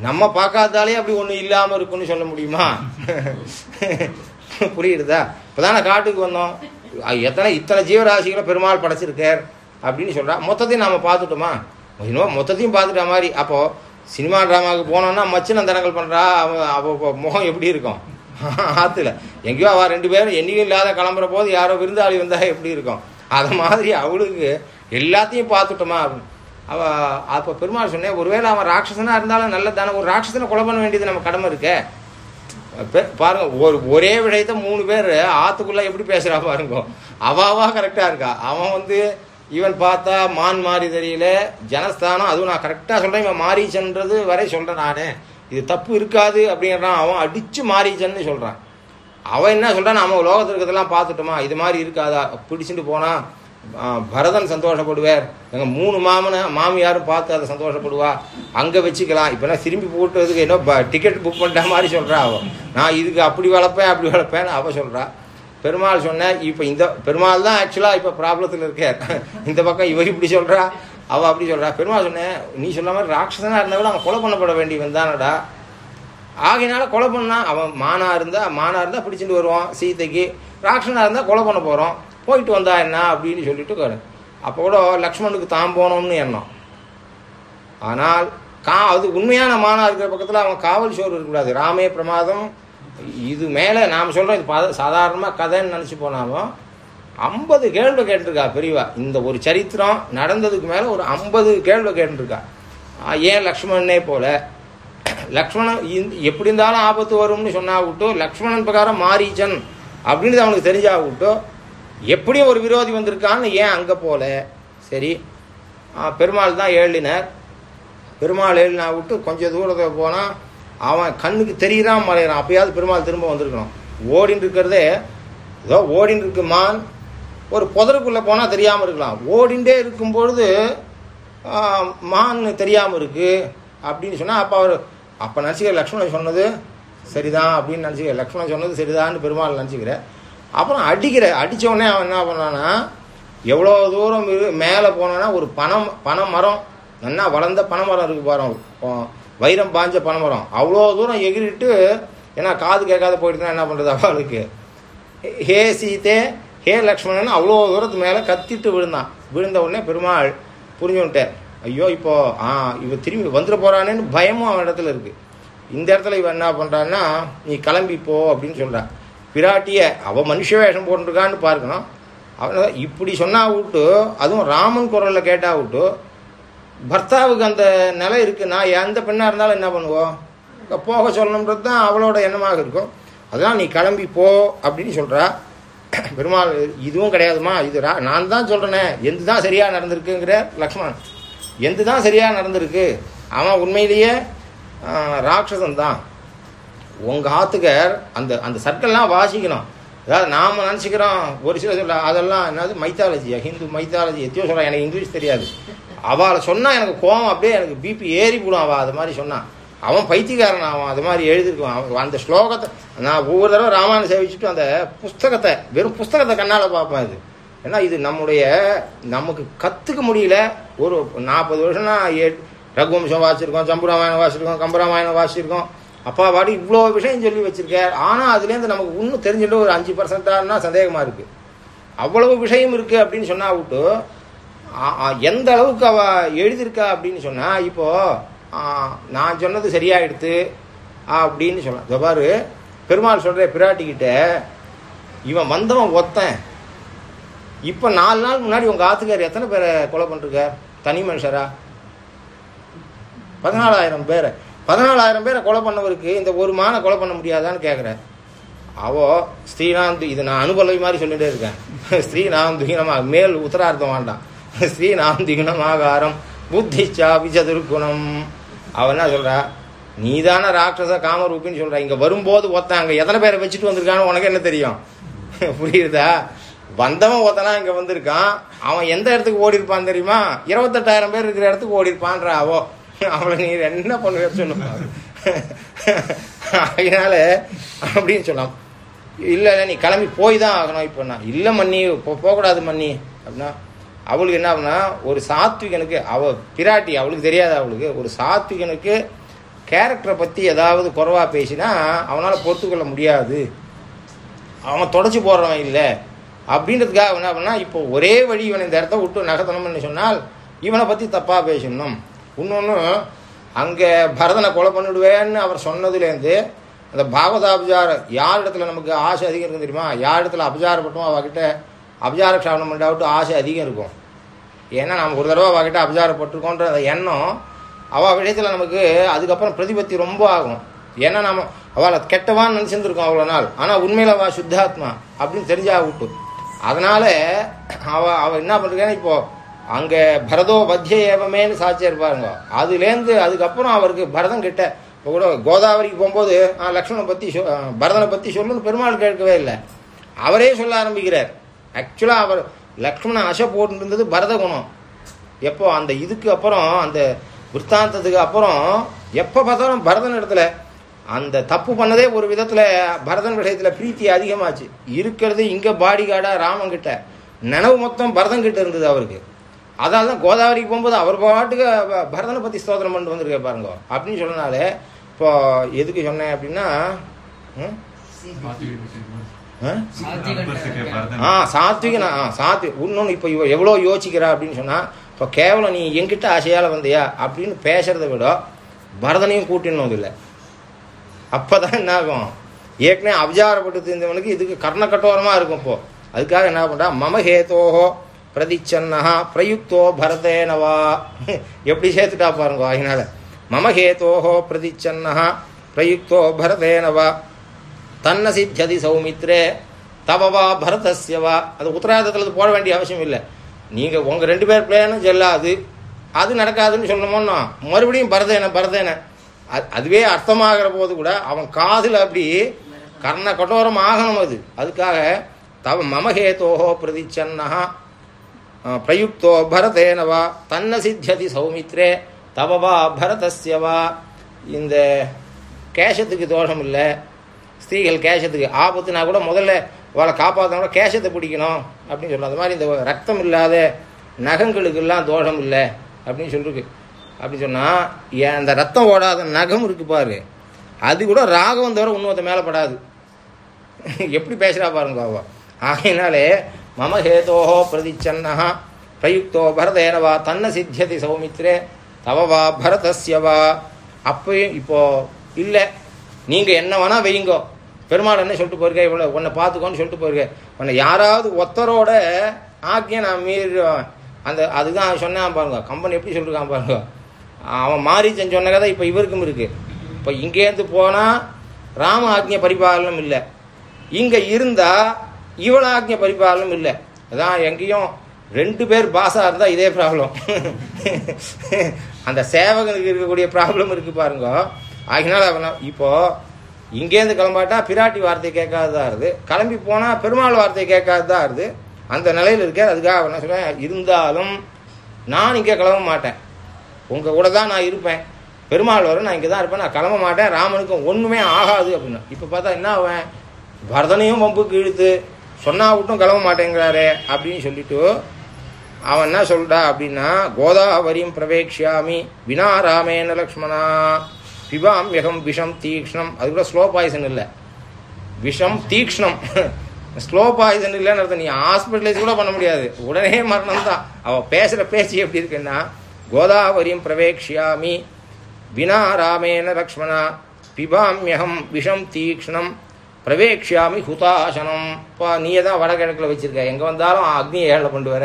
நம்ம பார்க்காதாலே அப்படி ஒன்றும் இல்லாமல் இருக்குன்னு சொல்ல முடியுமா? புரியுதா இப்பதானே காட்டுக்கு வந்தோம். எத்தனை இத்தனை ஜீவராசிகளை பெருமாள் படைச்சிருக்கார் அப்படின்னு சொல்கிறா மொத்தத்தையும் நாம் பார்த்துட்டோமா? இன்னும் மொத்தத்தையும் பார்த்துட்ட மாதிரி. அப்போது சினிமா ட்ராமாவுக்கு போனோம்னா மச்சினம் தடங்கள் பண்ணுறா அவ அவள் முகம் எப்படி இருக்கும்? ஆற்றுல எங்கேயோ அவள் ரெண்டு பேரும் என்னையும் இல்லாத கிளம்புற போது யாரோ விருந்தாளி வந்தால் எப்படி இருக்கும்? அது மாதிரி அவளுக்கு எல்லாத்தையும் பார்த்துட்டோமா. அப்படின்னு. அவ அப்போ பெருமாள் சொன்னேன் ஒருவேளை அவன் ராட்சசனாக இருந்தாலும் நல்லது தானே ஒரு ராட்சசனை கொலை பண்ண வேண்டியது நம்ம கடமை இருக்கே. பாருங்க ஒரு ஒரே விஷயத்த மூணு பேர் ஆத்துக்குள்ள எப்படி பேசுறா பாருங்க. அவாவா கரெக்டா இருக்கா. அவன் வந்து இவன் பார்த்தா மான் மாறி தெரியல ஜனஸ்தானம் அதுவும் நான் கரெக்டாக சொல்கிறேன் இவன் மாரீச்சன்றது வரை சொல்கிறேன் நான். இது தப்பு இருக்காது அப்படின்றான் அவன் அடித்து மாரீச்சன்னு சொல்கிறான் அவன் என்ன சொல்கிறான் நம்ம லோகத்தில் இருக்கிறதெல்லாம் பார்த்துட்டோமா இது மாதிரி இருக்காதா? பிடிச்சிட்டு போனால் பரதன் சந்தோஷப்படுவார். எங்கள் மூணு மாமனை மாமியாரும் பார்த்து அதை சந்தோஷப்படுவா. அங்கே வச்சுக்கலாம். இப்போனா திரும்பி போட்டுறதுக்கு என்ன டிக்கெட் புக் பண்ணிட்ட மாதிரி சொல்கிறா அவன் நான் இதுக்கு அப்படி வளர்ப்பேன் அப்படி வளர்ப்பேன்னு அவள் சொல்கிறா பெருமாள் சொன்ன இப்ப இந்த பெருமாள் தான் ஆக்சுவலா இப்ப ப்ராப்ளத்தில் இருக்கார். இந்த பக்கம் இவ இப்படி சொல்றா அவ அப்படி சொல்றா. பெருமாள் சொன்னேன் நீ சொன்ன மாதிரி ராட்சசனா இருந்தா கூட அவன் கொலை பண்ணப்பட வேண்டியவன் தானடா. ஆகையினால கொலை பண்ணா அவன் மானா இருந்தா மானா இருந்தா பிடிச்சிட்டு வருவான் சீதைக்கு. ராட்சனா இருந்தா கொலை பண்ண போறோம். போயிட்டு வந்தா என்ன அப்படின்னு சொல்லிட்டு கேளு. அப்போ கூட லக்ஷ்மணுக்கு தான் போனோம்னு எண்ணம். ஆனால் கா அது உண்மையான மானா இருக்கிற பக்கத்தில் அவன் காவல் சோறு இருக்கக்கூடாது. ராமே பிரமாதம் இது மேலே நாம் சொல்கிறோம் இது பத சாதாரணமாக கதைன்னு நினச்சி போனாலும் ஐம்பது கேள்வி கேட்டிருக்கா பெரியவா. இந்த ஒரு சரித்திரம் நடந்ததுக்கு மேலே ஒரு ஐம்பது கேள்வி கேட்டிருக்கா. ஏன் லக்ஷ்மணனே போல? லக்ஷ்மணன் இந் எப்படி இருந்தாலும் ஆபத்து வரும்னு சொன்னா விட்டோ லக்ஷ்மணன் பிரகாரம் மாரீச்சன் அப்படின்னு அவனுக்கு தெரிஞ்சா விட்டோ எப்படியும் ஒரு விரோதி வந்திருக்கான்னு ஏன் அங்கே போல? சரி பெருமாள் தான் ஏழினர் பெருமாள் ஏழினா விட்டு கொஞ்சம் தூரத்தில் போனால் அவன் கண்ணுக்கு தெரியறான் மறையிறான். அப்பயாவது பெருமாள் திரும்ப வந்திருக்கணும். ஓடின்னு இருக்கிறதே ஏதோ ஓடின்னு இருக்கு மான். ஒரு புதருக்குள்ளே போனால் தெரியாமல் இருக்கலாம். ஓடிண்டே இருக்கும்பொழுது மான் தெரியாமல் இருக்குது அப்படின்னு சொன்னால் அப்போ அவர் அப்போ நினச்சிக்கிற லக்ஷ்மணன் சொன்னது சரிதான் அப்படின்னு நினச்சிக்கிற லக்ஷ்மணன் சொன்னது சரிதான்னு பெருமாள் நினச்சிக்கிற அப்புறம் அடிக்கிற அடித்தவொடனே அவன் என்ன பண்ணான்னா எவ்வளோ தூரம் மேலே போனான்னா ஒரு பனம் பனை மரம் நல்லா வளர்ந்த பனை மரம் இருக்குது பாருங்க வைரம் பாஞ்ச பனைமரம். அவ்வளோ தூரம் எகிரிட்டு ஏன்னா காது கேட்காத போயிட்டுனா என்ன பண்ணுறது அவளுக்கு. ஹே சீதே ஹே லக்ஷ்மணன் அவ்வளோ தூரத்து மேலே கத்திட்டு விழுந்தான். விழுந்த உடனே பெருமாள் புரிஞ்சுன்ட்டார் ஐயோ இப்போ ஆ இவ திரும்பி வந்துட போகிறானேன்னு பயமும் அவன் இடத்துல இருக்குது இந்த இடத்துல இவன் என்ன பண்ணுறான்னா நீ கிளம்பி போ அப்படின்னு சொல்கிறான் பிராட்டியை அவள் மனுஷ வேஷம் போட்டுருக்கான்னு பார்க்கணும். அவன் இப்படி சொன்னா விட்டு அதுவும் ராமன் குரலில் கேட்டா விட்டு பர்த்தாவுக்கு அந்த நிலை இருக்குன்னா நான் எந்த பெண்ணாக இருந்தாலும் என்ன பண்ணுவோம்? போக சொல்லணுன்றது தான் அவளோட எண்ணமாக இருக்கும். அதெல்லாம் நீ கிளம்பி போ அப்படின்னு சொல்கிறா பெருமாள் இதுவும் கிடையாதுமா இது ரா- நான் தான் சொல்கிறேனே எந்த தான் சரியாக நடந்திருக்குங்கிற லக்ஷ்மணன். எந்த தான் சரியாக நடந்திருக்கு? அவன் உண்மையிலேயே ஆஹ், ராட்சசன் தான். உங்கள் ஆத்துக்கர் அந்த அந்த சர்க்கிள்லாம் வாசிக்கணும். அதாவது நாம் நினச்சிக்கிறோம் ஒரு சில சொல்ல அதெல்லாம் என்னது மைத்தாலஜியா ஹிந்து மைத்தாலஜி எத்தையோ சொல்கிறேன் எனக்கு இங்கிலீஷ் தெரியாது. அவளை சொன்னால் எனக்கு கோவம் அப்படியே எனக்கு பிபி ஏறி போடும் அவள் அது மாதிரி சொன்னான் அவன் பைத்தியக்காரன் அவன் அது மாதிரி எழுதியிருக்கான். அவன் அந்த ஸ்லோகத்தை நான் ஒவ்வொரு தடவை ராமாயணம் சேவிச்சுட்டு அந்த புஸ்தகத்தை வெறும் புஸ்தகத்தை கண்ணால் பார்ப்பேன் இது ஏன்னா இது நம்முடைய நமக்கு கற்றுக்க முடியல. ஒரு நாற்பது வருஷம்னா ஏ ரகுவம்சம் வாசிச்சிருக்கோம் சம்புராமாயணம் வாசிச்சிருக்கோம் கம்பராமாயணம் வாசிச்சிருக்கோம். அப்பா பாட்டி இவ்வளோ விஷயம் சொல்லி வச்சுருக்கார் ஆனால் அதுலேருந்து நமக்கு இன்னும் தெரிஞ்சுட்டு ஒரு அஞ்சு பர்சன்டானா சந்தேகமாக இருக்குது அவ்வளவு விஷயம் இருக்குது அப்படின்னு சொன்னா விட்டு எந்த அளவுக்கு அவ எழுதியிருக்கா அப்படின்னு சொன்னா இப்போ நான் சொன்னது சரியாயிடுத்து அப்படின்னு சொன்னான். இதோ பாரு பெருமாள் சொல்ற பிராட்டிக்கிட்ட இவன் வந்தவன் ஒத்தன். இப்போ நாலு நாள் முன்னாடி உங்க ஆத்துக்கார் எத்தனை பேரை கொலை பண்ணிருக்கார்? தனி மனுஷரா? பதினாலாயிரம் பேரை. பதினாலாயிரம் பேரை கொலை பண்ணவருக்கு இந்த ஒரு மானை கொலை பண்ண முடியாதான்னு கேட்குறேன் அவோ ஸ்ரீநாந்து இது நான் அனுபவி மாதிரி சொல்லிட்டே இருக்கேன். ஸ்ரீநாம் நம்ம மேல் உத்தரார்த்தம் வேண்டாம். ஸ்ரீநாம் துகினமாகாரம் புத்திச்சா விசதுர்குணம் அவன் என்ன சொல்றா? நீதான ராட்சச காமரூபின்னு சொல்கிற இங்கே வரும்போது ஒருத்தன் அங்கே எத்தனை பேரை வச்சுட்டு வந்திருக்கான்னு உனக்கு என்ன தெரியும்? புரியுதா? வந்தவன் ஒருத்தனா இங்கே வந்திருக்கான். அவன் எந்த இடத்துக்கு ஓடி இருப்பான் தெரியுமா? இருபத்தெட்டாயிரம் பேர் இருக்கிற இடத்துக்கு ஓடி இருப்பான்ற அவோ அவளை நீ என்ன பண்ணுவே சொல்லுமா அதனால அப்படின்னு சொல்லலாம் இல்லை இல்லை நீ கிளம்பி போய் தான் ஆகணும். இப்போ நான் இல்லை மண்ணி போ- போகக்கூடாது மண்ணி அப்படின்னா அவளுக்கு என்ன ஆகுனா ஒரு சாத்விகனுக்கு அவள் பிராட்டி அவளுக்கு தெரியாது அவளுக்கு ஒரு சாத்விகனுக்கு கேரக்டரை பற்றி ஏதாவது குறவாக பேசினா அவனால் பொறுத்துக்கொள்ள முடியாது. அவன் தொடச்சி போடுறவன் இல்லை. அப்படின்றதுக்காக என்ன பண்ணால் இப்போ ஒரே வழி இவனை இந்த இடத்த விட்டு நகர்த்தணும்னு சொன்னால் இவனை பற்றி தப்பாக பேசணும். இன்னொன்று அங்கே பரதனை கொலை பண்ணிடுவேன்னு அவர் சொன்னதுலேருந்து அந்த பாகவதாபஜார யார் இடத்துல நமக்கு ஆசை அதிகம் இருக்கும் தெரியுமா? யார் இடத்துல அபஜாரப்பட்டோம் அவகிட்ட? அபஜார க்ஷாபனம் பண்ணாவிட்டு ஆசை அதிகம் இருக்கும். ஏன்னா நம்ம ஒரு தடவை அவகிட்ட அபஜாரப்பட்டிருக்கோன்ற எண்ணம் அவள் விஷயத்தில் நமக்கு அதுக்கப்புறம் பிரதிபத்தி ரொம்ப ஆகும். ஏன்னா நம்ம அவளை கெட்டவான்னு நினச்சிருந்துருக்கோம் அவ்வளோ நாள். ஆனால் உண்மையில் அவள் சுத்தாத்மா அப்படின்னு தெரிஞ்சா விட்டு அதனால் அவள் அவள் என்ன பண்ணுறேன்னா இப்போது அங்கே பரதோ வத்திய ஏவமேன்னு சாட்சியாக இருப்பாருங்க. அதுலேருந்து அதுக்கப்புறம் அவருக்கு பரதம் கிட்ட இப்போ கூட கோதாவரிக்கு போகும்போது லக்ஷ்மணை பற்றி சொ பரதனை பற்றி சொல்லணும்னு பெருமாள் கேட்கவே இல்லை. அவரே சொல்ல ஆரம்பிக்கிறார். ஆக்சுவலாக அவர் லக்ஷ்மண அசை போட்டுருந்தது பரத குணம் எப்போ? அந்த இதுக்கு அப்புறம் அந்த விற்த்தாந்தத்துக்கு அப்புறம் எப்போ பார்த்தாலும் பரதன் இடத்துல அந்த தப்பு பண்ணதே ஒரு விதத்தில் பரதன் விஷயத்தில் பிரீத்தி அதிகமாச்சு. இருக்கிறது இங்கே பாடி கார்டாக ராமன் கிட்ட. நினைவு மொத்தம் பரதன் கிட்ட இருந்தது அவருக்கு. அதால் தான் கோதாவரிக்கு போகும்போது அவர் பாட்டுக்கு பரதனை பற்றி ஸ்தோத்திரம் பண்ணிட்டு வந்திருக்க பாருங்க. அப்படின்னு சொன்னனால இப்போ எதுக்கு சொன்னேன் அப்படின்னா ம்? ஆ? சாத்விகனா ஆ சாத்வி இன்னொன்று இப்போ இவ எவ்வளோ யோசிக்கிறா அப்படின்னு சொன்னால் இப்போ கேவலம் நீ என்கிட்ட ஆசையால் வந்தியா அப்படின்னு பேசுறதை விட பரதனையும் கூட்டினது இல்லை. அப்போ தான் என்ன ஆகும் ஏற்கனவே அபஜாரப்பட்டு தெரிஞ்சவனுக்கு இதுக்கு கர்ண கட்டோரமாக இருக்கும் இப்போ. அதுக்காக என்ன பண்ணுறா மம ஹேதோஹோ பிரதிச்சன்னஹா பிரயுக்தோ பரதேனவா. எப்படி சேர்த்துட்டா பாருங்க அதனால மம ஹேதோஹோ பிரதிச்சன்னஹா பிரயுக்தோ பரதேனவா. தன்ன சித்தியதி சௌமித்ரே தவவா பரதஸ்யவா அது உத்தராதத்தில் போட வேண்டிய அவசியம் இல்லை. நீங்கள் உங்கள் ரெண்டு பேர் பிளேனும் செல்லாது. அது நடக்காதுன்னு சொன்னோம்னா மறுபடியும் பரதேன பரதேன. அது அதுவே அர்த்தமாகிற போது கூட அவன் காதில் அப்படி கர்ண கட்டோரம் ஆகணும் அது. அதுக்காக தவ மமஹேதோஹோ பிரதிச்சன்னஹா பிரயுக்தோ பரதேனவா தன்ன சித்தியதி சௌமித்ரே தவவா பரதஸ்யவா இந்த கேஷத்துக்கு தோஷம் இல்லை. ஸ்திரீகள் கேஷத்துக்கு ஆபத்துனா கூட முதல்ல அவளை காப்பாற்றினா கூட கேஷத்தை பிடிக்கணும் அப்படின்னு சொல்லலாம் அது மாதிரி இந்த ரத்தம் இல்லாத நகங்களுக்கெல்லாம் தோஷம் இல்லை அப்படின்னு சொல்லிருக்கு. அப்படி சொன்னால் ஏன் அந்த ரத்தம் ஓடாத நகம் இருக்கு பாரு. அது கூட ராகவம் தவிர இன்னொருத்த மேலே படாது. எப்படி பேசுகிறா பாருங்க பாபா ஆகையினாலே மம ஹேதோஹோ பிரதிச்சன்னஹா பிரயுக்தோ பரதேனவா தன்ன சித்தியதி சௌமித்ரே தவவா பரதஸ்யவா அப்பயும் இப்போ இல்லை நீங்கள் என்ன வேணால் வையுங்கோ. பெருமாள் என்ன சொல்லிட்டு போயிருக்க இவ்வளோ உன்னை பார்த்துக்கோன்னு சொல்லிட்டு போயிருக்க உன்னை யாராவது ஒத்தரோட ஆக்கிய நான் மீறி அந்த அதுதான் சொன்னான் பாருங்க. கம்பெனி எப்படி சொல்லியிருக்கான் பாருங்க. அவன் மாறிச்சன் சொன்ன கதை இப்போ இவருக்கும் இருக்கு. இப்போ இங்கேருந்து போனால் ராம ஆக்ஞ பரிபாலனம் இல்லை. இங்கே இருந்தால் இவள ஆக்ஞ பரிபாலனம் இல்லை. அதான் எங்கேயும் ரெண்டு பேர் பாஸாக இருந்தால் இதே ப்ராப்ளம் அந்த சேவகனுக்கு இருக்கக்கூடிய ப்ராப்ளம் இருக்கு பாருங்க. ஆகினால அவன் இப்போது இங்கேருந்து கிளம்பாட்டா பிராட்டி வார்த்தை கேட்காததா இருது கிளம்பி போனால் பெருமாள் வார்த்தை கேட்காததா இருது அந்த நிலையில் இருக்க அதுக்காக அவன் என்ன சொல்றேன் இருந்தாலும் நான் இங்கே கிளம்ப மாட்டேன். உங்கள் கூட தான் நான் இருப்பேன். பெருமாள் வரும் நான் இங்கே தான் இருப்பேன். நான் கிளம்ப மாட்டேன். ராமனுக்கும் ஒன்றுமே ஆகாது அப்படின்னா. இப்போ பார்த்தா என்ன ஆவேன்? பரதனையும் பம்புக்கு இழுத்து சொன்னா விட்டும் கிளம்ப மாட்டேங்கிறாரே அப்படின்னு சொல்லிட்டு அவன் என்ன சொல்றா அப்படின்னா கோதாவரியும் பிரவேக்ஷாமி வினா ராமேன லக்ஷ்மணா. பிபாம் யகம் விஷம் தீக்ஷ்ணம். அது கூட ஸ்லோ பாய்சன் இல்லை. விஷம் தீக்ஷ்ணம். ஸ்லோ பாய்சன் இல்லைன்னு அர்த்தம். நீ ஹாஸ்பிட்டலைஸ் கூட பண்ண முடியாது. உடனே மரணம் தான் அவள் பேசுகிற பேச்சு எப்படி இருக்குன்னா கோதாவரியும் பிரவேக்ஷியாமி வினா ராமேன லக்ஷ்மணா பிபாம்யகம் விஷம் தீக்ஷ்ணம் பிரவேக்ஷியாமி ஹுதாசனம். இப்போ நீயே தான் வடகிழக்கில் வச்சுருக்க. எங்கே வந்தாலும் அக்னியை ஏழை கொண்டு வர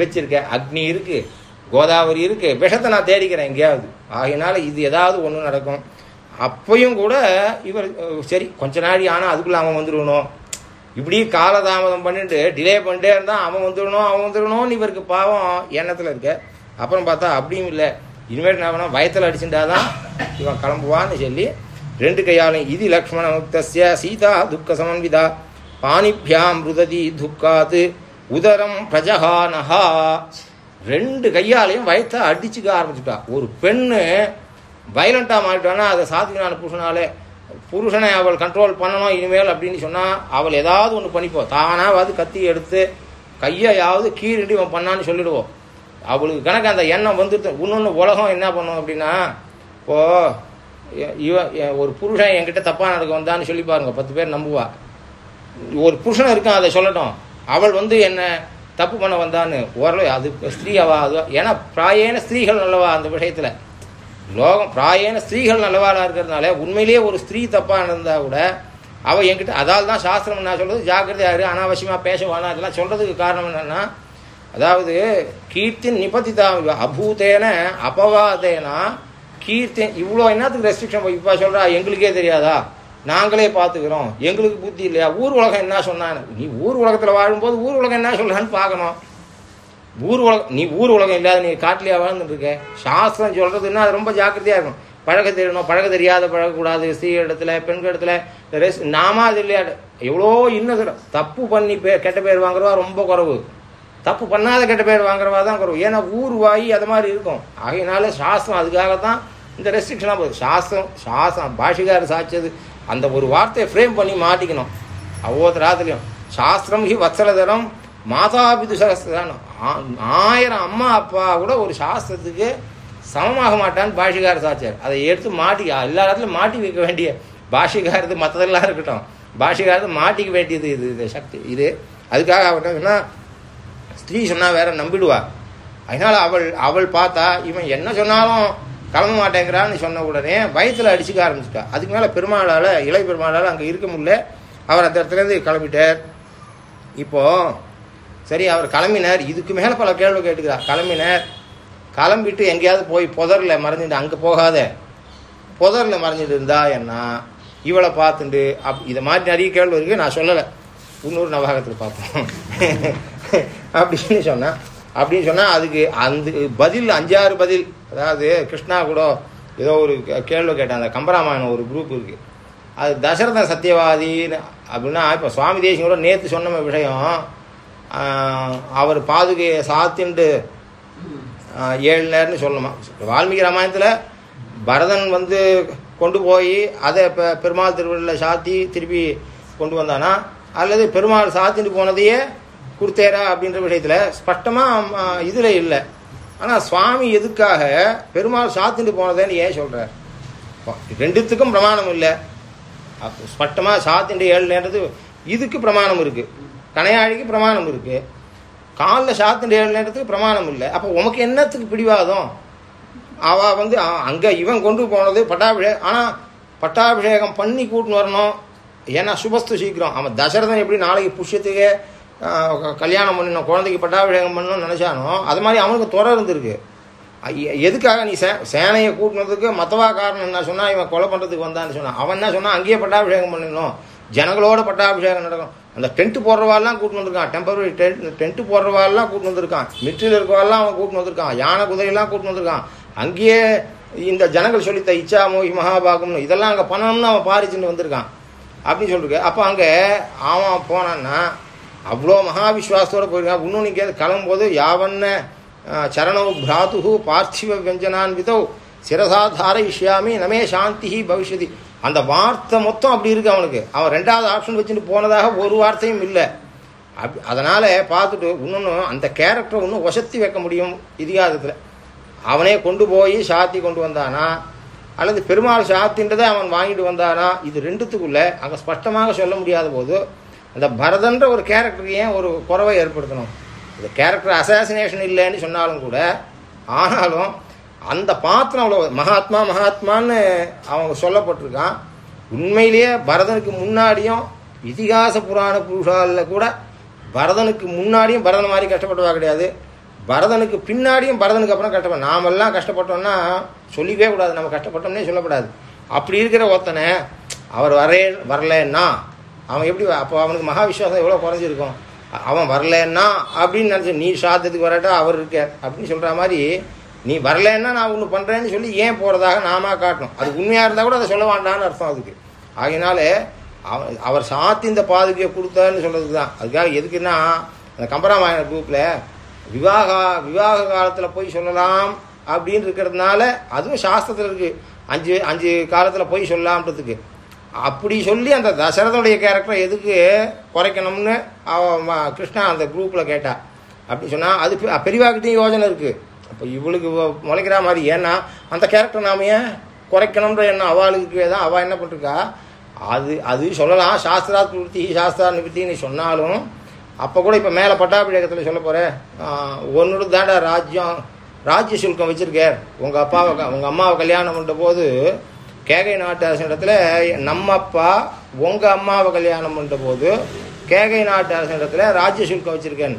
வச்சுருக்க. அக்னி இருக்குது கோதாவரி இருக்கு. விஷத்தை நான் தேடிக்கிறேன் எங்கேயாவது. ஆகினால இது ஏதாவது ஒன்று நடக்கும். அப்பையும் கூட இவர் சரி கொஞ்ச நாடி ஆனால் அதுக்குள்ளே அவன் வந்துடணும் இப்படி காலதாமதம் பண்ணிட்டு டிலே பண்ணிட்டே இருந்தால் அவன் வந்துடணும் அவன் வந்துடணும்னு இவருக்கு பாவம் எண்ணத்தில் இருக்க. அப்புறம் பார்த்தா அப்படியும் இல்லை. இனிமேல் என்ன பண்ணால் வயத்தில் அடிச்சுட்டாதான் இவன் கிளம்புவான்னு சொல்லி ரெண்டு கையாலும் இது லக்ஷ்மண முக்தசிய சீதா துக்க சமன்விதா பாணிபியாம் ருததி துக்காத்து உதரம் பிரஜகானஹா ரெண்டு கையாலையும் வயத்தை அடிச்சுக்க ஆரம்பிச்சுட்டா. ஒரு பெண்ணு வயலண்ட்டாக மாறிட்டான்னா அதை சாத்தினான புருஷனாலே. புருஷனை அவள் கண்ட்ரோல் பண்ணணும் இனிமேல் அப்படின்னு சொன்னால் அவள் ஏதாவது ஒன்று பண்ணிப்போம் தானாவது கத்தி எடுத்து கையாவது கீறிட்டு இவன் பண்ணான்னு சொல்லிடுவோம். அவளுக்கு கணக்கு அந்த எண்ணம் வந்துட்டு இன்னொன்று உலகம் என்ன பண்ணும் அப்படின்னா இப்போது இவ ஒரு புருஷன் என்கிட்ட தப்பாக நடக்க வந்தான்னு சொல்லி பாருங்க பத்து பேர் நம்புவா. ஒரு புருஷன் இருக்கான் அதை சொல்லட்டும். அவள் வந்து என்ன தப்பு பண்ண வந்தான்னு ஓரளவு அது ஸ்திரீ அவா ஏன்னா பிராயேன ஸ்திரீகள் நல்லவா அந்த விஷயத்தில். லோகம் பிராயேன ஸ்திரீகள் நல்லவாளாக இருக்கிறதுனால உண்மையிலேயே ஒரு ஸ்திரீ தப்பாக இருந்தால் கூட அவள் என்கிட்ட அதால் தான் சாஸ்திரம் நான் சொல்கிறது ஜாக்கிரதையா இரு அனாவசியமாக பேசுவானா அதெல்லாம் சொல்கிறதுக்கு காரணம் என்னென்னா அதாவது கீர்த்தி நிபதிதா அபூதேன அபவாதேனா கீர்த்தி இவ்வளோ என்னத்துக்கு ரெஸ்ட்ரிக்ஷன் இப்போ சொல்கிறா எங்களுக்கே தெரியாதா? நாங்களே பார்த்துக்கிறோம். எங்களுக்கு புத்தி இல்லையா? ஊர் உலகம் என்ன சொன்னான்னு? நீ ஊர் உலகத்தில் வாழும்போது ஊர் உலகம் என்ன சொல்கிறான்னு பார்க்கணும். ஊர் உலகம் நீ ஊர் உலகம் இல்லாத நீ காட்டிலேயே வாழ்ந்துட்டு இருக்க? சாஸ்திரம் சொல்கிறதுன்னா அது ரொம்ப ஜாக்கிரதையாக இருக்கும். பழக தெரியணும் பழக தெரியாத பழகக்கூடாது. ஸ்திரீ இடத்துல பெண்கள் இடத்துல ரெஸ் நாம அது இல்லையா? எவ்வளோ இன்னும் தப்பு பண்ணி பேர் கெட்ட பேர் வாங்குறவா ரொம்ப குறைவு. தப்பு பண்ணாத கெட்ட பேர் வாங்குறவா தான் குறவு. ஏன்னா ஊர் வாயி அது மாதிரி இருக்கும். ஆகையினால சாஸ்திரம் அதுக்காகத்தான் இந்த ரெஸ்ட்ரிக்ஷனாக போகுது. சாஸ்திரம் சாஸ்திரம் பாஷிகார் சாச்சது அந்த ஒரு வார்த்தையை ஃப்ரேம் பண்ணி மாட்டிக்கணும். ஒவ்வொருத்தராத்துலையும் சாஸ்திரம் ஹி வத்சலதரம் மாதாபிது சகஸ்திரம் ஆயிரம் அம்மா அப்பா கூட ஒரு சாஸ்திரத்துக்கு சமமாக மாட்டான்னு பாஷிகார சாட்சியார் அதை எடுத்து மாட்டி எல்லா இடத்துலையும் மாட்டி வைக்க வேண்டிய பாஷிகாரது மற்றதெல்லாம் இருக்கட்டும். பாஷிகாரது மாட்டிக்க வேண்டியது இது இது சக்தி. இது அதுக்காக அவர்கிட்ட சொன்னா ஸ்திரீ சொன்னால் வேற நம்பிடுவா. அதனால் அவள் அவள் பார்த்தா இவன் என்ன சொன்னாலும் கிளம்ப மாட்டேங்கிறான்னு சொன்ன உடனே பயத்தில் அடிச்சுக்க ஆரம்பிச்சிட்டா. அதுக்கு மேலே பெருமாளால் இளைய பெருமாளால் அங்கே இருக்க முடியல. அவர் அந்த இடத்துலேருந்து கிளம்பிட்டார். இப்போது சரி அவர் கிளம்பினார். இதுக்கு மேலே பல கேள்வி கேட்டுக்கிறார் கிளம்பினார். கிளம்பிட்டு எங்கேயாவது போய் புதரில் மறைஞ்சிட்டு அங்கே போகாத. புதரில் மறைஞ்சிட்டு இருந்தா என்ன? இவளை பார்த்துட்டு அப் இதை மாதிரி நிறைய கேள்வி இருக்கு. நான் சொல்லலை. இன்னொரு நவாகத்தில் பார்ப்போம். அப்படின்னு சொன்னால் அப்படின்னு சொன்னால் அதுக்கு அந்த பதில் அஞ்சாறு பதில். அதாவது கிருஷ்ணா கூட ஏதோ ஒரு கே- கேள்வி கேட்டான். அந்த கம்பராமாயணம் ஒரு குரூப் இருக்குது அது தசரத சத்தியவாதி அப்படின்னா இப்போ சுவாமி தேசியம் கூட நேற்று சொன்ன விஷயம் அவர் பாதுகையை சாத்தின்ட்டு ஏழு நேரம்னு சொல்லணுமா. வால்மீகி ராமாயணத்தில் பரதன் வந்து கொண்டு போய் அதை இப்போ பெருமாள் திருவிழில் சாத்தி திருப்பி கொண்டு வந்தானா? அல்லது பெருமாள் சாத்திட்டு போனதையே கொடுத்தேரா அப்படின்ற விஷயத்தில் ஸ்பஷ்டமாக இதில் இல்லை. ஆனால் சுவாமி எதுக்காக பெருமாள் சாத்துட்டு போனதேன்னு ஏன் சொல்கிறார் ரெண்டுத்துக்கும் பிரமாணம் இல்லை. அப்போ ஸ்பஷ்டமாக சாத்தின்ற ஏழுன்றது இதுக்கு பிரமாணம் இருக்குது கனையாழிக்கு பிரமாணம் இருக்குது காலில் சாத்தின்ற ஏழு நேரத்துக்கு பிரமாணம் இல்லை. அப்போ உமக்கு என்னத்துக்கு பிடிவாதம்? அவ வந்து அங்கே இவன் கொண்டு போனது பட்டாபிஷேகம் ஆனால் பட்டாபிஷேகம் பண்ணி கூட்டின்னு வரணும். ஏன்னா சுபஸ்து சீக்கிரம். அவன் தசரதன் எப்படி நாளைக்கு புஷ்யத்துக்கு கல்யாணம் பண்ணணும் குழந்தைக்கு பட்டாபிஷேகம் பண்ணணும்னு நினச்சானோ அது மாதிரி அவனுக்கு துறை இருந்திருக்கு. எதுக்காக நீ சே சேனையை கூட்டினதுக்கு மத்தவா காரணம் என்ன சொன்னால் இவன் கொலை பண்ணுறதுக்கு வந்தான்னு சொன்னான் அவன் என்ன சொன்னால் அங்கேயே பட்டாபிஷேகம் பண்ணணும் ஜனங்களோட பட்டாபிஷேகம் நடக்கும் அந்த டென்ட்டு போடுறவாள்லாம் கூட்டின்னு வந்திருக்கான் டெம்பரரி டென்ட் டென்ட்டு போடுறவாள்லாம் கூட்டின்னு வந்திருக்கான். மிற்றில் இருக்கவாள்லாம் அவன் கூட்டின்னு வந்திருக்கான். யானை குதிரையெல்லாம் கூட்டின்னு வந்திருக்கான். அங்கேயே இந்த ஜனங்கள் சொல்லித்த இச்சா மோகி மகாபாகம்னு இதெல்லாம் அங்கே பண்ணணும்னு அவன் பாரிச்சுன்னு வந்திருக்கான். அப்படின்னு சொல்லிருக்கு. அப்போ அங்கே அவன் போனான்னா அவ்வளோ மகாவிஸ்வாசத்தோட போயிருக்கான் இன்னும் நீங்கள் கிளம்பும்போது யாவன்ன சரணவு சரணோ பிராத்து பார்த்திவ வெஞ்சனான் விதோ சிரசா தாரயிஷ்யாமி நமே சாந்தி பவிஷ்யதி. அந்த வார்த்தை மொத்தம் அப்படி இருக்கு அவனுக்கு. அவன் ரெண்டாவது ஆப்ஷன் வச்சுட்டு போனதாக ஒரு வார்த்தையும் இல்லை. அப் அதனால் பார்த்துட்டு இன்னொன்று அந்த கேரக்டரை இன்னும் வசத்தி வைக்க முடியும் இதிகாசத்தில். அவனே கொண்டு போய் சாத்தி கொண்டு வந்தானா அல்லது பெருமாள் சாத்தின்றதை அவன் வாங்கிட்டு வந்தானா இது ரெண்டுத்துக்குள்ளே அங்கே ஸ்பஷ்டமாக சொல்ல முடியாத போது அந்த பரதன்ற ஒரு கேரக்டருக்கு ஏன் ஒரு குறவை ஏற்படுத்தணும்? இந்த கேரக்டர் அசாசினேஷன் இல்லைன்னு சொன்னாலும் கூட ஆனாலும் அந்த பாத்திரம் அவ்வளோ மகாத்மா மகாத்மான்னு அவங்க சொல்லப்பட்டிருக்கான். உண்மையிலேயே பரதனுக்கு முன்னாடியும் இதிகாச புராண புருஷாலில் கூட பரதனுக்கு முன்னாடியும் பரதன் மாதிரி கஷ்டப்பட்டவா கிடையாது. பரதனுக்கு பின்னாடியும் பரதனுக்கு அப்புறம் கஷ்டப்படும் நாமெல்லாம் கஷ்டப்பட்டோம்னா சொல்லிக்கவே கூடாது. நம்ம கஷ்டப்பட்டோம்னே சொல்லக்கூடாது அப்படி இருக்கிற ஒருத்தனை அவர் வரே வரலன்னா அவன் எப்படி அப்போ அவனுக்கு மகா விஸ்வாசம் எவ்வளோ குறைஞ்சிருக்கும் அவன் வரலன்னா அப்படின்னு நினச்சி நீ சாத்தத்துக்கு வரட்டா அவர் இருக்க அப்படின்னு சொல்கிற மாதிரி நீ வரலன்னா நான் ஒன்று பண்ணுறேன்னு சொல்லி ஏன் போகிறதாக நாம காட்டணும்? அது உண்மையாக இருந்தால் கூட அதை சொல்ல வேண்டாம்னு அர்த்தம் அதுக்கு. ஆகினால அவன் அவர் சாத்தி இந்த பாதுகையை கொடுத்தான்னு சொல்கிறது தான். அதுக்காக எதுக்குன்னா அந்த கம்பராமாயண குரூப்பில் விவாகா விவாக காலத்தில் போய் சொல்லலாம் அப்படின்னு இருக்கிறதுனால அதுவும் சாஸ்திரத்தில் இருக்குது அஞ்சு அஞ்சு காலத்தில் போய் சொல்லலாம்ன்றதுக்கு. அப்படி சொல்லி அந்த தசரதனுடைய கேரக்டரை எதுக்கு குறைக்கணும்னு அவ கிருஷ்ணா அந்த குரூப்பில் கேட்டா. அப்படி சொன்னால் அது பெரியவாக்கிட்டையும் யோஜனை இருக்குது அப்போ இவளுக்கு முளைக்கிற மாதிரி. ஏன்னா அந்த கேரக்டர் நாம ஏன் குறைக்கணுன்ற எண்ணம் அவளுக்கு தான். அவள் என்ன பண்ணிருக்கா? அது அது சொல்லலாம். சாஸ்திரா நிவர்த்தி சாஸ்திரா நிவர்த்தின்னு சொன்னாலும் அப்போ கூட இப்போ மேலே பட்டாபிஷேகத்தில் சொல்ல போகிறேன் ஒன்னோட தாண்டா ராஜ்யம். ராஜ்ய சுல்கம் வச்சுருக்கேன் உங்கள் அப்பாவை உங்கள் அம்மாவை கல்யாணம் பண்ணுற போது கேகை நாட்டு அரசனிடத்துல நம்ம அப்பா உங்கள் அம்மாவை கல்யாணம் பண்ணுற போது கேகை நாட்டு அரசனிடத்துல ராஜ்ய சுல்கம் வச்சிருக்கேன்.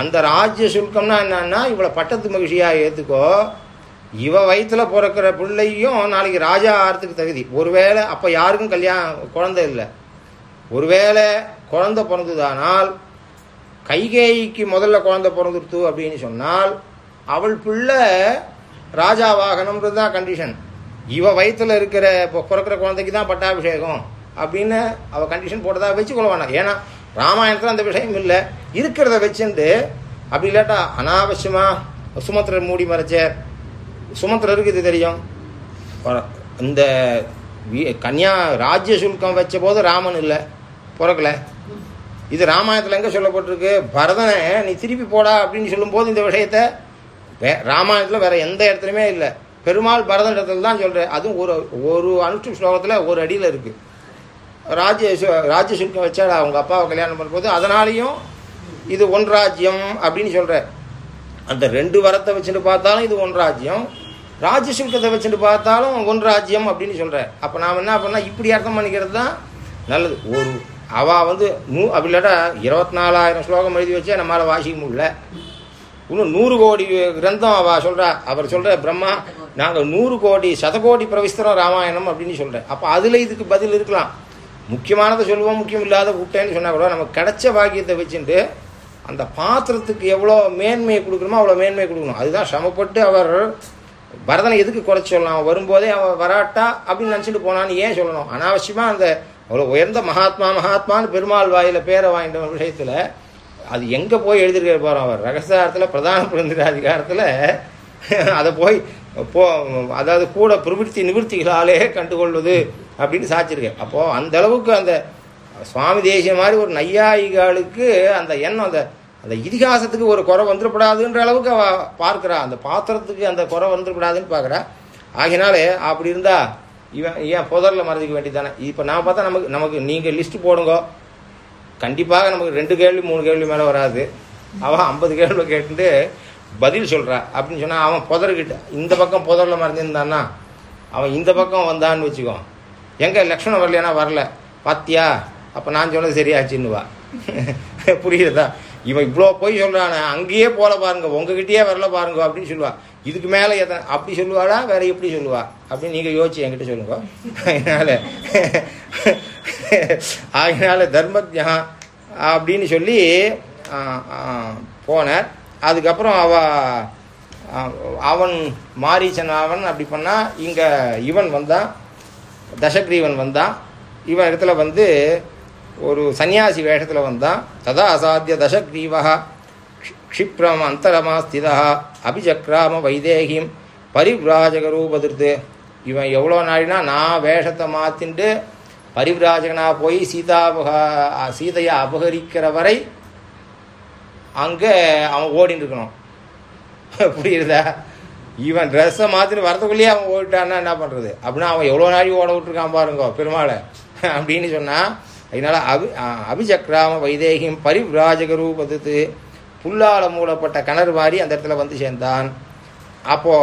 அந்த ராஜ்ய சுல்கம்னா என்னன்னா இவளை பட்டத்து மகிழ்ச்சியாக ஏற்றுக்கோ இவ வயித்துல பிறக்கிற பிள்ளையும் நாளைக்கு ராஜா ஆகிறதுக்கு தகுதி. ஒருவேளை அப்போ யாருக்கும் கல்யாணம் குழந்தை இல்லை. ஒருவேளை குழந்தை பிறந்ததானால் கைகேயிக்கு முதல்ல குழந்தை பிறந்துடுத்து அப்படின்னு சொன்னால் அவள் பிள்ளை ராஜாவாகணுன்றது தான் கண்டிஷன் இவ வயிற்றுல இருக்கிற இப்போ பிறக்கிற குழந்தைக்கு தான் பட்டாபிஷேகம் அப்படின்னு அவ கண்டிஷன் போட்டதா வச்சு வேண்டாம் ஏன்னா ராமாயணத்தில் அந்த விஷயம் இல்லை. இருக்கிறத வச்சுட்டு அப்படி இல்லாட்டா அனாவசியமா சுமத்திரர் மூடி மறைச்ச சுமத்திரருக்கு இது தெரியும். இந்த வி- கன்யா ராஜ்ய சுல்கம் வச்ச போது ராமன் இல்லை பிறக்கல. இது ராமாயணத்தில் எங்கே சொல்லப்பட்டிருக்கு? பரதனை நீ திருப்பி போடா அப்படின்னு சொல்லும்போது இந்த விஷயத்த வே ராமாயணத்தில் வேற எந்த இடத்துலையுமே இல்லை. பெருமாள் பரதன் தான் சொல்கிறேன் அதுவும் ஒரு ஒரு அனுஷ்டு ஸ்லோகத்தில் ஒரு அடியில் இருக்குது ராஜ்ய சு- ராஜ்ய சுல்கம் வச்சாடா அவங்க அப்பாவை கல்யாணம் பண்ணும்போது அதனாலையும் இது ஒன் ராஜ்யம் அப்படின்னு சொல்கிறேன் அந்த ரெண்டு வரத்தை வச்சுட்டு பார்த்தாலும் இது ஒன் ராஜ்யம். ராஜ்ய சுல்கத்தை வச்சுட்டு பார்த்தாலும் ஒன் ராஜ்யம் அப்படின்னு சொல்கிறேன் அப்போ நாம் என்ன பண்ணால் இப்படி அர்த்தம் பண்ணிக்கிறது தான் நல்லது. ஒரு அவ வந்து நூ அப்படி இல்லாட்டா இருபத்தி நாலாயிரம் ஸ்லோகம் எழுதி வச்சே நம்மளால் வாசிக்க முடியல. இன்னும் நூறு கோடி கிரந்தம் அவ சொல்றா. அவர் சொல்ற பிரம்மா நாங்கள் நூறு கோடி சதகோடி பிரவிஸ்தரம் ராமாயணம் அப்படின்னு சொல்றேன் அப்போ அதில் இதுக்கு பதில் இருக்கலாம். முக்கியமானதை சொல்லுவோம் முக்கியம் இல்லாத விட்டேன்னு சொன்னா கூட நமக்கு கிடைச்ச பாக்கியத்தை வச்சுட்டு அந்த பாத்திரத்துக்கு எவ்வளோ மேன்மையை கொடுக்கணுமோ அவ்வளோ மேன்மையை கொடுக்கணும். அதுதான் சமப்பட்டு அவர் பரதனை எதுக்கு குறைச்சி சொல்லலாம் வரும்போதே அவன் வராட்டா அப்படின்னு நினச்சிட்டு போனான்னு ஏன் சொல்லணும்? அனாவசியமாக அந்த அவ்வளோ உயர்ந்த மகாத்மா மகாத்மான்னு பெருமாள் வாயில பேரை வாங்கிட்ட விஷயத்தில் அது எங்கே போய் எழுதிருக்க போகிறோம் அவர் ரகசாரத்தில் பிரதான புரிந்திர அதிகாரத்தில் அதை போய் போ அதாவது கூட பிரவிற்த்தி நிவர்த்திகளாலே கண்டுகொள்வது அப்படின்னு சாச்சிருக்கேன். அப்போது அந்த அளவுக்கு அந்த சுவாமி தேசிய மாதிரி ஒரு நையாயிகளுக்கு அந்த எண்ணம் அந்த அந்த இதிகாசத்துக்கு ஒரு குறை வந்துடக்கூடாதுன்ற அளவுக்கு அவ பார்க்குறா. அந்த பாத்திரத்துக்கு அந்த குறை வந்துடக்கூடாதுன்னு பார்க்குறா. ஆகினாலே அப்படி இருந்தா இவன் ஏன் புதரில் மறந்துக்க வேண்டியதானே இப்போ நான் பார்த்தா நமக்கு நமக்கு நீங்கள் லிஸ்ட்டு போடுங்க. கண்டிப்பாக நமக்கு ரெண்டு கேள்வி மூணு கேள்வி மேலே வராது. அவன் ஐம்பது கேள்வி கேட்டுட்டு பதில் சொல்கிறா அப்படின்னு சொன்னால் அவன் புதர்கிட்ட இந்த பக்கம் புதரில் மறைஞ்சிருந்தான்னா அவன் இந்த பக்கம் வந்தான்னு வச்சுக்கோ. எங்கே லக்ஷ்மணன் வரலையானா வரல. பாத்தியா? அப்போ நான் சொன்னது சரியாச்சுன்னுவா. புரியுதா? இவன் இவ்வளோ போய் சொல்கிறானே அங்கேயே போல பாருங்க உங்ககிட்டயே வரல பாருங்க அப்படின்னு சொல்லுவா. இதுக்கு மேலே எத்தனை அப்படி சொல்லுவாளா வேற எப்படி சொல்லுவா? அப்படின்னு நீங்கள் யோசிச்சு என்கிட்ட சொல்லுங்க. அதனால அதனால தர்மஜா அப்படின்னு சொல்லி போனார். அதுக்கப்புறம் அவ அவன் மாரீசன் அவன் அப்படி பண்ணால் இங்கே இவன் வந்தான் தசக்ரீவன் வந்தான். இவன் இடத்துல வந்து ஒரு சன்னியாசி வேஷத்தில் வந்தான் ததா அசாத்திய தசக்ரீவா க்ஷிப்ரம் அந்தரமா ஸ்திதா அபிஜக்ராம வைதேகிம் பரிவிராஜக ரூபதிர்த்து இவன் எவ்வளோ நாளினா நான் வேஷத்தை மாற்றிண்டு பரிவிராஜகனாக போய் சீதாபக சீதையை அபகரிக்கிற வரை அங்கே அவன் ஓடின்னு இருக்கணும் புரியுதா இவன் ட்ரெஸ்ஸை மாற்றிட்டு வரதுக்குள்ளேயே அவன் ஓடிட்டான்னா என்ன பண்ணுறது அப்படின்னா அவன் எவ்வளோ நாளைக்கு ஓட விட்டுருக்கான் பாருங்க பெருமாளை. அப்படின்னு சொன்னால் அதனால் அபி அபிசக்ராம வைதேகியும் பரிவிராஜக ரூபத்து புல்லால மூடப்பட்ட கிணறு மாதிரி அந்த இடத்துல வந்து சேர்ந்தான். அப்போ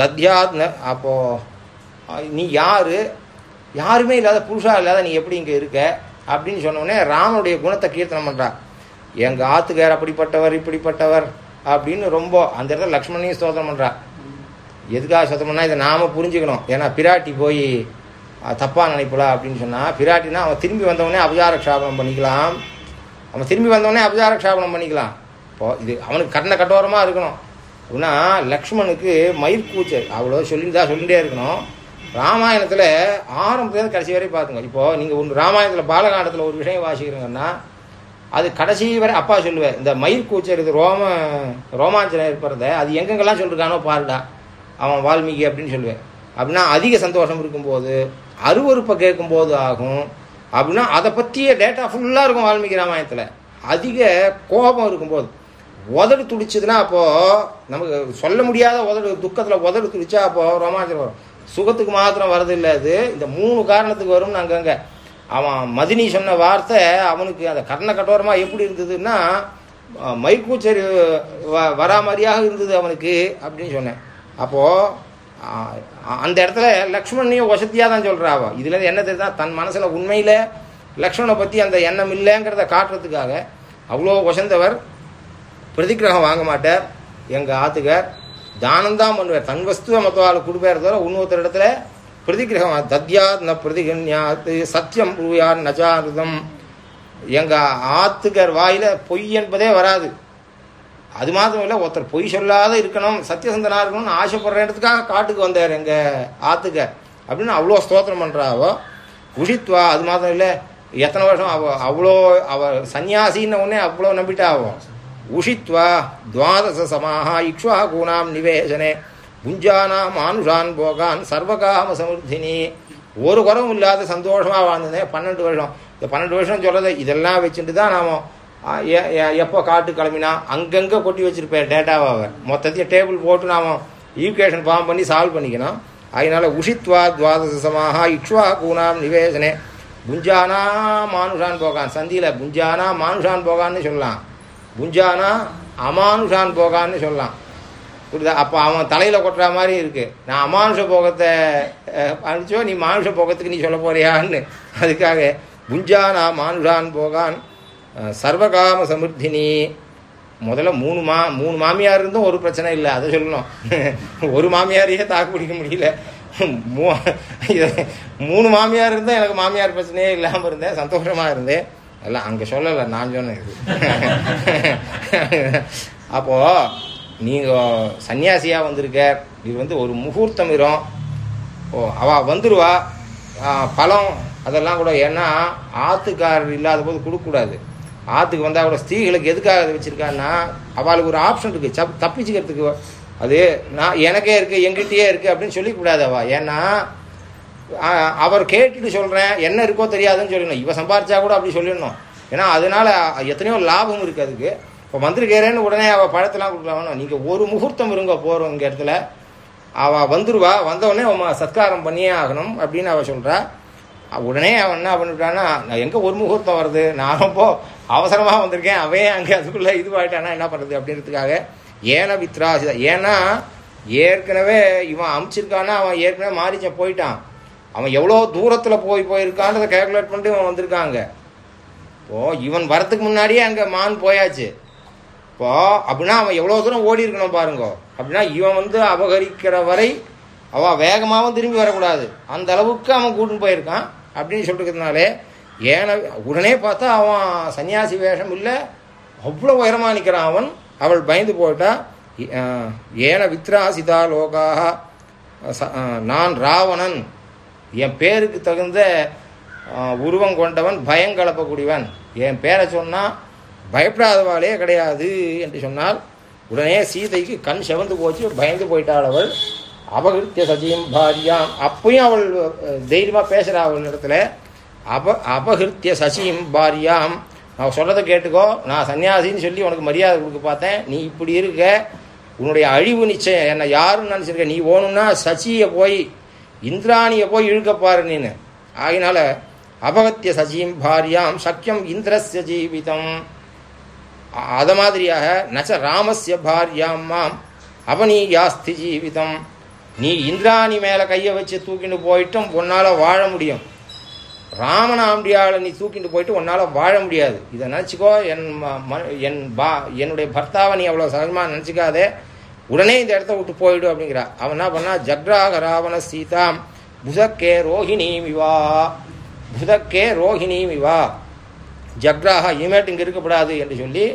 தத்யாத் அப்போது நீ யார்? யாருமே இல்லாத புருஷாக இல்லாத நீ எப்படி இங்கே இருக்க? அப்படின்னு சொன்னோடனே ராமனுடைய குணத்தை கீர்த்தனம் பண்ணுறா எங்கள் ஆத்துக்கார் அப்படிப்பட்டவர் இப்படிப்பட்டவர் அப்படின்னு ரொம்ப அந்த இடத்துல லக்ஷ்மணையும் ஸ்தோத்திரம் பண்ணுறா எதுக்காக ஸ்தோத்திரம் பண்ணால் இதை நாம் புரிஞ்சுக்கணும். ஏன்னா பிராட்டி போய் தப்பாக தப்பா நினைப்பலா அப்படின்னு சொன்னால் பிராட்டினா அவன் திரும்பி வந்தவொடனே அபஜார க்ஷாபனம் பண்ணிக்கலாம். அவன் திரும்பி வந்தவொடனே அபஜார க்ஷாபனம் பண்ணிக்கலாம். இப்போ இது அவனுக்கு கர்ண கட்டோரமாக இருக்கணும். அப்படின்னா லக்ஷ்மணுக்கு மயிர்கூச்சல் அவ்வளோ சொல்லிட்டு தான் சொல்லிகிட்டே இருக்கணும். ராமாயணத்தில் ஆரம்பத்துலேருந்து கடைசி வரை பார்த்துங்க. இப்போ நீங்கள் ஒன்று ராமாயணத்தில் பாலகாண்டத்தில் ஒரு விஷயம் வாசிக்கிறீங்கன்னா அது கடைசி வரை அப்பா சொல்லுவேன் இந்த மயிர் கூச்சல் இது ரோம ரோமாஞ்சனம் ஏற்படுறத அது எங்கெங்கெல்லாம் சொல்லிருக்கானோ பாருடா. அவன் வால்மீகி அப்படின்னு சொல்லுவேன் அப்படின்னா அதிக சந்தோஷம் இருக்கும்போது அருவறுப்பை கேட்கும்போது ஆகும். அப்படின்னா அதை பற்றிய டேட்டா ஃபுல்லாக இருக்கும் வால்மீகி ராமாயணத்தில். அதிக கோபம் இருக்கும்போது. உதடு துடிச்சதுன்னா அப்போது நமக்கு சொல்ல முடியாத உதடு துக்கத்தில் உதடு துடிச்சா அப்போது ரோமாஞ்சம் வரும். சுகத்துக்கு மாத்திரம் வரதில்லை அது. இந்த மூணு காரணத்துக்கு வரும்னு அங்கங்கே அவன் மதினி சொன்ன வார்த்தை அவனுக்கு அந்த கர்ண கட்டோரமாக எப்படி இருந்ததுன்னா மைக்கூச்சரி வ வரா மாதிரியாக இருந்தது அவனுக்கு அப்படின்னு சொன்னேன். அப்போது அந்த இடத்துல லக்ஷ்மணையும் வசதியாக தான் சொல்கிறா அவ. என்ன தெரியுதா? தன் மனசில் உண்மையில் லக்ஷ்மணை பற்றி அந்த எண்ணம் இல்லைங்கிறத காட்டுறதுக்காக அவ்வளோ வசந்தவர் பிரதிக்கிரகம் வாங்க மாட்டார். எங்கள் ஆத்துக்கார் தானந்தான் பண்ணுவார். தன் வஸ்துவ மற்றவாள் கொடுப்பார் தவிர இன்னொருத்தர் இடத்துல பிரதிக்கிரகம் தத்யாத் ந பிரதிகன்யாத்து சத்தியம் புரியார் நஜாருதம். எங்கள் ஆத்துக்கர் வாயில் பொய் என்பதே வராது. அது மாத்திரம் இல்லை ஒருத்தர் பொய் சொல்லாத இருக்கணும் சத்தியசந்தனாக இருக்கணும்னு ஆசைப்படுறதுக்காக காட்டுக்கு வந்தார் எங்கள் ஆத்துக்க. அப்படின்னு அவ்வளோ ஸ்தோத்திரம் பண்ணுறாவோ உஷித்வா அது மாத்திரம் இல்லை எத்தனை வருஷம் அவ அவ்வளோ அவ சன்னியாசின்னு உடனே அவ்வளோ நம்பிட்டா உஷித்வா துவாதச சமாக இக்ஷ்வா கூணாம் நிவேசனே. புஞ்சானாம் மானுஷான் போகான் சர்வகாம சமுர்த்தினி. ஒரு குறவும் இல்லாத சந்தோஷமாக வாழ்ந்ததேன் பன்னெண்டு வருஷம். இந்த பன்னெண்டு வருஷம் சொல்கிறது இதெல்லாம் வச்சுட்டு தான் நாம எப்போ காட்டு கிளம்பினா அங்கங்கே கொட்டி வச்சிருப்பேன் டேட்டாவை அவர் மொத்தத்தையும் டேபிள் போட்டு நாம் ஈக்குவேஷன் ஃபார்ம் பண்ணி சால்வ் பண்ணிக்கணும். அதனால் உஷித்வா துவாதசமாக இக்ஷ்வா கூணாம் நிவேசனே. புஞ்சானா மானுஷான் போகான். சந்தியில் புஞ்சானா மானுஷான் போகான்னு சொல்லலாம். புஞ்சானா அமானுஷான் போகான்னு சொல்லலாம். புரியுதா? அப்போ அவன் தலையில் கொட்டுற மாதிரி இருக்குது நான் அமானுஷ போகத்தை அனுப்பிச்சோ நீ மானுஷ போகத்துக்கு நீ சொல்ல போறியான்னு. அதுக்காக புஞ்சானா மானுஷான் போகான். சர்வகாம சமிருத்தினி முதல்ல மூணு மா மூணு மாமியார் இருந்தும் ஒரு பிரச்சனை இல்லை அதை சொல்லணும். ஒரு மாமியாரையே தாக்கு பிடிக்க முடியல. மூ- மூணு மாமியார் இருந்தால் எனக்கு மாமியார் பிரச்சனையே இல்லாமல் இருந்தேன் சந்தோஷமாக இருந்தேன். எல்லாம் அங்கே சொல்லலை நான் சொன்னேன் இது. அப்போது நீங்கள் சன்னியாசியாக வந்திருக்க இது வந்து ஒரு முகூர்த்தம் இரும் ஓ அவள் வந்துடுவா பழம் அதெல்லாம் கூட ஏன்னா ஆத்துக்காரர் இல்லாத போது கொடுக்கக்கூடாது. ஆற்றுக்கு வந்தால் கூட ஸ்திரீகளுக்கு எதுக்காக அதை வச்சுருக்கான்னா அவளுக்கு ஒரு ஆப்ஷன் இருக்குது சப் தப்பிச்சுக்கிறதுக்கு அது நான் எனக்கே இருக்குது எங்கிட்டயே இருக்குது அப்படின்னு சொல்லிக்கூடாது அவள் ஏன்னா அவர் கேட்டுட்டு சொல்கிறேன் என்ன இருக்கோ தெரியாதுன்னு சொல்லிடணும். இவன் சம்பாரிச்சா கூட அப்படி சொல்லிடணும். ஏன்னா அதனால் எத்தனையோ லாபம் இருக்குது அதுக்கு. இப்போ வந்துருக்கிறேன்னு உடனே அவள் பழத்தெல்லாம் கொடுக்கலாம் நீங்கள் ஒரு முகூர்த்தம் இருங்க போகிறோம் இங்கே இடத்துல. அவள் வந்துடுவா வந்தவொடனே அவன் சத்காரம் பண்ணியே ஆகணும் அப்படின்னு அவள் சொல்கிறா உடனே அவன் என்ன பண்ணிட்டான்னா நான் எங்கே ஒரு முகூர்த்தம் வருது நான் ரொம்ப அவசரமாக வந்திருக்கேன். அவன் அங்கே அதுக்குள்ளே இதுவாகிட்டானா என்ன பண்ணுறது அப்படின்றதுக்காக ஏன வித்ராசிதா ஏன்னா ஏற்கனவே இவன் அமுச்சிருக்கான்னா அவன் ஏற்கனவே மாறிச்ச போயிட்டான். அவன் எவ்வளோ தூரத்தில் போய் போயிருக்கான்றதை கேல்குலேட் பண்ணிட்டு இவன் வந்திருக்காங்க. இப்போ இவன் வரத்துக்கு முன்னாடியே அங்கே மான் போயாச்சு. இப்போ அப்படின்னா அவன் எவ்வளோ தூரம் ஓடி இருக்கணும் பாருங்க. அப்படின்னா இவன் வந்து அபகரிக்கிற வரை அவன் வேகமாகவும் திரும்பி வரக்கூடாது. அந்த அளவுக்கு அவன் கூட்டின்னு போயிருக்கான் அப்படின்னு சொல்லிருக்கிறதுனாலே ஏன உடனே பார்த்தா அவன் சன்னியாசி வேஷம் இல்லை அவ்வளோ உயரமாக நிற்கிறான் அவன். அவள் பயந்து போயிட்டா ஏன வித்ராசிதா லோகாக ச- நான் ராவணன். என் பேருக்கு தகுந்த உருவம் கொண்டவன் பயம் கலப்பக்கூடியவன். என் பேரை சொன்னால் பயப்படாதவாளே கிடையாது என்று சொன்னால் உடனே சீதைக்கு கண் செவந்து போச்சு பயந்து போயிட்டாள் அவள். அபகிருத்திய சஜியும் பாரியாம். அப்பயும் அவள் தைரியமாக பேசுகிறா அவள் இடத்துல. அப அபகிருத்திய சசியும் பாரியாம். நான் சொல்கிறத கேட்டுக்கோ. நான் சன்னியாசின்னு சொல்லி உனக்கு மரியாதை கொடுக்க பார்த்தேன். நீ இப்படி இருக்க. உன்னுடைய அழிவு நிச்சயம். என்னை யாருன்னு நினச்சிருக்க. நீ ஓணும்னா சசியை போய் இந்திராணியை போய் இழுக்க பாரு நீனு. ஆகினால அபகத்திய சசியும் பாரியாம் சக்கியம் இந்திரஸ்ய ஜீவிதம். அதை அத மாதிரியாக நச்ச ராமஸ்ய பாரியாம் மாம். அவனீயாஸ்தி ஜீவிதம். நீ இந்திராணி மேலே கையை வச்சு தூக்கிட்டு போயிட்டும் உன்னால் வாழ முடியும். ராமனாம்பியால நீ தூக்கிட்டு போயிட்டு உன்னால் வாழ முடியாது. இதை நினச்சிக்கோ என் ம- ம- என் பா என்னுடைய பர்த்தாவை நீ அவ்வளோ சகஜமாக நினச்சிக்காதே. உடனே இந்த இடத்த விட்டு போயிடு அப்படிங்கிறா. அவன் என்ன பண்ணா ஜக்ராக ராவண சீதாம் புதக்கே ரோஹிணி விவா புதக்கே ரோஹிணி விவா ஜக்ராக இனிமேட்டு இங்கே இருக்கக்கூடாது என்று சொல்லி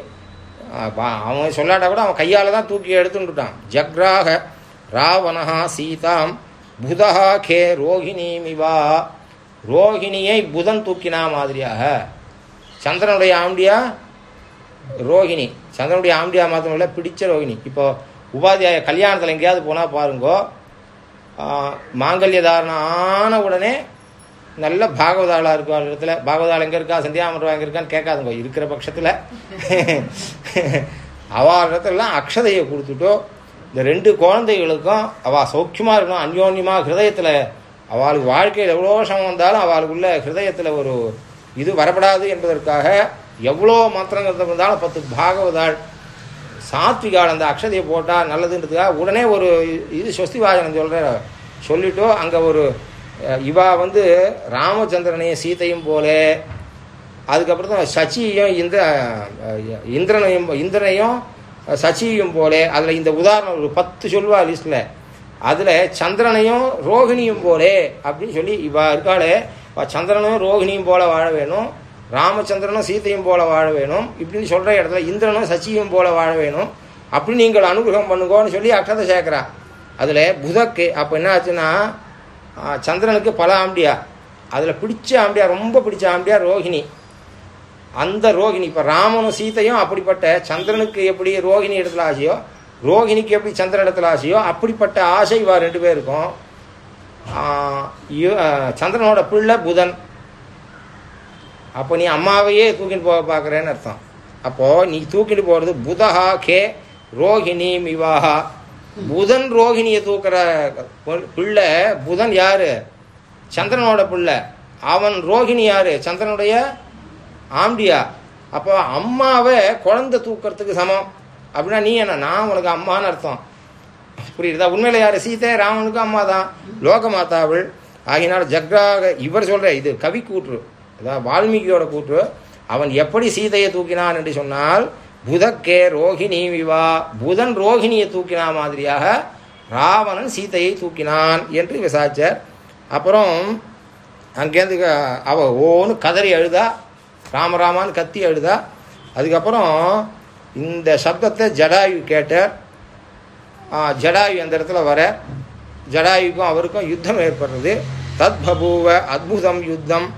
பா- அவன் சொல்லாட்டா கூட அவன் கையால் தான் தூக்கி எடுத்துட்டுட்டான் ஜக்ராக ராவணா சீதாம் புதஹா கே ரோஹிணிமிவா. ரோஹிணியை புதன் தூக்கினா மாதிரியாக. சந்திரனுடைய ஆண்டியா? ரோஹிணி. சந்திரனுடைய ஆண்டியா இல்லை பிடிச்ச ரோஹிணி. இப்போ உபாத்தியாய கல்யாணத்தில் எங்கேயாவது போனால் பாருங்கோ. மாங்கல்ய தாரணம் ஆன உடனே நல்ல பாகவதாளாக இருக்கும் அந்த இடத்துல. பாகவதாள் எங்கே இருக்கா? சந்தியாமரம் எங்கே இருக்கான்னு கேட்காதுங்க. இருக்கிற பட்சத்தில். அவள் இடத்துலலாம் அக்ஷதையை கொடுத்துட்டோ. இந்த ரெண்டு குழந்தைகளுக்கும் அவள் சௌக்கியமாக இருக்கணும் அந்யோன்யமாக ஹிருதயத்தில் அவளுக்கு வாழ்க்கையில் எவ்வளோ சமம் வந்தாலும் அவளுக்குள்ள ஹிருதயத்தில் ஒரு இது வரப்படாது என்பதற்காக எவ்வளோ மந்திரங்கிறது இருந்தாலும் பத்து பாகவதாள் சாத்விகாள் அந்த அக்ஷதையை போட்டால் நல்லதுன்றதுக்காக உடனே ஒரு இது சொஸ்தி வாசனம் சொல்கிற சொல்லிட்டு அங்கே ஒரு இவா வந்து ராமச்சந்திரனையும் சீதையும் போல அதுக்கப்புறம் தான் சச்சியையும் இந்த இந்திரனையும் இந்திரனையும் அஹ், போலே போல அதில் இந்த உதாரணம் ஒரு பத்து சொல்வா லிஸ்டில் அதில் சந்திரனையும் ரோகிணியும் போலே அப்படின்னு சொல்லி இவா இருக்காளே. சந்திரனும் ரோகிணியும் போல வாழ வேணும். ராமச்சந்திரனும் சீதையும் போல வாழ வேணும். இப்படின்னு சொல்கிற இடத்துல இந்திரனும் சச்சியும் போல வாழ வேணும். அப்படி நீங்கள் அனுகிரகம் பண்ணுங்கோன்னு சொல்லி அக்ஷதை சேர்க்குறா. அதில் புதக்கு அப்போ என்ன ஆச்சுன்னா சந்திரனுக்கு பல ஆம்பியா. அதில் பிடிச்ச ஆம்பியா ரொம்ப பிடிச்ச ஆம்பியா ரோகிணி. அந்த ரோகிணி இப்போ ராமனும் சீதையும் அப்படிப்பட்ட சந்திரனுக்கு எப்படி ரோகிணி இடத்துல ஆசையோ ரோகிணிக்கு எப்படி சந்திரன் இடத்துல ஆசையோ அப்படிப்பட்ட ஆசை இவா ரெண்டு பேருக்கும். சந்திரனோட பிள்ளை புதன். அப்போ நீ அம்மாவையே தூக்கிட்டு போக பார்க்குறேன்னு அர்த்தம். அப்போது நீ தூக்கிட்டு போகிறது புதஹா கே ரோஹிணி மிவாஹா புதன் ரோஹிணியை தூக்குற பிள்ளை புதன் யாரு? சந்திரனோட பிள்ளை. அவன் ரோஹிணி யாரு? சந்திரனுடைய ஆம்பியா அப்போ அம்மாவை குழந்தை தூக்கிறதுக்கு சமம். அப்படின்னா நீ என்ன நான் உனக்கு அம்மான்னு அர்த்தம். புரியுதா? உண்மையில யார்? சீதை ராமனுக்கு அம்மா தான். லோக மாதாவள் ஆகினால் ஜக்ராக இவர் சொல்கிற இது கவி கூற்று. அதாவது வால்மீகியோட கூற்று. அவன் எப்படி சீதையை தூக்கினான் என்று சொன்னால் புதக்கே ரோஹிணி விவா. புதன் ரோஹிணியை தூக்கினா மாதிரியாக ராவணன் சீதையை தூக்கினான் என்று விசாரிச்சார். அப்புறம் அங்கேருந்து அவ ஓன்னு கதறி அழுதா ராமராமான்னு கத்தி அழுதா அதுக்கப்புறம் இந்த சப்தத்தை ஜடாயு கேட்டார். ஜடாயு அந்த இடத்துல வர ஜடாயுக்கும் அவருக்கும் யுத்தம் ஏற்படுறது தத் பபூவ அத்புதம் யுத்தம்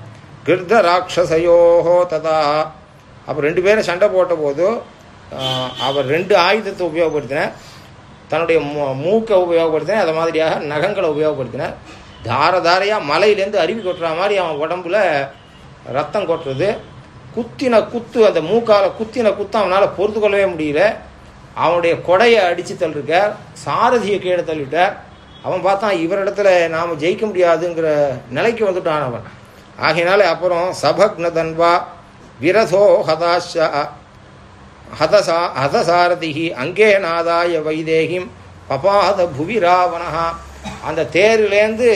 கிருத ராட்சசயோஹோ ததா. அப்போ ரெண்டு பேரும் சண்டை போட்ட போது அவர் ரெண்டு ஆயுதத்தை உபயோகப்படுத்தினார். தன்னுடைய மூ- மூக்கை உபயோகப்படுத்தினார். அதை மாதிரியாக நகங்களை உபயோகப்படுத்தினார். தார தாரையாக மலையிலேருந்து அருவி கொட்டுற மாதிரி அவன் உடம்புல ரத்தம் கொட்டுறது. குத்தின குத்து அந்த மூக்கால குத்தின குத்து அவனால் பொறுத்து கொள்ளவே முடியல. அவனுடைய கொடையை அடித்து தள்ளிருக்கார் சாரதியை கீழே தள்ளிட்டார். அவன் பார்த்தான் இவரிடத்துல நாம் ஜெயிக்க முடியாதுங்கிற நிலைக்கு வந்துட்டான் அவன். ஆகையினால அப்புறம் சபக்ன தன்வா விரதோ ஹதாஷா ஹதசா ஹதசாரதிகி அங்கே நாதாய வைதேகிம் பபாத புவி ராவணஹா அந்த தேரிலேருந்து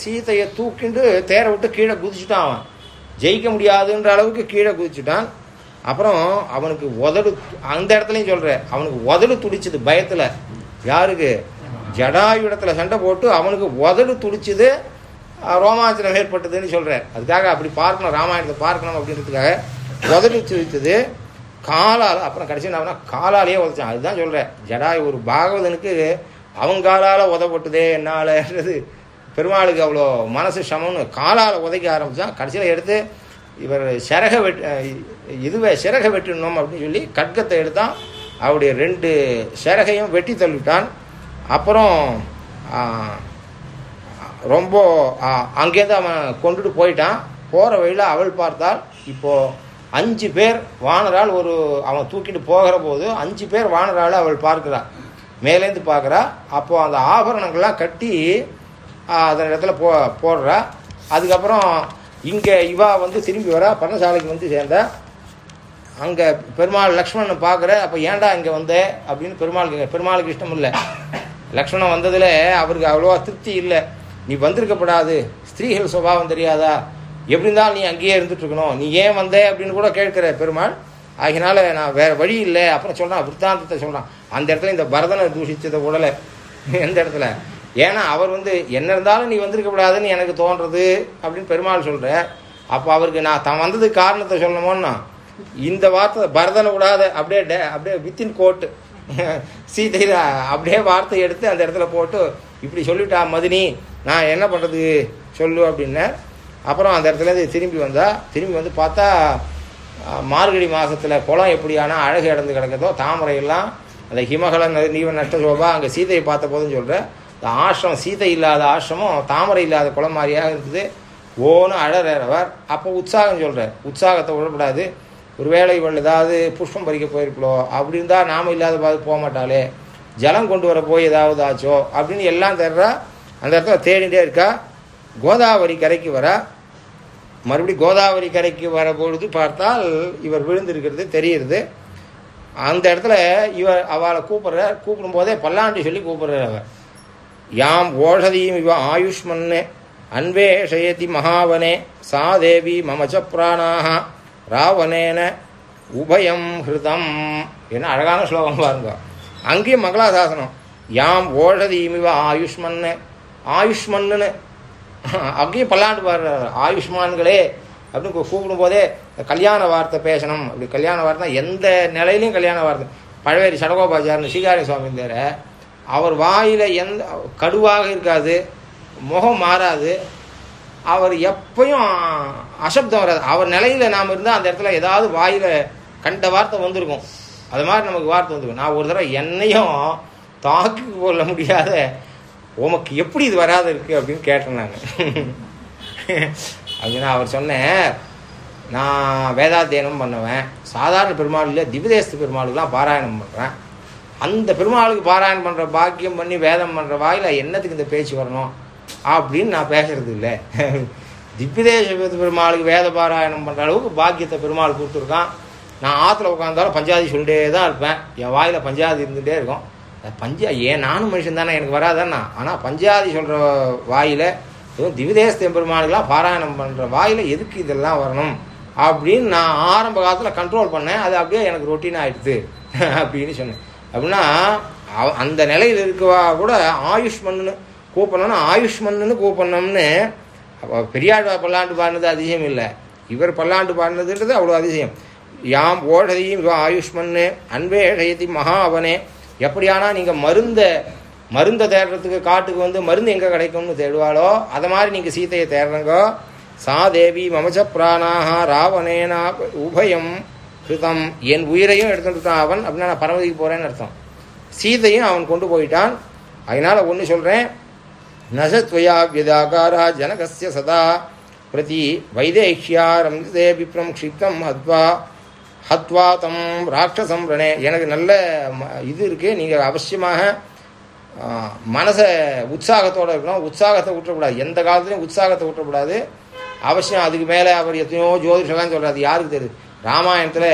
சீதையை தூக்கிண்டு தேரை விட்டு கீழே குதிச்சுட்டான் அவன். ஜெயிக்க முடியாதுன்ற அளவுக்கு கீழே குதிச்சுட்டான். அப்புறம் அவனுக்கு உதடு அந்த இடத்துலையும் சொல்கிறேன் அவனுக்கு உதடு துடிச்சுது பயத்தில். யாருக்கு? ஜடாயு இடத்துல சண்டை போட்டு அவனுக்கு உதடு துடிச்சுது ரோமாஞ்சனம் ஏற்பட்டதுன்னு சொல்கிறேன் அதுக்காக அப்படி பார்க்கணும் ராமாயணத்தை பார்க்கணும் அப்படின்றதுக்காக உதடு துடித்தது காலால் அப்புறம் கடைசி என்ன காலாலேயே உதச்சான். அதுதான் சொல்கிறேன் ஜடாய் ஒரு பாகவதனுக்கு அவங்க காலால் உதப்பட்டுதே என்னாலன்றது. பெருமாளுக்கு அவ்வளோ மனசு சமம்னு காலால் உதைக்க ஆரம்பித்தான் கடைசியில் எடுத்து இவர் சிறக வெட்டு இதுவே சிறக வெட்டணும் அப்படின்னு சொல்லி கட்கத்தை எடுத்தான். அவருடைய ரெண்டு சிறகையும் வெட்டி தள்ளிவிட்டான் அப்புறம் ரொம்ப அங்கேருந்து அவன் கொண்டுட்டு போயிட்டான். போகிற வழியில் அவள் பார்த்தால் இப்போது அஞ்சு பேர் வானரால் ஒரு அவன் தூக்கிட்டு போகிற போது அஞ்சு பேர் வானரால் அவள் பார்க்குறாள் மேலேருந்து பார்க்குறா. அப்போது அந்த ஆபரணங்கள்லாம் கட்டி அதன் இடத்துல போ போடுறா. அதுக்கப்புறம் இங்கே இவா வந்து திரும்பி வரா பர்ணசாலைக்கு வந்து சேர்ந்தா. அங்கே பெருமாள் லக்ஷ்மணன் பார்க்குற அப்போ ஏன்டா இங்கே வந்த? அப்படின்னு பெருமாள் பெருமாளுக்கு இஷ்டம் இல்லை. லக்ஷ்மணன் வந்ததில் அவருக்கு அவ்வளோவா திருப்தி இல்லை. நீ வந்திருக்கப்படாது. ஸ்திரீகள் சுபாவம் தெரியாதா? எப்படி இருந்தாலும் நீ அங்கேயே இருந்துட்டு இருக்கணும் நீ ஏன் வந்த? அப்படின்னு கூட கேட்குற பெருமாள். ஆகினால நான் வேறு வழி இல்லை. அப்புறம் சொல்கிறான் விற்த்தாந்தத்தை சொல்கிறான் அந்த இடத்துல இந்த பரதனை தூஷித்ததை உடலை எந்த இடத்துல? ஏன்னா அவர் வந்து என்ன இருந்தாலும் நீ வந்திருக்கப்படாதுன்னு எனக்கு தோன்றது அப்படின்னு பெருமாள் சொல்கிற அப்போ அவருக்கு நான் தான் வந்ததுக்கு காரணத்தை சொல்லணுமோன்னா இந்த வார்த்தை பரதனை விடாத அப்படியே டே- அப்படியே வித்தின் கோட்டு சீதையில் அப்படியே வார்த்தை எடுத்து அந்த இடத்துல போட்டு இப்படி சொல்லிட்டா மதினி நான் என்ன பண்ணுறது சொல்லு அப்படின்னு. அப்புறம் அந்த இடத்துலேருந்து திரும்பி வந்தால் திரும்பி வந்து பார்த்தா மார்கழி மாதத்தில் குளம் எப்படியானா அழகு இடந்து கிடக்குதோ தாமரையெல்லாம் அந்த ஹிமகல நீவ நஷ்ட சோபா அங்கே சீதையை பார்த்த போதும் சொல்கிறேன் இந்த ஆசிரமம் சீதை இல்லாத ஆசிரமம் தாமரை இல்லாத குளம் மாதிரியாக இருக்குது. ஓன்னு அழறவர் அப்போ உற்சாகம் சொல்கிறார் உற்சாகத்தை விடக்கூடாது ஒருவேளை இவள் ஏதாவது புஷ்பம் பறிக்க போயிருக்கலோ அப்படி இருந்தால் நாம் இல்லாத பார்த்து போக மாட்டாளே. ஜலம் கொண்டு வர போய் ஏதாவது ஆச்சோ அப்படின்னு எல்லாம் தர்றா. அந்த இடத்துல தேடிட்டே இருக்கா. கோதாவரி கரைக்கு வர. மறுபடியும் கோதாவரி கரைக்கு வர பொழுது பார்த்தால் இவர் விழுந்திருக்கிறது தெரியுது அந்த இடத்துல இவர் அவளை கூப்பிடுறார். கூப்பிடும் போதே பல்லாண்டி சொல்லி கூப்பிடுறார் அவர். யாம் ஓஷதியும் இவ ஆயுஷ்மன்னு அன்வேஷயதி மகாவனே சா தேவி மமச்ச பிராணாக ராவணேன உபயம் ஹிருதம். என்ன அழகான ஸ்லோகம் பாருங்க. அங்கேயும் மங்களாசாசனம் யாம் ஓஷதியும் இவ ஆயுஷ்மன்னு ஆயுஷ்மன்னு அங்கேயும் பல்லாண்டு பாடுறாரு. ஆயுஷ்மான்களே அப்படின்னு கூப்பிடும் போதே கல்யாண வார்த்தை பேசணும். அப்படி கல்யாண வார்த்தை எந்த நிலையிலையும் கல்யாண வார்த்தை. பழவேரி சடகோபாச்சாரன் ஸ்ரீகாரி சுவாமி தேரை அவர் வாயில் எந்த கடுவாக இருக்காது முகம் மாறாது. அவர் எப்பயும் அசப்தம் வராது. அவர் நிலையில் நாம் இருந்தால் அந்த இடத்துல ஏதாவது வாயில் கண்ட வார்த்தை வந்திருக்கும். அது மாதிரி நமக்கு வார்த்தை வந்திருக்கும். நான் ஒரு தடவை என்னையும் தாக்கி கொள்ள முடியாத உமக்கு எப்படி இது வராது இருக்கு அப்படின்னு கேட்டேன் நான். அப்படின்னா அவர் சொன்னேன் நான் வேதாத்தியனம் பண்ணுவேன். சாதாரண பெருமாள் இல்லை திவ்யதேசத்து பெருமாளுக்கெல்லாம் பாராயணம் பண்ணுறேன் அந்த பெருமாளுக்கு பாராயணம் பண்ணுற பாக்கியம் பண்ணி வேதம் பண்ணுற வாயில் என்னத்துக்கு இந்த பேச்சு வரணும்? அப்படின்னு நான் பேசுறது இல்லை. திவ்யதேச பெருமாளுக்கு வேத பாராயணம் பண்ணுற அளவுக்கு பாக்கியத்தை பெருமாள் கொடுத்துருக்கான். நான் ஆற்றுல உட்காந்தாலும் பஞ்சாதி சொல்லிட்டே தான் இருப்பேன். என் வாயில் பஞ்சாதி இருந்துகிட்டே இருக்கும். பஞ்சா ஏன் நானும் மனுஷன் தானே எனக்கு வராதானா ஆனால் பஞ்சாதி சொல்கிற வாயில் இதுவும் திவிதேச பெருமாளுக்கெல்லாம் பாராயணம் பண்ணுற வாயில் எதுக்கு இதெல்லாம் வரணும்? அப்படின்னு நான் ஆரம்ப காலத்தில் கண்ட்ரோல் பண்ணேன். அது அப்படியே எனக்கு ரொட்டீன் ஆகிடுது அப்படின்னு சொன்னேன். அப்படின்னா அவ- அந்த நிலையில் இருக்கவா கூட ஆயுஷ்மன்னு கூப்பிடணும்னா ஆயுஷ்மன்னு கூப்பிடணும்னு அப்போ பெரியாழ்வார் பல்லாண்டு பாடினது அதிசயம் இல்லை. இவர் பல்லாண்டு பாடினதுன்றது அவ்வளோ அதிசயம் யாம் ஓஷதியும் இவன் ஆயுஷ்மன்னு அன்பேஷயதி மகாவனே. எப்படியானா நீங்கள் மருந்த மருந்தை தேடுறதுக்கு காட்டுக்கு வந்து மருந்து எங்கே கிடைக்கும்னு தேடுவாளோ அதை மாதிரி நீங்கள் சீதையை தேடுறங்கோ. சா தேவி மமச்ச பிராணாக ராவணேனா உபயம். கிருதம் என் உயிரையும் எடுத்துட்டான் அவன் அப்படின்னா நான் பரமதிக்கு போகிறேன்னு அர்த்தம். சீதையும் அவன் கொண்டு போயிட்டான். அதனால் ஒன்று சொல்கிறேன் நசத்வயா வியதாகாரா ஜனகசிய சதா பிரதி வைதேஷ்யா ரம்சதே விப்ரம் க்ஷிப்தம் ஹத்வா ஹத்வா தம் ராட்சசம் ரணே. எனக்கு நல்ல ம- இது இருக்குது நீங்கள் அவசியமாக மனசை உற்சாகத்தோடு இருக்கணும். உற்சாகத்தை விட்டுறக்கூடாது எந்த காலத்துலையும் உற்சாகத்தை விட்டுறக்கூடாது அவசியம் அதுக்கு மேலே அவர் எத்தனையோ ஜோதிஷலாம் சொல்கிறாரு யாருக்கு தெரியுது? ராமாயணத்தில்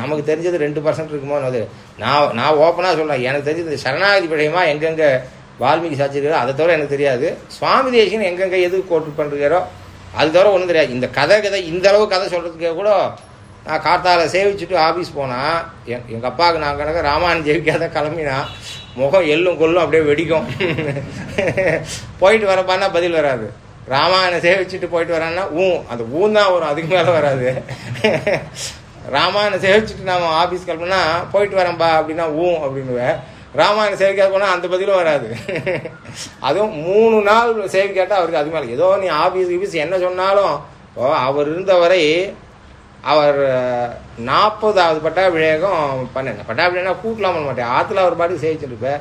நமக்கு தெரிஞ்சது ரெண்டு பர்சன்ட் இருக்குமோ அது நான் நான் ஓப்பனாக சொல்கிறேன் எனக்கு தெரிஞ்சது சரணாகதி பிழையமாக எங்கெங்கே வால்மீகி சாச்சிருக்காரோ அதை தவிர எனக்கு தெரியாது. சுவாமி தேசியன் எங்கெங்கே எது கோட்டு பண்ணுறாரோ அது தவிர ஒன்றும் தெரியாது. இந்த கதை கதை இந்த அளவு கதை சொல்கிறதுக்கே கூட நான் காத்தால சேவிச்சுட்டு ஆஃபீஸ் போனால் என் எங்கள் அப்பாவுக்கு நான் கணக்கு ராமாயணம் ஜெயிக்காத கிளம்பினா முகம் எள்ளும் கொல்லும் அப்படியே வெடிக்கும். போயிட்டு வரப்பான்னா பதில் வராது. ராமாயணம் சேவிச்சுட்டு போயிட்டு வரான்னா ஊ அந்த ஊன் தான் வரும் அதுக்கு மேலே வராது. ராமாயணம் சேவிச்சுட்டு நாம் ஆஃபீஸ் கிளம்புனா போயிட்டு வரேன்பா அப்படின்னா ஊ அப்படின்னுவேன் ராமாயணம் சேவிக்காது போனால் அந்த பதிலும் வராது. அதுவும் மூணு நாள் சேவை கேட்டால் அவருக்கு அது மேலே ஏதோ நீ ஆஃபீஸ் கீஃபீஸ் என்ன சொன்னாலும் ஓ அவர் இருந்தவரை அவர் நாற்பதாவது பட்டாபிஷேகம் பண்ணேன். பட்டாபிஷேகம் கூட்டலாம் பண்ண மாட்டேன். ஆற்றுல அவர் பாட்டுக்கு சேவிச்சுட்டு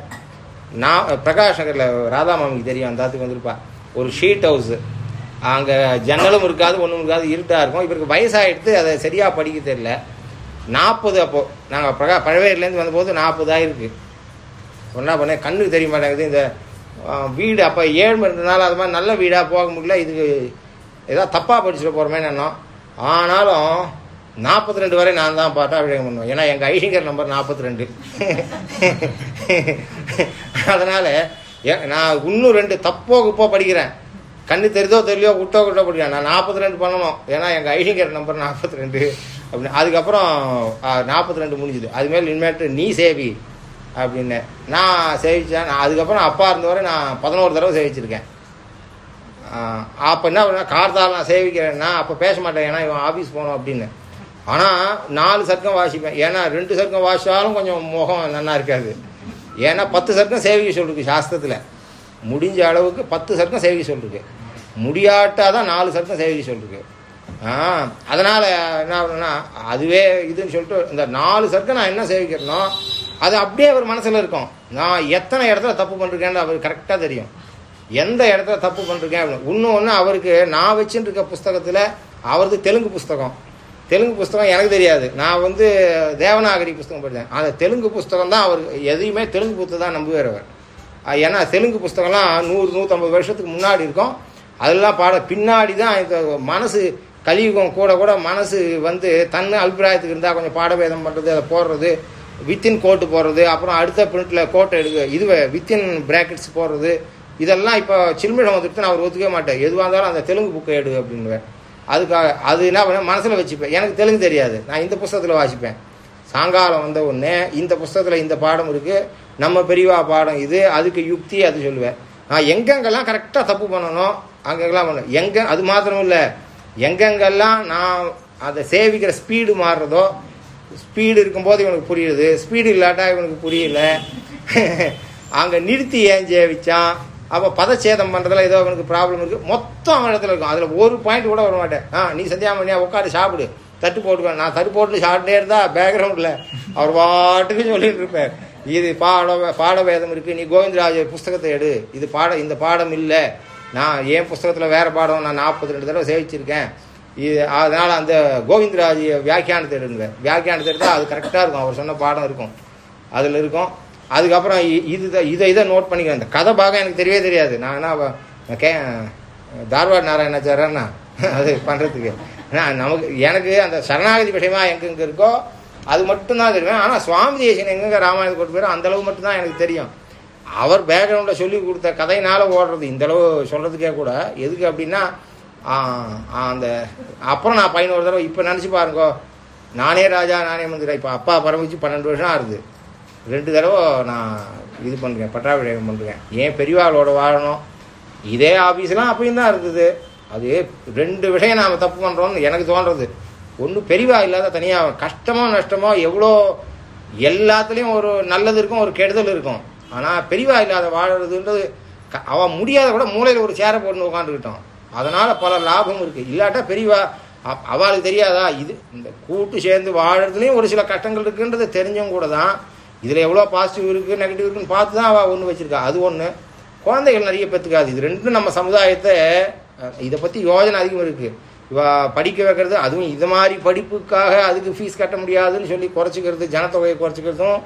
நான் பிரகாஷ் நகரில் ராதா மாமிக்கு தெரியும் அந்த ஆத்துக்கு வந்திருப்பா. ஒரு ஷீட் ஹவுஸு அங்கே ஜன்னலும் இருக்காது ஒன்றும் இருக்காது இருட்டாக இருக்கும். இவருக்கு வயசாகிடுத்து அதை சரியாக படிக்க தெரியல. நாற்பது அப்போது நாங்கள் பிரகா பழவேர்லேருந்து வந்தபோது நாற்பதாக இருக்குது ஒன்றா பண்ணேன் கண்ணுக்கு தெரிய மாட்டேங்குது. இந்த வீடு அப்போ ஏழ்மை நாள் அது மாதிரி நல்ல வீடாக போக முடியல. இதுக்கு ஏதாவது தப்பாக படிச்சுட்டு போகிறோமே எண்ணம். ஆனாலும் நாற்பத்தி ரெண்டு வரை நான் தான் பட்டாபிஷேகம் பண்ணுவேன். ஏன்னா எங்கள் ஐடிங்கர் நம்பர் நாற்பத்தி ரெண்டு அதனால் நான் இன்னும் ரெண்டு தப்போ குப்போ படிக்கிறேன். கண்ணு தெரிதோ தெரியலையோ குட்டோ குட்டோ படிக்கிறேன். நான் நாற்பத்தி ரெண்டு பண்ணணும். ஏன்னா எங்கள் ஐடிங்கிற நம்பர் நாற்பத்தி ரெண்டு அப்படின்னு. அதுக்கப்புறம் நாற்பத்தி ரெண்டு முடிஞ்சுது. அதுமாரி இனிமேட்டு நீ சேவி. அப்படின்னு. நான் சேவிச்சேன். நான் அதுக்கப்புறம் அப்பா இருந்த வரை நான் பதினோரு தடவை சேவிச்சிருக்கேன். அப்போ என்ன பண்ண? கார்த்தால் நான் சேவிக்கிறேன்னா அப்போ பேச மாட்டேன். ஏன்னா இவன் ஆஃபீஸ் போகணும் அப்படின்னு. ஆனால் நாலு சர்க்கம் வாசிப்பேன். ஏன்னா ரெண்டு சர்க்கம் வாசிச்சாலும் கொஞ்சம் முகம் நல்லா இருக்காது. ஏன்னா பத்து சர்க்கம் சேவிக்க சொல்லிருக்கு சாஸ்திரத்தில். முடிஞ்ச அளவுக்கு பத்து சர்க்கம் சேவிக்க சொல்லிருக்கு முடியாட்டாதான் தான் நாலு சர்க்கம் சேவிக்க சொல்லிருக்கு ஆ அதனால் என்ன பண்ணுன்னா அதுவே இதுன்னு சொல்லிட்டு இந்த நாலு சர்க்கம் நான் என்ன சேவிக்கிறனோ அது அப்படியே அவர் மனசில் இருக்கும். நான் எத்தனை இடத்துல தப்பு பண்ணிருக்கேன்னு அவருக்கு கரெக்டாக தெரியும். எந்த இடத்துல தப்பு பண்ணிருக்கேன் அப்படின்னு. இன்னும் ஒன்று அவருக்கு நான் வச்சுட்டு இருக்க புஸ்தகத்தில் அவரது தெலுங்கு புஸ்தகம். தெலுங்கு புஸ்தகம் எனக்கு தெரியாது. நான் வந்து தேவநாகரி புஸ்தகம் படித்தேன். அந்த தெலுங்கு புஸ்தகம் தான் அவர் எதையுமே தெலுங்கு புத்தகம் தான் நம்புவார் அவர் ஏன்னா தெலுங்கு புஸ்தகம்லாம் நூறு நூற்றம்பது வருஷத்துக்கு முன்னாடி இருக்கும். அதெல்லாம் பாட பின்னாடி தான் இந்த மனசு கலியுகம் கூட கூட மனசு வந்து தன் அபிப்பிராயத்துக்கு இருந்தால் கொஞ்சம் பாடபேதம் பண்ணுறது அதை போடுறது வித்தின் கோட்டு போடுறது அப்புறம் அடுத்த பிரிண்ட்டில் கோட்டை எடுக்க இதுவே வித்தின் பிராக்கெட்ஸ் போடுறது இதெல்லாம் இப்போ சில்மிழம் வந்துட்டு நான் அவர் ஒத்துக்கவே மாட்டேன். எதுவாக இருந்தாலும் அந்த தெலுங்கு புக்கை எடு அப்படின்னுவேன். அதுக்காக அது என்ன பண்ண மனசில் வச்சுப்பேன். எனக்கு தெலுங்கு தெரியாது. நான் இந்த புஸ்தகத்தில் வாசிப்பேன். சாயங்காலம் வந்த உடனே இந்த புஸ்தகத்தில் இந்த பாடம் இருக்குது நம்ம பெரியவா பாடம் இது அதுக்கு யுக்தி அது சொல்லுவேன். நான் எங்கெங்கெல்லாம் கரெக்டாக தப்பு பண்ணணும் அங்கெல்லாம் பண்ண எங்கே அது மாத்திரம் இல்லை. எங்கெங்கெல்லாம் நான் அதை சேவிக்கிற ஸ்பீடு மாறுறதோ ஸ்பீடு இருக்கும்போது இவனுக்கு புரியுது. ஸ்பீடு இல்லாட்டா இவனுக்கு புரியல. அங்கே நிறுத்தி ஏன் ஜெயிச்சான்? அப்போ பதச்சேதம் பண்ணுறதுல ஏதோ அவனுக்கு ப்ராப்ளம் இருக்குது மொத்தம் அவன் இடத்துல இருக்கும். அதில் ஒரு பாயிண்ட் கூட வர மாட்டேன். ஆ நீ சந்தியாமணியா உட்காந்து சாப்பிடு. தட்டு போட்டுக்கோ. நான் தட்டு போட்டு சாப்பிட்டே இருந்தா பேக்ரவுண்டில் அவர் பாட்டுக்கு சொல்லிட்டு இருப்பார். இது பாட பாட வேதம் இருக்குது நீ கோவிந்தராஜ புஸ்தகத்தை எடு. இது பாட இந்த பாடம் இல்லை. நான் என் புஸ்தகத்தில் வேறு பாடம் நான் நாற்பத்தி ரெண்டு தடவை சேவிச்சிருக்கேன். இது அதனால் அந்த கோவிந்தராஜ் வியாக்கியானத்தை எடுங்க. வியாக்கியானத்தை எடுத்தால் அது கரெக்டாக இருக்கும். அவர் சொன்ன பாடம் இருக்கும். அதில் இருக்கும். அதுக்கப்புறம் இதுதான் இது இதை இதை நோட் பண்ணிக்கிறேன். இந்த கதை பாகம் எனக்கு தெரியவே தெரியாது. நான் என்ன கே தார்வாட் நாராயணாச்சாரன்னா அது பண்ணுறதுக்கு நான் நமக்கு எனக்கு அந்த சரணாகதி விஷயமா எங்கெங்கே இருக்கோ அது மட்டும்தான் தெரியும். ஆனால் சுவாமி தேசியன் எங்கெங்க ராமாயணத்தை கொண்டு போயிடும் அந்தளவு மட்டும்தான் எனக்கு தெரியும். அவர் பேக்ரவுண்டில் சொல்லி கொடுத்த கதையினால் ஓடுறது இந்த அளவு சொல்கிறதுக்கே கூட எதுக்கு அப்படின்னா அந்த அப்புறம் நான் பதினோரு தடவை இப்போ நினச்சி பாருங்கோ நானே ராஜா நானே மந்திரா இப்போ அப்பா பரமிச்சு பன்னெண்டு வருஷம் ஆகுது ரெண்டு தடவை நான் இது பண்ணுறேன் பட்டாபிஷேகம் பண்ணுறேன் ஏன் பெரியவாளோட வாழணும்? இதே ஆஃபீஸ்லாம் அப்பயும் தான் இருந்தது. அது ரெண்டு விஷயம் நாம் தப்பு பண்ணுறோம்னு எனக்கு தோன்றது. ஒன்றும் பெரிவா இல்லாத தனியாக கஷ்டமோ நஷ்டமோ எவ்வளோ எல்லாத்துலேயும் ஒரு நல்லது இருக்கும் ஒரு கெடுதல் இருக்கும். ஆனால் பெரிவா இல்லாத வாழறதுன்றது க- அவ முடியாத கூட மூளையில் ஒரு சேரை போட்டு உட்காந்துக்கிட்டோம் அதனால் பல லாபம் இருக்குது இல்லாட்டா பெரியவா அவளுக்கு தெரியாதா? இது இந்த கூட்டு சேர்ந்து வாழறதுலேயும் ஒரு சில கஷ்டங்கள் இருக்குன்றது தெரிஞ்சவங்க கூட தான் இதில் எவ்வளோ பாசிட்டிவ் இருக்குது நெகட்டிவ் இருக்குன்னு பார்த்து தான் அவள் ஒன்று வச்சுருக்கா. அது ஒன்று குழந்தைகள் நிறைய பெற்றுக்காது இது ரெண்டும் நம்ம சமுதாயத்தை இதை பற்றி யோஜனை அதிகம் இருக்குது இவா படிக்க வைக்கிறது அதுவும் இது மாதிரி படிப்புக்காக அதுக்கு ஃபீஸ் கட்ட முடியாதுன்னு சொல்லி குறைச்சிக்கிறது ஜனத்தொகையை குறைச்சிக்கிறதும்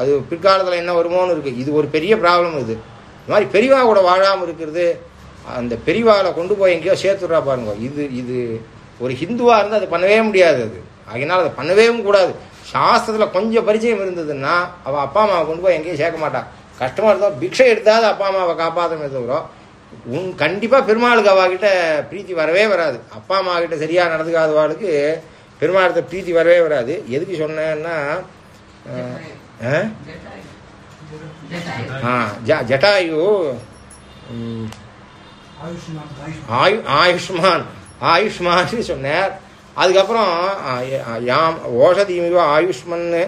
அது பிற்காலத்தில் என்ன வருமோன்னு இருக்குது இது ஒரு பெரிய ப்ராப்ளம் இது. இது மாதிரி பெரியவா கூட வாழாமல் இருக்கிறது அந்த பெரியவாவில் கொண்டு போய் எங்கேயோ சேர்த்துடுறா பாருங்க. இது இது ஒரு ஹிந்துவாக இருந்தால் அது பண்ணவே முடியாது அது. அதனால் அதை பண்ணவேவும் கூடாது. சாஸ்திரத்தில் கொஞ்சம் பரிச்சயம் இருந்ததுன்னா அவள் அப்பா அம்மாவை கொண்டு போய் எங்கேயும் சேர்க்க மாட்டான் கஷ்டமாக இருந்தால் பிக்ஷை எடுத்தாது அப்பா அம்மாவை காப்பாற்றமே தவிர உன் கண்டிப்பாக பெருமாளுக்கு அவகிட்ட பிரீத்தி வரவே வராது. அப்பா அம்மா கிட்ட சரியாக நடந்துக்காதவாளுக்கு பெருமாளுக்கு பிரீத்தி வரவே வராது. எதுக்கு சொன்னேன்னா? ஆ? ஜட்டாயு ஆயு ஆயுஷ்மான் ஆயுஷ்மான்னு சொன்னார். அதுக்கப்புறம் யாம் ஓஷதிமிவ ஆயுஷ்மன்னு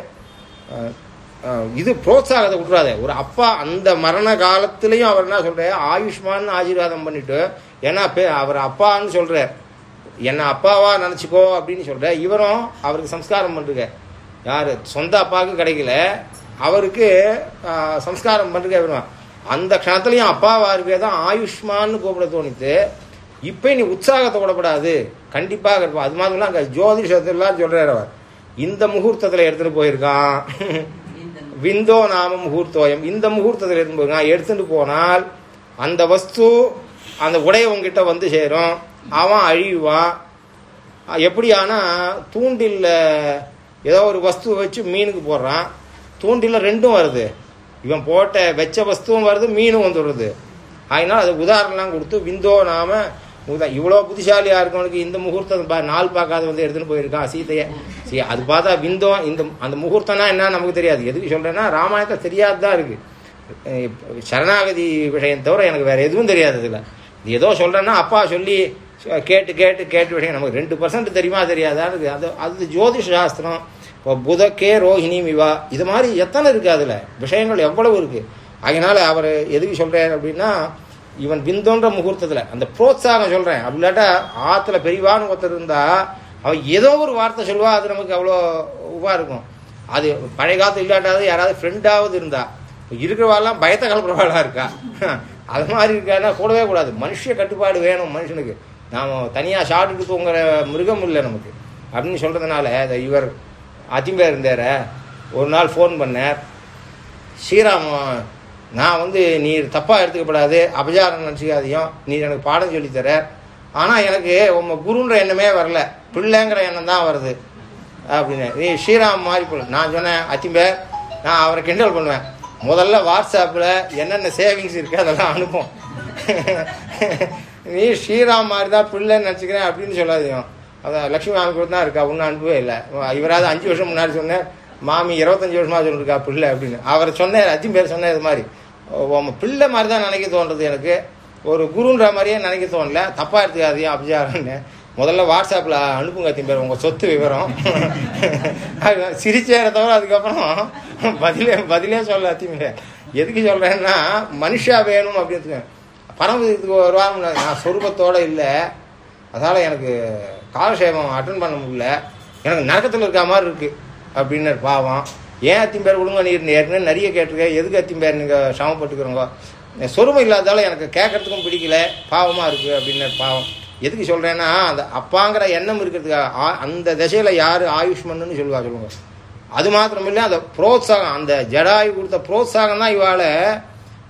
இது புரோத்சாகத்தை கொடுக்குறாத ஒரு அப்பா அந்த மரண காலத்திலையும் அவர் என்ன சொல்கிறார் ஆயுஷ்மான் ஆசீர்வாதம் பண்ணிட்டு ஏன்னா பே- அவர் அப்பான்னு சொல்கிறார் என்னை அப்பாவா நினச்சிக்கோ அப்படின்னு சொல்ற. இவரும் அவருக்கு சம்ஸ்காரம் பண்ணுறார் யார்? சொந்த அப்பாவுக்கு கிடைக்கல. அவருக்கு சம்ஸ்காரம் பண்ணுறேன் வருவான் அந்த க்ஷணத்துலையும் அப்பாவாக இருக்கே தான் ஆயுஷ்மான்னு கூப்பிட தோணித்து இப்போ நீ உற்சாகத்தை விடப்படாது. கண்டிப்பாக இருப்பான் அது மாதிரிலாம் அங்கே ஜோதிஷத்துலாம் சொல்கிறார் அவர். இந்த முகூர்த்தத்தில் எடுத்துகிட்டு போயிருக்கான். விந்தோ நாம முகூர்த்தோயம். இந்த முகூர்த்தத்தில் எடுத்துட்டு போயிருக்கான். எடுத்துட்டு போனால் அந்த வஸ்து அந்த உடைய உங்ககிட்ட வந்து சேரும். அவன் அழிவான் எப்படியானா தூண்டில்ல ஏதோ ஒரு வஸ்து வச்சு மீனுக்கு போடுறான். தூண்டில்ல ரெண்டும் வருது. இவன் போட்ட வெச்ச வஸ்துவும் வருது மீனும் வந்துடுறது அதனால அது உதாரணம்லாம் கொடுத்து விந்தோ நாம தான் இவ்வளோ புத்திசாலியாக இருக்கவனுக்கு இந்த முகூர்த்தம் பா நாள் பார்க்காத வந்து எடுத்துன்னு போயிருக்கான் சீதையை சரி அது பார்த்தா விந்தம் இந்த அந்த முகூர்த்தம்னா என்ன நமக்கு தெரியாது. எதுக்கு சொல்கிறேன்னா ராமாயணத்தை தெரியாது தான் இருக்குது சரணாகதி விஷயம் தவிர எனக்கு வேறு எதுவும் தெரியாது இதில். இது ஏதோ சொல்கிறேன்னா அப்பா சொல்லி கேட்டு கேட்டு கேட்டு விஷயம் நமக்கு ரெண்டு பர்சன்ட் தெரியுமா தெரியாதா இருக்குது அது அது ஜோதிஷ சாஸ்திரம். இப்போ புதக்கே ரோஹிணி மிவா இது மாதிரி எத்தனை இருக்குது அதில்? விஷயங்கள் எவ்வளவு இருக்குது அதனால் அவர் எதுக்கு சொல்கிறார் அப்படின்னா இவன் பிந்தோன்ற முகூர்த்தத்தில் அந்த புரோத்சாகம் சொல்றேன். அப்படி இல்லாட்டா ஆத்துல பெரியவான்னு ஒருத்தர் இருந்தா அவன் ஏதோ ஒரு வார்த்தை சொல்லுவா அது நமக்கு அவ்வளோ உவா இருக்கும். அது பழைய காலத்து இல்லாட்டாவது யாராவது ஃப்ரெண்டாவது இருந்தா இப்ப இருக்கிறவாள்லாம் பயத்தை கலப்புறவாளா இருக்கா? அது மாதிரி இருக்கான்னா கூடவே கூடாது. மனுஷ கட்டுப்பாடு வேணும் மனுஷனுக்கு. நாம தனியா ஷாட்டுக்கு தூங்குற மிருகம் இல்லை நமக்கு. அப்படின்னு சொல்றதுனால இவர் அதிம்பேர் இருந்தார ஒரு நாள் ஃபோன் பண்ணார். ஸ்ரீராமன் நான் வந்து நீ தப்பாக எடுத்துக்கப்படாது அபஜாரம் நினச்சிக்காதையும் நீ எனக்கு பாடம் சொல்லித் தர ஆனால் எனக்கு உங்கள் குருன்ற எண்ணமே வரல. பிள்ளைங்கிற எண்ணம் தான் வருது. அப்படின்னு. நீ ஸ்ரீராம் மாதிரி போல நான் சொன்னேன் அத்திம்பே நான் அவரை கிண்டல் பண்ணுவேன். முதல்ல வாட்ஸ்அப்பில் என்னென்ன சேவிங்ஸ் இருக்கு அதெல்லாம் அனுப்பும். நீ ஸ்ரீராம் மாதிரி தான் பிள்ளைன்னு நினச்சிக்கிறேன் அப்படின்னு சொல்லாதையும் அதான் லக்ஷ்மி மாமி கூட தான் இருக்கா ஒன்றும் அனுப்பவே இல்லை. இவராது அஞ்சு வருஷம் முன்னாடி சொன்னேன் மாமி இருபத்தஞ்சு வருஷமா சொல்லியிருக்கா பிள்ளை அப்படின்னு. அவரை சொன்னேன் அத்தியும் பேர் சொன்னேன் இது மாதிரி. பிள்ளை மாதிரி தான் நினைக்க தோன்றது எனக்கு. ஒரு குருன்ற மாதிரியே நினைக்க தோணல. தப்பாக எடுத்துக்காதையும் அபிஜாரன்னு முதல்ல வாட்ஸ்அப்பில் அனுப்புங்க அத்தி உங்கள் சொத்து விவரம். சிரிச்சேற தவிர அதுக்கப்புறம் பதிலே பதிலே சொல்ல அத்திமே எதுக்கு சொல்கிறேன்னா மனுஷா வேணும் அப்படின்னு பரமத்துக்கு ஒரு வாரம் நான் சொருபத்தோடு இல்லை. அதனால் எனக்கு காலசேபம் அட்டன் பண்ண முடியல. எனக்கு நரக்கத்தில் இருக்க மாதிரி இருக்குது அப்படின்னு பாவம். ஏன் அத்திம்பேர் ஒழுங்கா நீர் ஏற்கனவே நிறைய கேட்டிருக்கேன். எதுக்கு அத்திம்பேர் நீங்கள் சமப்பட்டுக்கிறோங்க சொருமை இல்லாதால எனக்கு கேட்கறதுக்கும் பிடிக்கல. பாவமாக இருக்குது அப்படின்னு பாவம். எதுக்கு சொல்கிறேன்னா அந்த அப்பாங்கிற எண்ணம் இருக்கிறதுக்காக ஆ- அந்த திசையில் யார் ஆயுஷ்மன்னு சொல்லுவா சொல்லுங்க. அது மாத்திரம் இல்லை அந்த புரோத்சாகம் அந்த ஜடாயு கொடுத்த புரோத்சாகம் தான் இவாளை.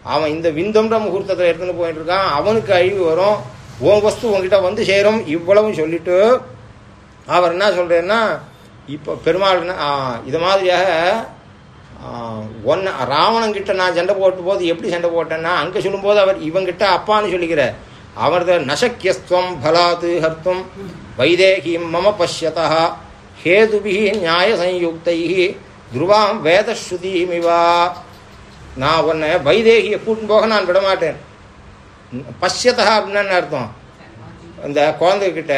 அவன் இந்த விந்தம்ன்ற முகூர்த்தத்தில் எடுத்துன்னு போயிட்டு இருக்கான். அவனுக்கு அழிவு வரும். உன் வஸ்து உன்கிட்ட வந்து சேரும். இவ்வளவும் சொல்லிட்டு அவர் என்ன சொல்கிறேன்னா இப்போ பெருமாள் இது மாதிரியாக ஒன்று ராவணங்கிட்ட நான் சண்டை போட்ட போது எப்படி சண்டை போட்டேன்னா அங்கே சொல்லும்போது அவர் இவங்கிட்ட அப்பான்னு சொல்லிக்கிறார். அவரது நசக்கியஸ்துவம் பலாத்து ஹர்த்தும் வைதேகிம் மம பஷ்யதா ஹேதுபிஹி நியாய சயுக்தை துருவாம் வேதஸ்ருதிமிவா. நான் உன்னை வைதேகியை கூட்டின்னு போக நான் விடமாட்டேன். பஷ்யதா அப்படின்னு அர்த்தம்? இந்த குழந்தைகிட்ட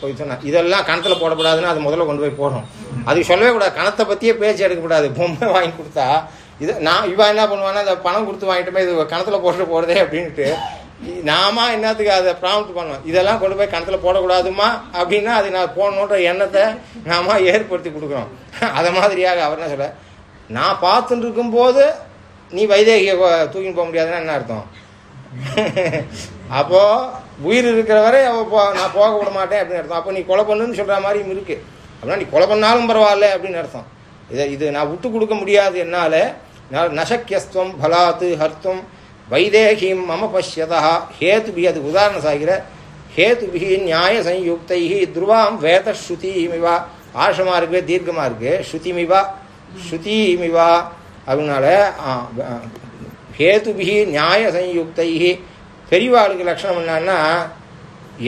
போய் சொன்னா இதெல்லாம் கணத்தில் போடக்கூடாதுன்னு அது முதல்ல கொண்டு போய் போடணும். அதுக்கு சொல்லவே கூடாது. கணத்தை பற்றியே பேச்சு எடுக்கக்கூடாது பொம்மை வாங்கி கொடுத்தா இது நான் இவன் என்ன பண்ணுவான்னா அந்த பணம் கொடுத்து வாங்கிட்டு போய் இது கணத்தில் போட்டு போடுதே அப்படின்ட்டு நாம என்னத்துக்கு அதை ப்ராம்ப்ட் பண்ணோம் இதெல்லாம் கொண்டு போய் கணத்தில் போடக்கூடாதுமா அப்படின்னா அது நான் போடணுன்ற எண்ணத்தை நாம ஏற்படுத்தி கொடுக்குறோம் அதை மாதிரியாக அவர் என்ன சொல்ல நான் பார்த்துட்டு இருக்கும்போது நீ வைதேகியை தூக்கின்னு போக முடியாதுன்னா என்ன அர்த்தம்? அப்போது உயிர் இருக்கிற வரை அவள் போ நான் போக விட மாட்டேன் அப்படின்னு அர்த்தம். அப்போ நீ கொலை பண்ணுன்னு சொல்கிற மாதிரியும் இருக்குது அப்படின்னா நீ கொலை பண்ணாலும் பரவாயில்ல அப்படின்னு அர்த்தம். இதை இது நான் விட்டு கொடுக்க முடியாது என்னால். நான் நசக்கியஸ்துவம் பலாத்து ஹர்த்தும் வைதேகிம் மம பஷ்யதா. ஹேதுபி அது உதாரணம் சாகிற. ஹேதுபிகி நியாய சயுக்தை துருவாம் வேத ஸ்ருதிமிவா. ஆஷமாக இருக்கு தீர்க்கமாக இருக்கு. ஸ்ருதிமிவா ஸ்ருதிமிவா. அதனால ஆ, நியாய சயுக்தை பெரியவாளுக்கு லட்சணம் என்னன்னா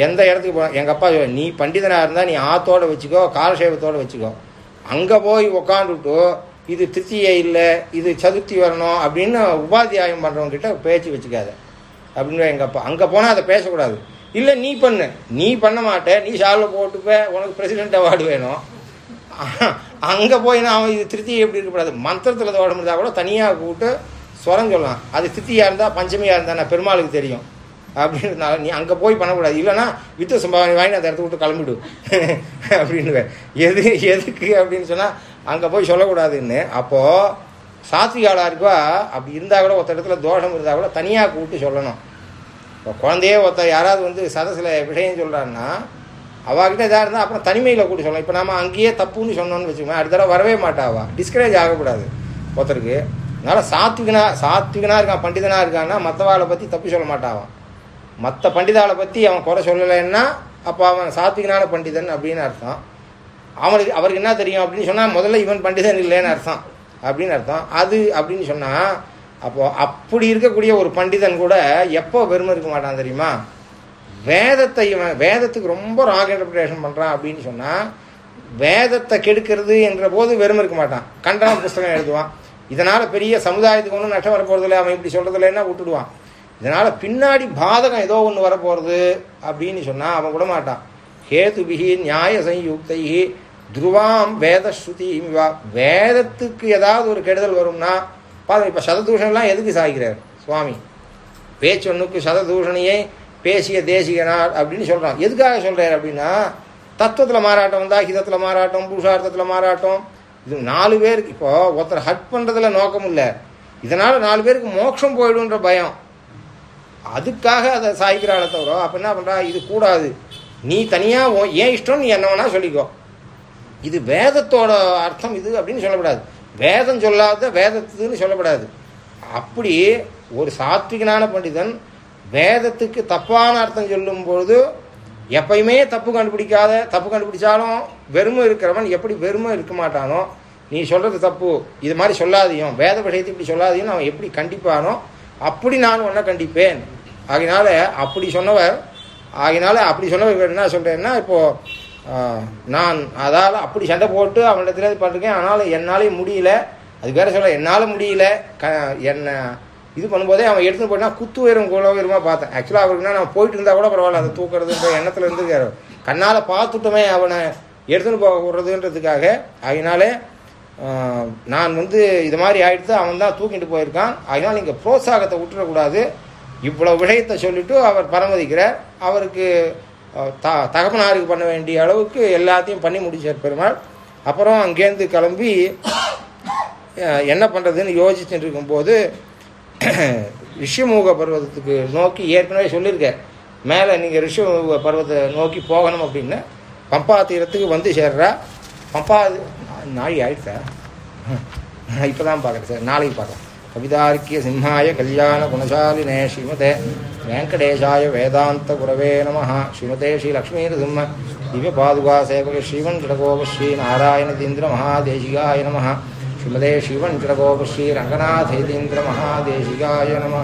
எந்த இடத்துக்கு போ எங்கள் அப்பா நீ பண்டிதனாக இருந்தால் நீ ஆத்தோடு வச்சுக்கோ காலசேவத்தோட வச்சுக்கோ. அங்கே போய் உக்காந்துட்டு இது திருத்தியே இல்லை இது சதுர்த்தி வரணும் அப்படின்னு உபாத்தியாயம் பண்ணுறவங்க கிட்ட பேச்சு வச்சுக்காத. அப்படின்னு எங்கள் அப்பா. அங்கே போனால் அதை பேசக்கூடாது. இல்லை நீ பண்ணு. நீ பண்ண மாட்டே. நீ ஷாலில் போட்டுப்ப. உனக்கு பிரசிடென்ட் அவார்டு வேணும். அங்கே போய் நான் அவன் இது திருத்தியை எப்படி இருக்கக்கூடாது? மந்திரத்தில் தோட இருந்தால் கூட தனியாக கூப்பிட்டு ஸ்வரம் சொல்லலாம். அது திருத்தியாக இருந்தால் பஞ்சமியாக இருந்தால் நான் பெருமாளுக்கு தெரியும். அப்படின்றதுனால நீ அங்கே போய் பண்ணக்கூடாது. இல்லைன்னா வித்து சம்பாவனை வாங்கி அந்த இடத்த விட்டு கிளம்பிடு. அப்படின்னு எது எதுக்கு அப்படின்னு சொன்னால் அங்கே போய் சொல்லக்கூடாதுன்னு. அப்போது சாத்விகாலாக இருக்கா அப்படி இருந்தால் கூட ஒருத்த இடத்துல தோஷம் இருந்தால் கூட தனியாக கூப்பிட்டு சொல்லணும். இப்போ குழந்தையே ஒருத்த யாராவது வந்து சதசில் விஷயம் சொல்கிறான்னா அவகிட்ட இதாக இருந்தால் அப்புறம் தனிமையில் கூட்டி சொல்லலாம் இப்போ நம்ம அங்கேயே தப்புன்னு சொன்னோன்னு வச்சுக்கோங்க அடுத்த தடவை வரவே மாட்டாவா டிஸ்கரேஜ் ஆகக்கூடாது. ஒருத்தருக்கு. அதனால் சாத்விகனா சாத்விகனாக இருக்கான் பண்டிதனாக இருக்கான்னா மற்றவாளை பற்றி தப்பு சொல்ல மாட்டாவான் மற்ற பண்டிதாவை பற்றி அவன் குறை சொல்லலைன்னா அப்போ அவன் சாத்விகனான பண்டிதன் அப்படின்னு அர்த்தம். அவனுக்கு அவருக்கு என்ன தெரியும் அப்படின்னு சொன்னால் முதல்ல இவன் பண்டிதன் இல்லைன்னு அர்த்தம். அப்படின்னு அர்த்தம். அது அப்படின்னு சொன்னால் அப்போது அப்படி இருக்கக்கூடிய ஒரு பண்டிதன் கூட எப்போ பெருமை இருக்க மாட்டான் தெரியுமா? வேதத்தை இவன் வேதத்துக்கு ரொம்ப ராக் இன்டர்பிரேஷன் பண்ணுறான் அப்படின்னு சொன்னால் வேதத்தை கெடுக்கிறது என்ற போது வெறும் இருக்க மாட்டான். கண்டன புஸ்தகம் எழுதுவான். இதனால் பெரிய சமுதாயத்துக்கு ஒன்றும் நஷ்டம் வரப்போகிறதில்ல அவன் இப்படி சொல்கிறதில்லன்னா விட்டுடுவான். இதனால் பின்னாடி பாதகம் ஏதோ ஒன்று வரப்போகிறது அப்படின்னு சொன்னால் அவன் விட மாட்டான். ஹேதுபிகி நியாய சயுக்தை துருவாம் வேத ஸ்ருதி வேதத்துக்கு ஏதாவது ஒரு கெடுதல் வரும்னா பாருங்க இப்போ சததூஷணெலாம் எதுக்கு சாய்கிறார் சுவாமி. பேச்சொன்னுக்கு சததூஷணியை பேசிய தேசிகனார் அப்படின்னு சொல்கிறான் எதுக்காக சொல்கிறார் அப்படின்னா தத்துவத்தில் மாறாட்டம் வந்தால் ஹிதத்தில் மாறாட்டம் புருஷார்த்தத்தில் மாறாட்டம். இது நாலு பேருக்கு இப்போ ஒருத்தர் ஹட் பண்ணுறதுல நோக்கம் இல்லை. இதனால் நாலு பேருக்கு மோட்சம் போயிடுன்ற பயம். அதுக்காக அதை சாய்க்கிறாளே தவிர அப்போ என்ன பண்ணுறா இது கூடாது. நீ தனியாக ஏன் இஷ்டம் நீ என்ன வேணால் சொல்லிக்கோ. இது வேதத்தோட அர்த்தம் இது அப்படின்னு சொல்லப்படாது. வேதம் சொல்லாத வேதத்துன்னு சொல்லப்படாது. அப்படி ஒரு சாத்விகனான பண்டிதன் வேதத்துக்கு தப்பான அர்த்தம் சொல்லும்பொழுது எப்பயுமே தப்பு கண்டுபிடிக்காத தப்பு கண்டுபிடிச்சாலும் வெறுமை இருக்கிறவன் எப்படி வெறுமை இருக்க மாட்டானோ நீ சொல்கிறது தப்பு. இது மாதிரி சொல்லாதையும் வேத விஷயத்தை இப்படி சொல்லாதையும் அவன் எப்படி கண்டிப்பானோ அப்படி நான் உன்னை கண்டிப்பேன். ஆகினால அப்படி சொன்னவர் ஆகினால அப்படி சொன்னவர் என்ன சொல்கிறேன்னா இப்போது நான் அதால் அப்படி சண்டை போட்டு அவனிடத்துல பண்ணிருக்கேன். ஆனாலும் என்னாலே முடியல. அது வேற சொல்ல என்னால் முடியல. க என்னை இது பண்ணும்போதே அவன் எடுத்துன்னு போயிட்டா குத்து உயரம் குல உயரமாக பார்த்தேன். ஆக்சுவலாக அவருக்குன்னா நான் போயிட்டு இருந்தால் கூட பரவாயில்ல. அதை தூக்குறதுன்ற எண்ணத்தில் இருந்திருக்காரு. கண்ணால் பார்த்துட்டோமே அவனை எடுத்துன்னு போக விடுறதுன்றதுக்காக அதனாலே நான் வந்து இது மாதிரி ஆகிடுத்து அவன் தான் தூக்கிட்டு போயிருக்கான். அதனால் நீங்கள் புரோத்சாகத்தை விட்டுறக்கூடாது. இவ்வளோ விஷயத்தை சொல்லிவிட்டு அவர் பரமதிக்கிறார். அவருக்கு த தகப்பனாருக்கு பண்ண வேண்டிய அளவுக்கு எல்லாத்தையும் பண்ணி முடிச்சார் பெருமாள். அப்புறம் அங்கேருந்து கிளம்பி என்ன பண்ணுறதுன்னு யோசிச்சுட்டு இருக்கும்போது ரிஷிமுக பர்வதத்துக்கு நோக்கி ஏற்கனவே சொல்லியிருக்கேன் மேலே நீங்கள் ரிஷிமுக பர்வத்தை நோக்கி போகணும் அப்படின்னு. பம்பா தீரத்துக்கு வந்து சேர்றா. பம்பா நாளை ஆயிடுச்சா இப்போ தான் பார்க்குறேன் சார் நாளைக்கு பார்க்கலாம் கவிதார்க்கிய சிம்ஹாய கல்யாண குணசாலினே ஸ்ரீமதே வெங்கடேஷாய வேதாந்த குரவே நம ஸ்ரீமதே ஸ்ரீ லக்ஷ்மீரசிம்ம திவ்ய பாதுகா சேவக ஸ்ரீவன் கடகோப ஸ்ரீ நாராயணதீந்திர மகாதேசிகாய நம ஸ்ரீமதே ஸ்ரீவன் கடகோப ஸ்ரீ ரங்கநாதேதீந்திர மகாதேசிகாய நம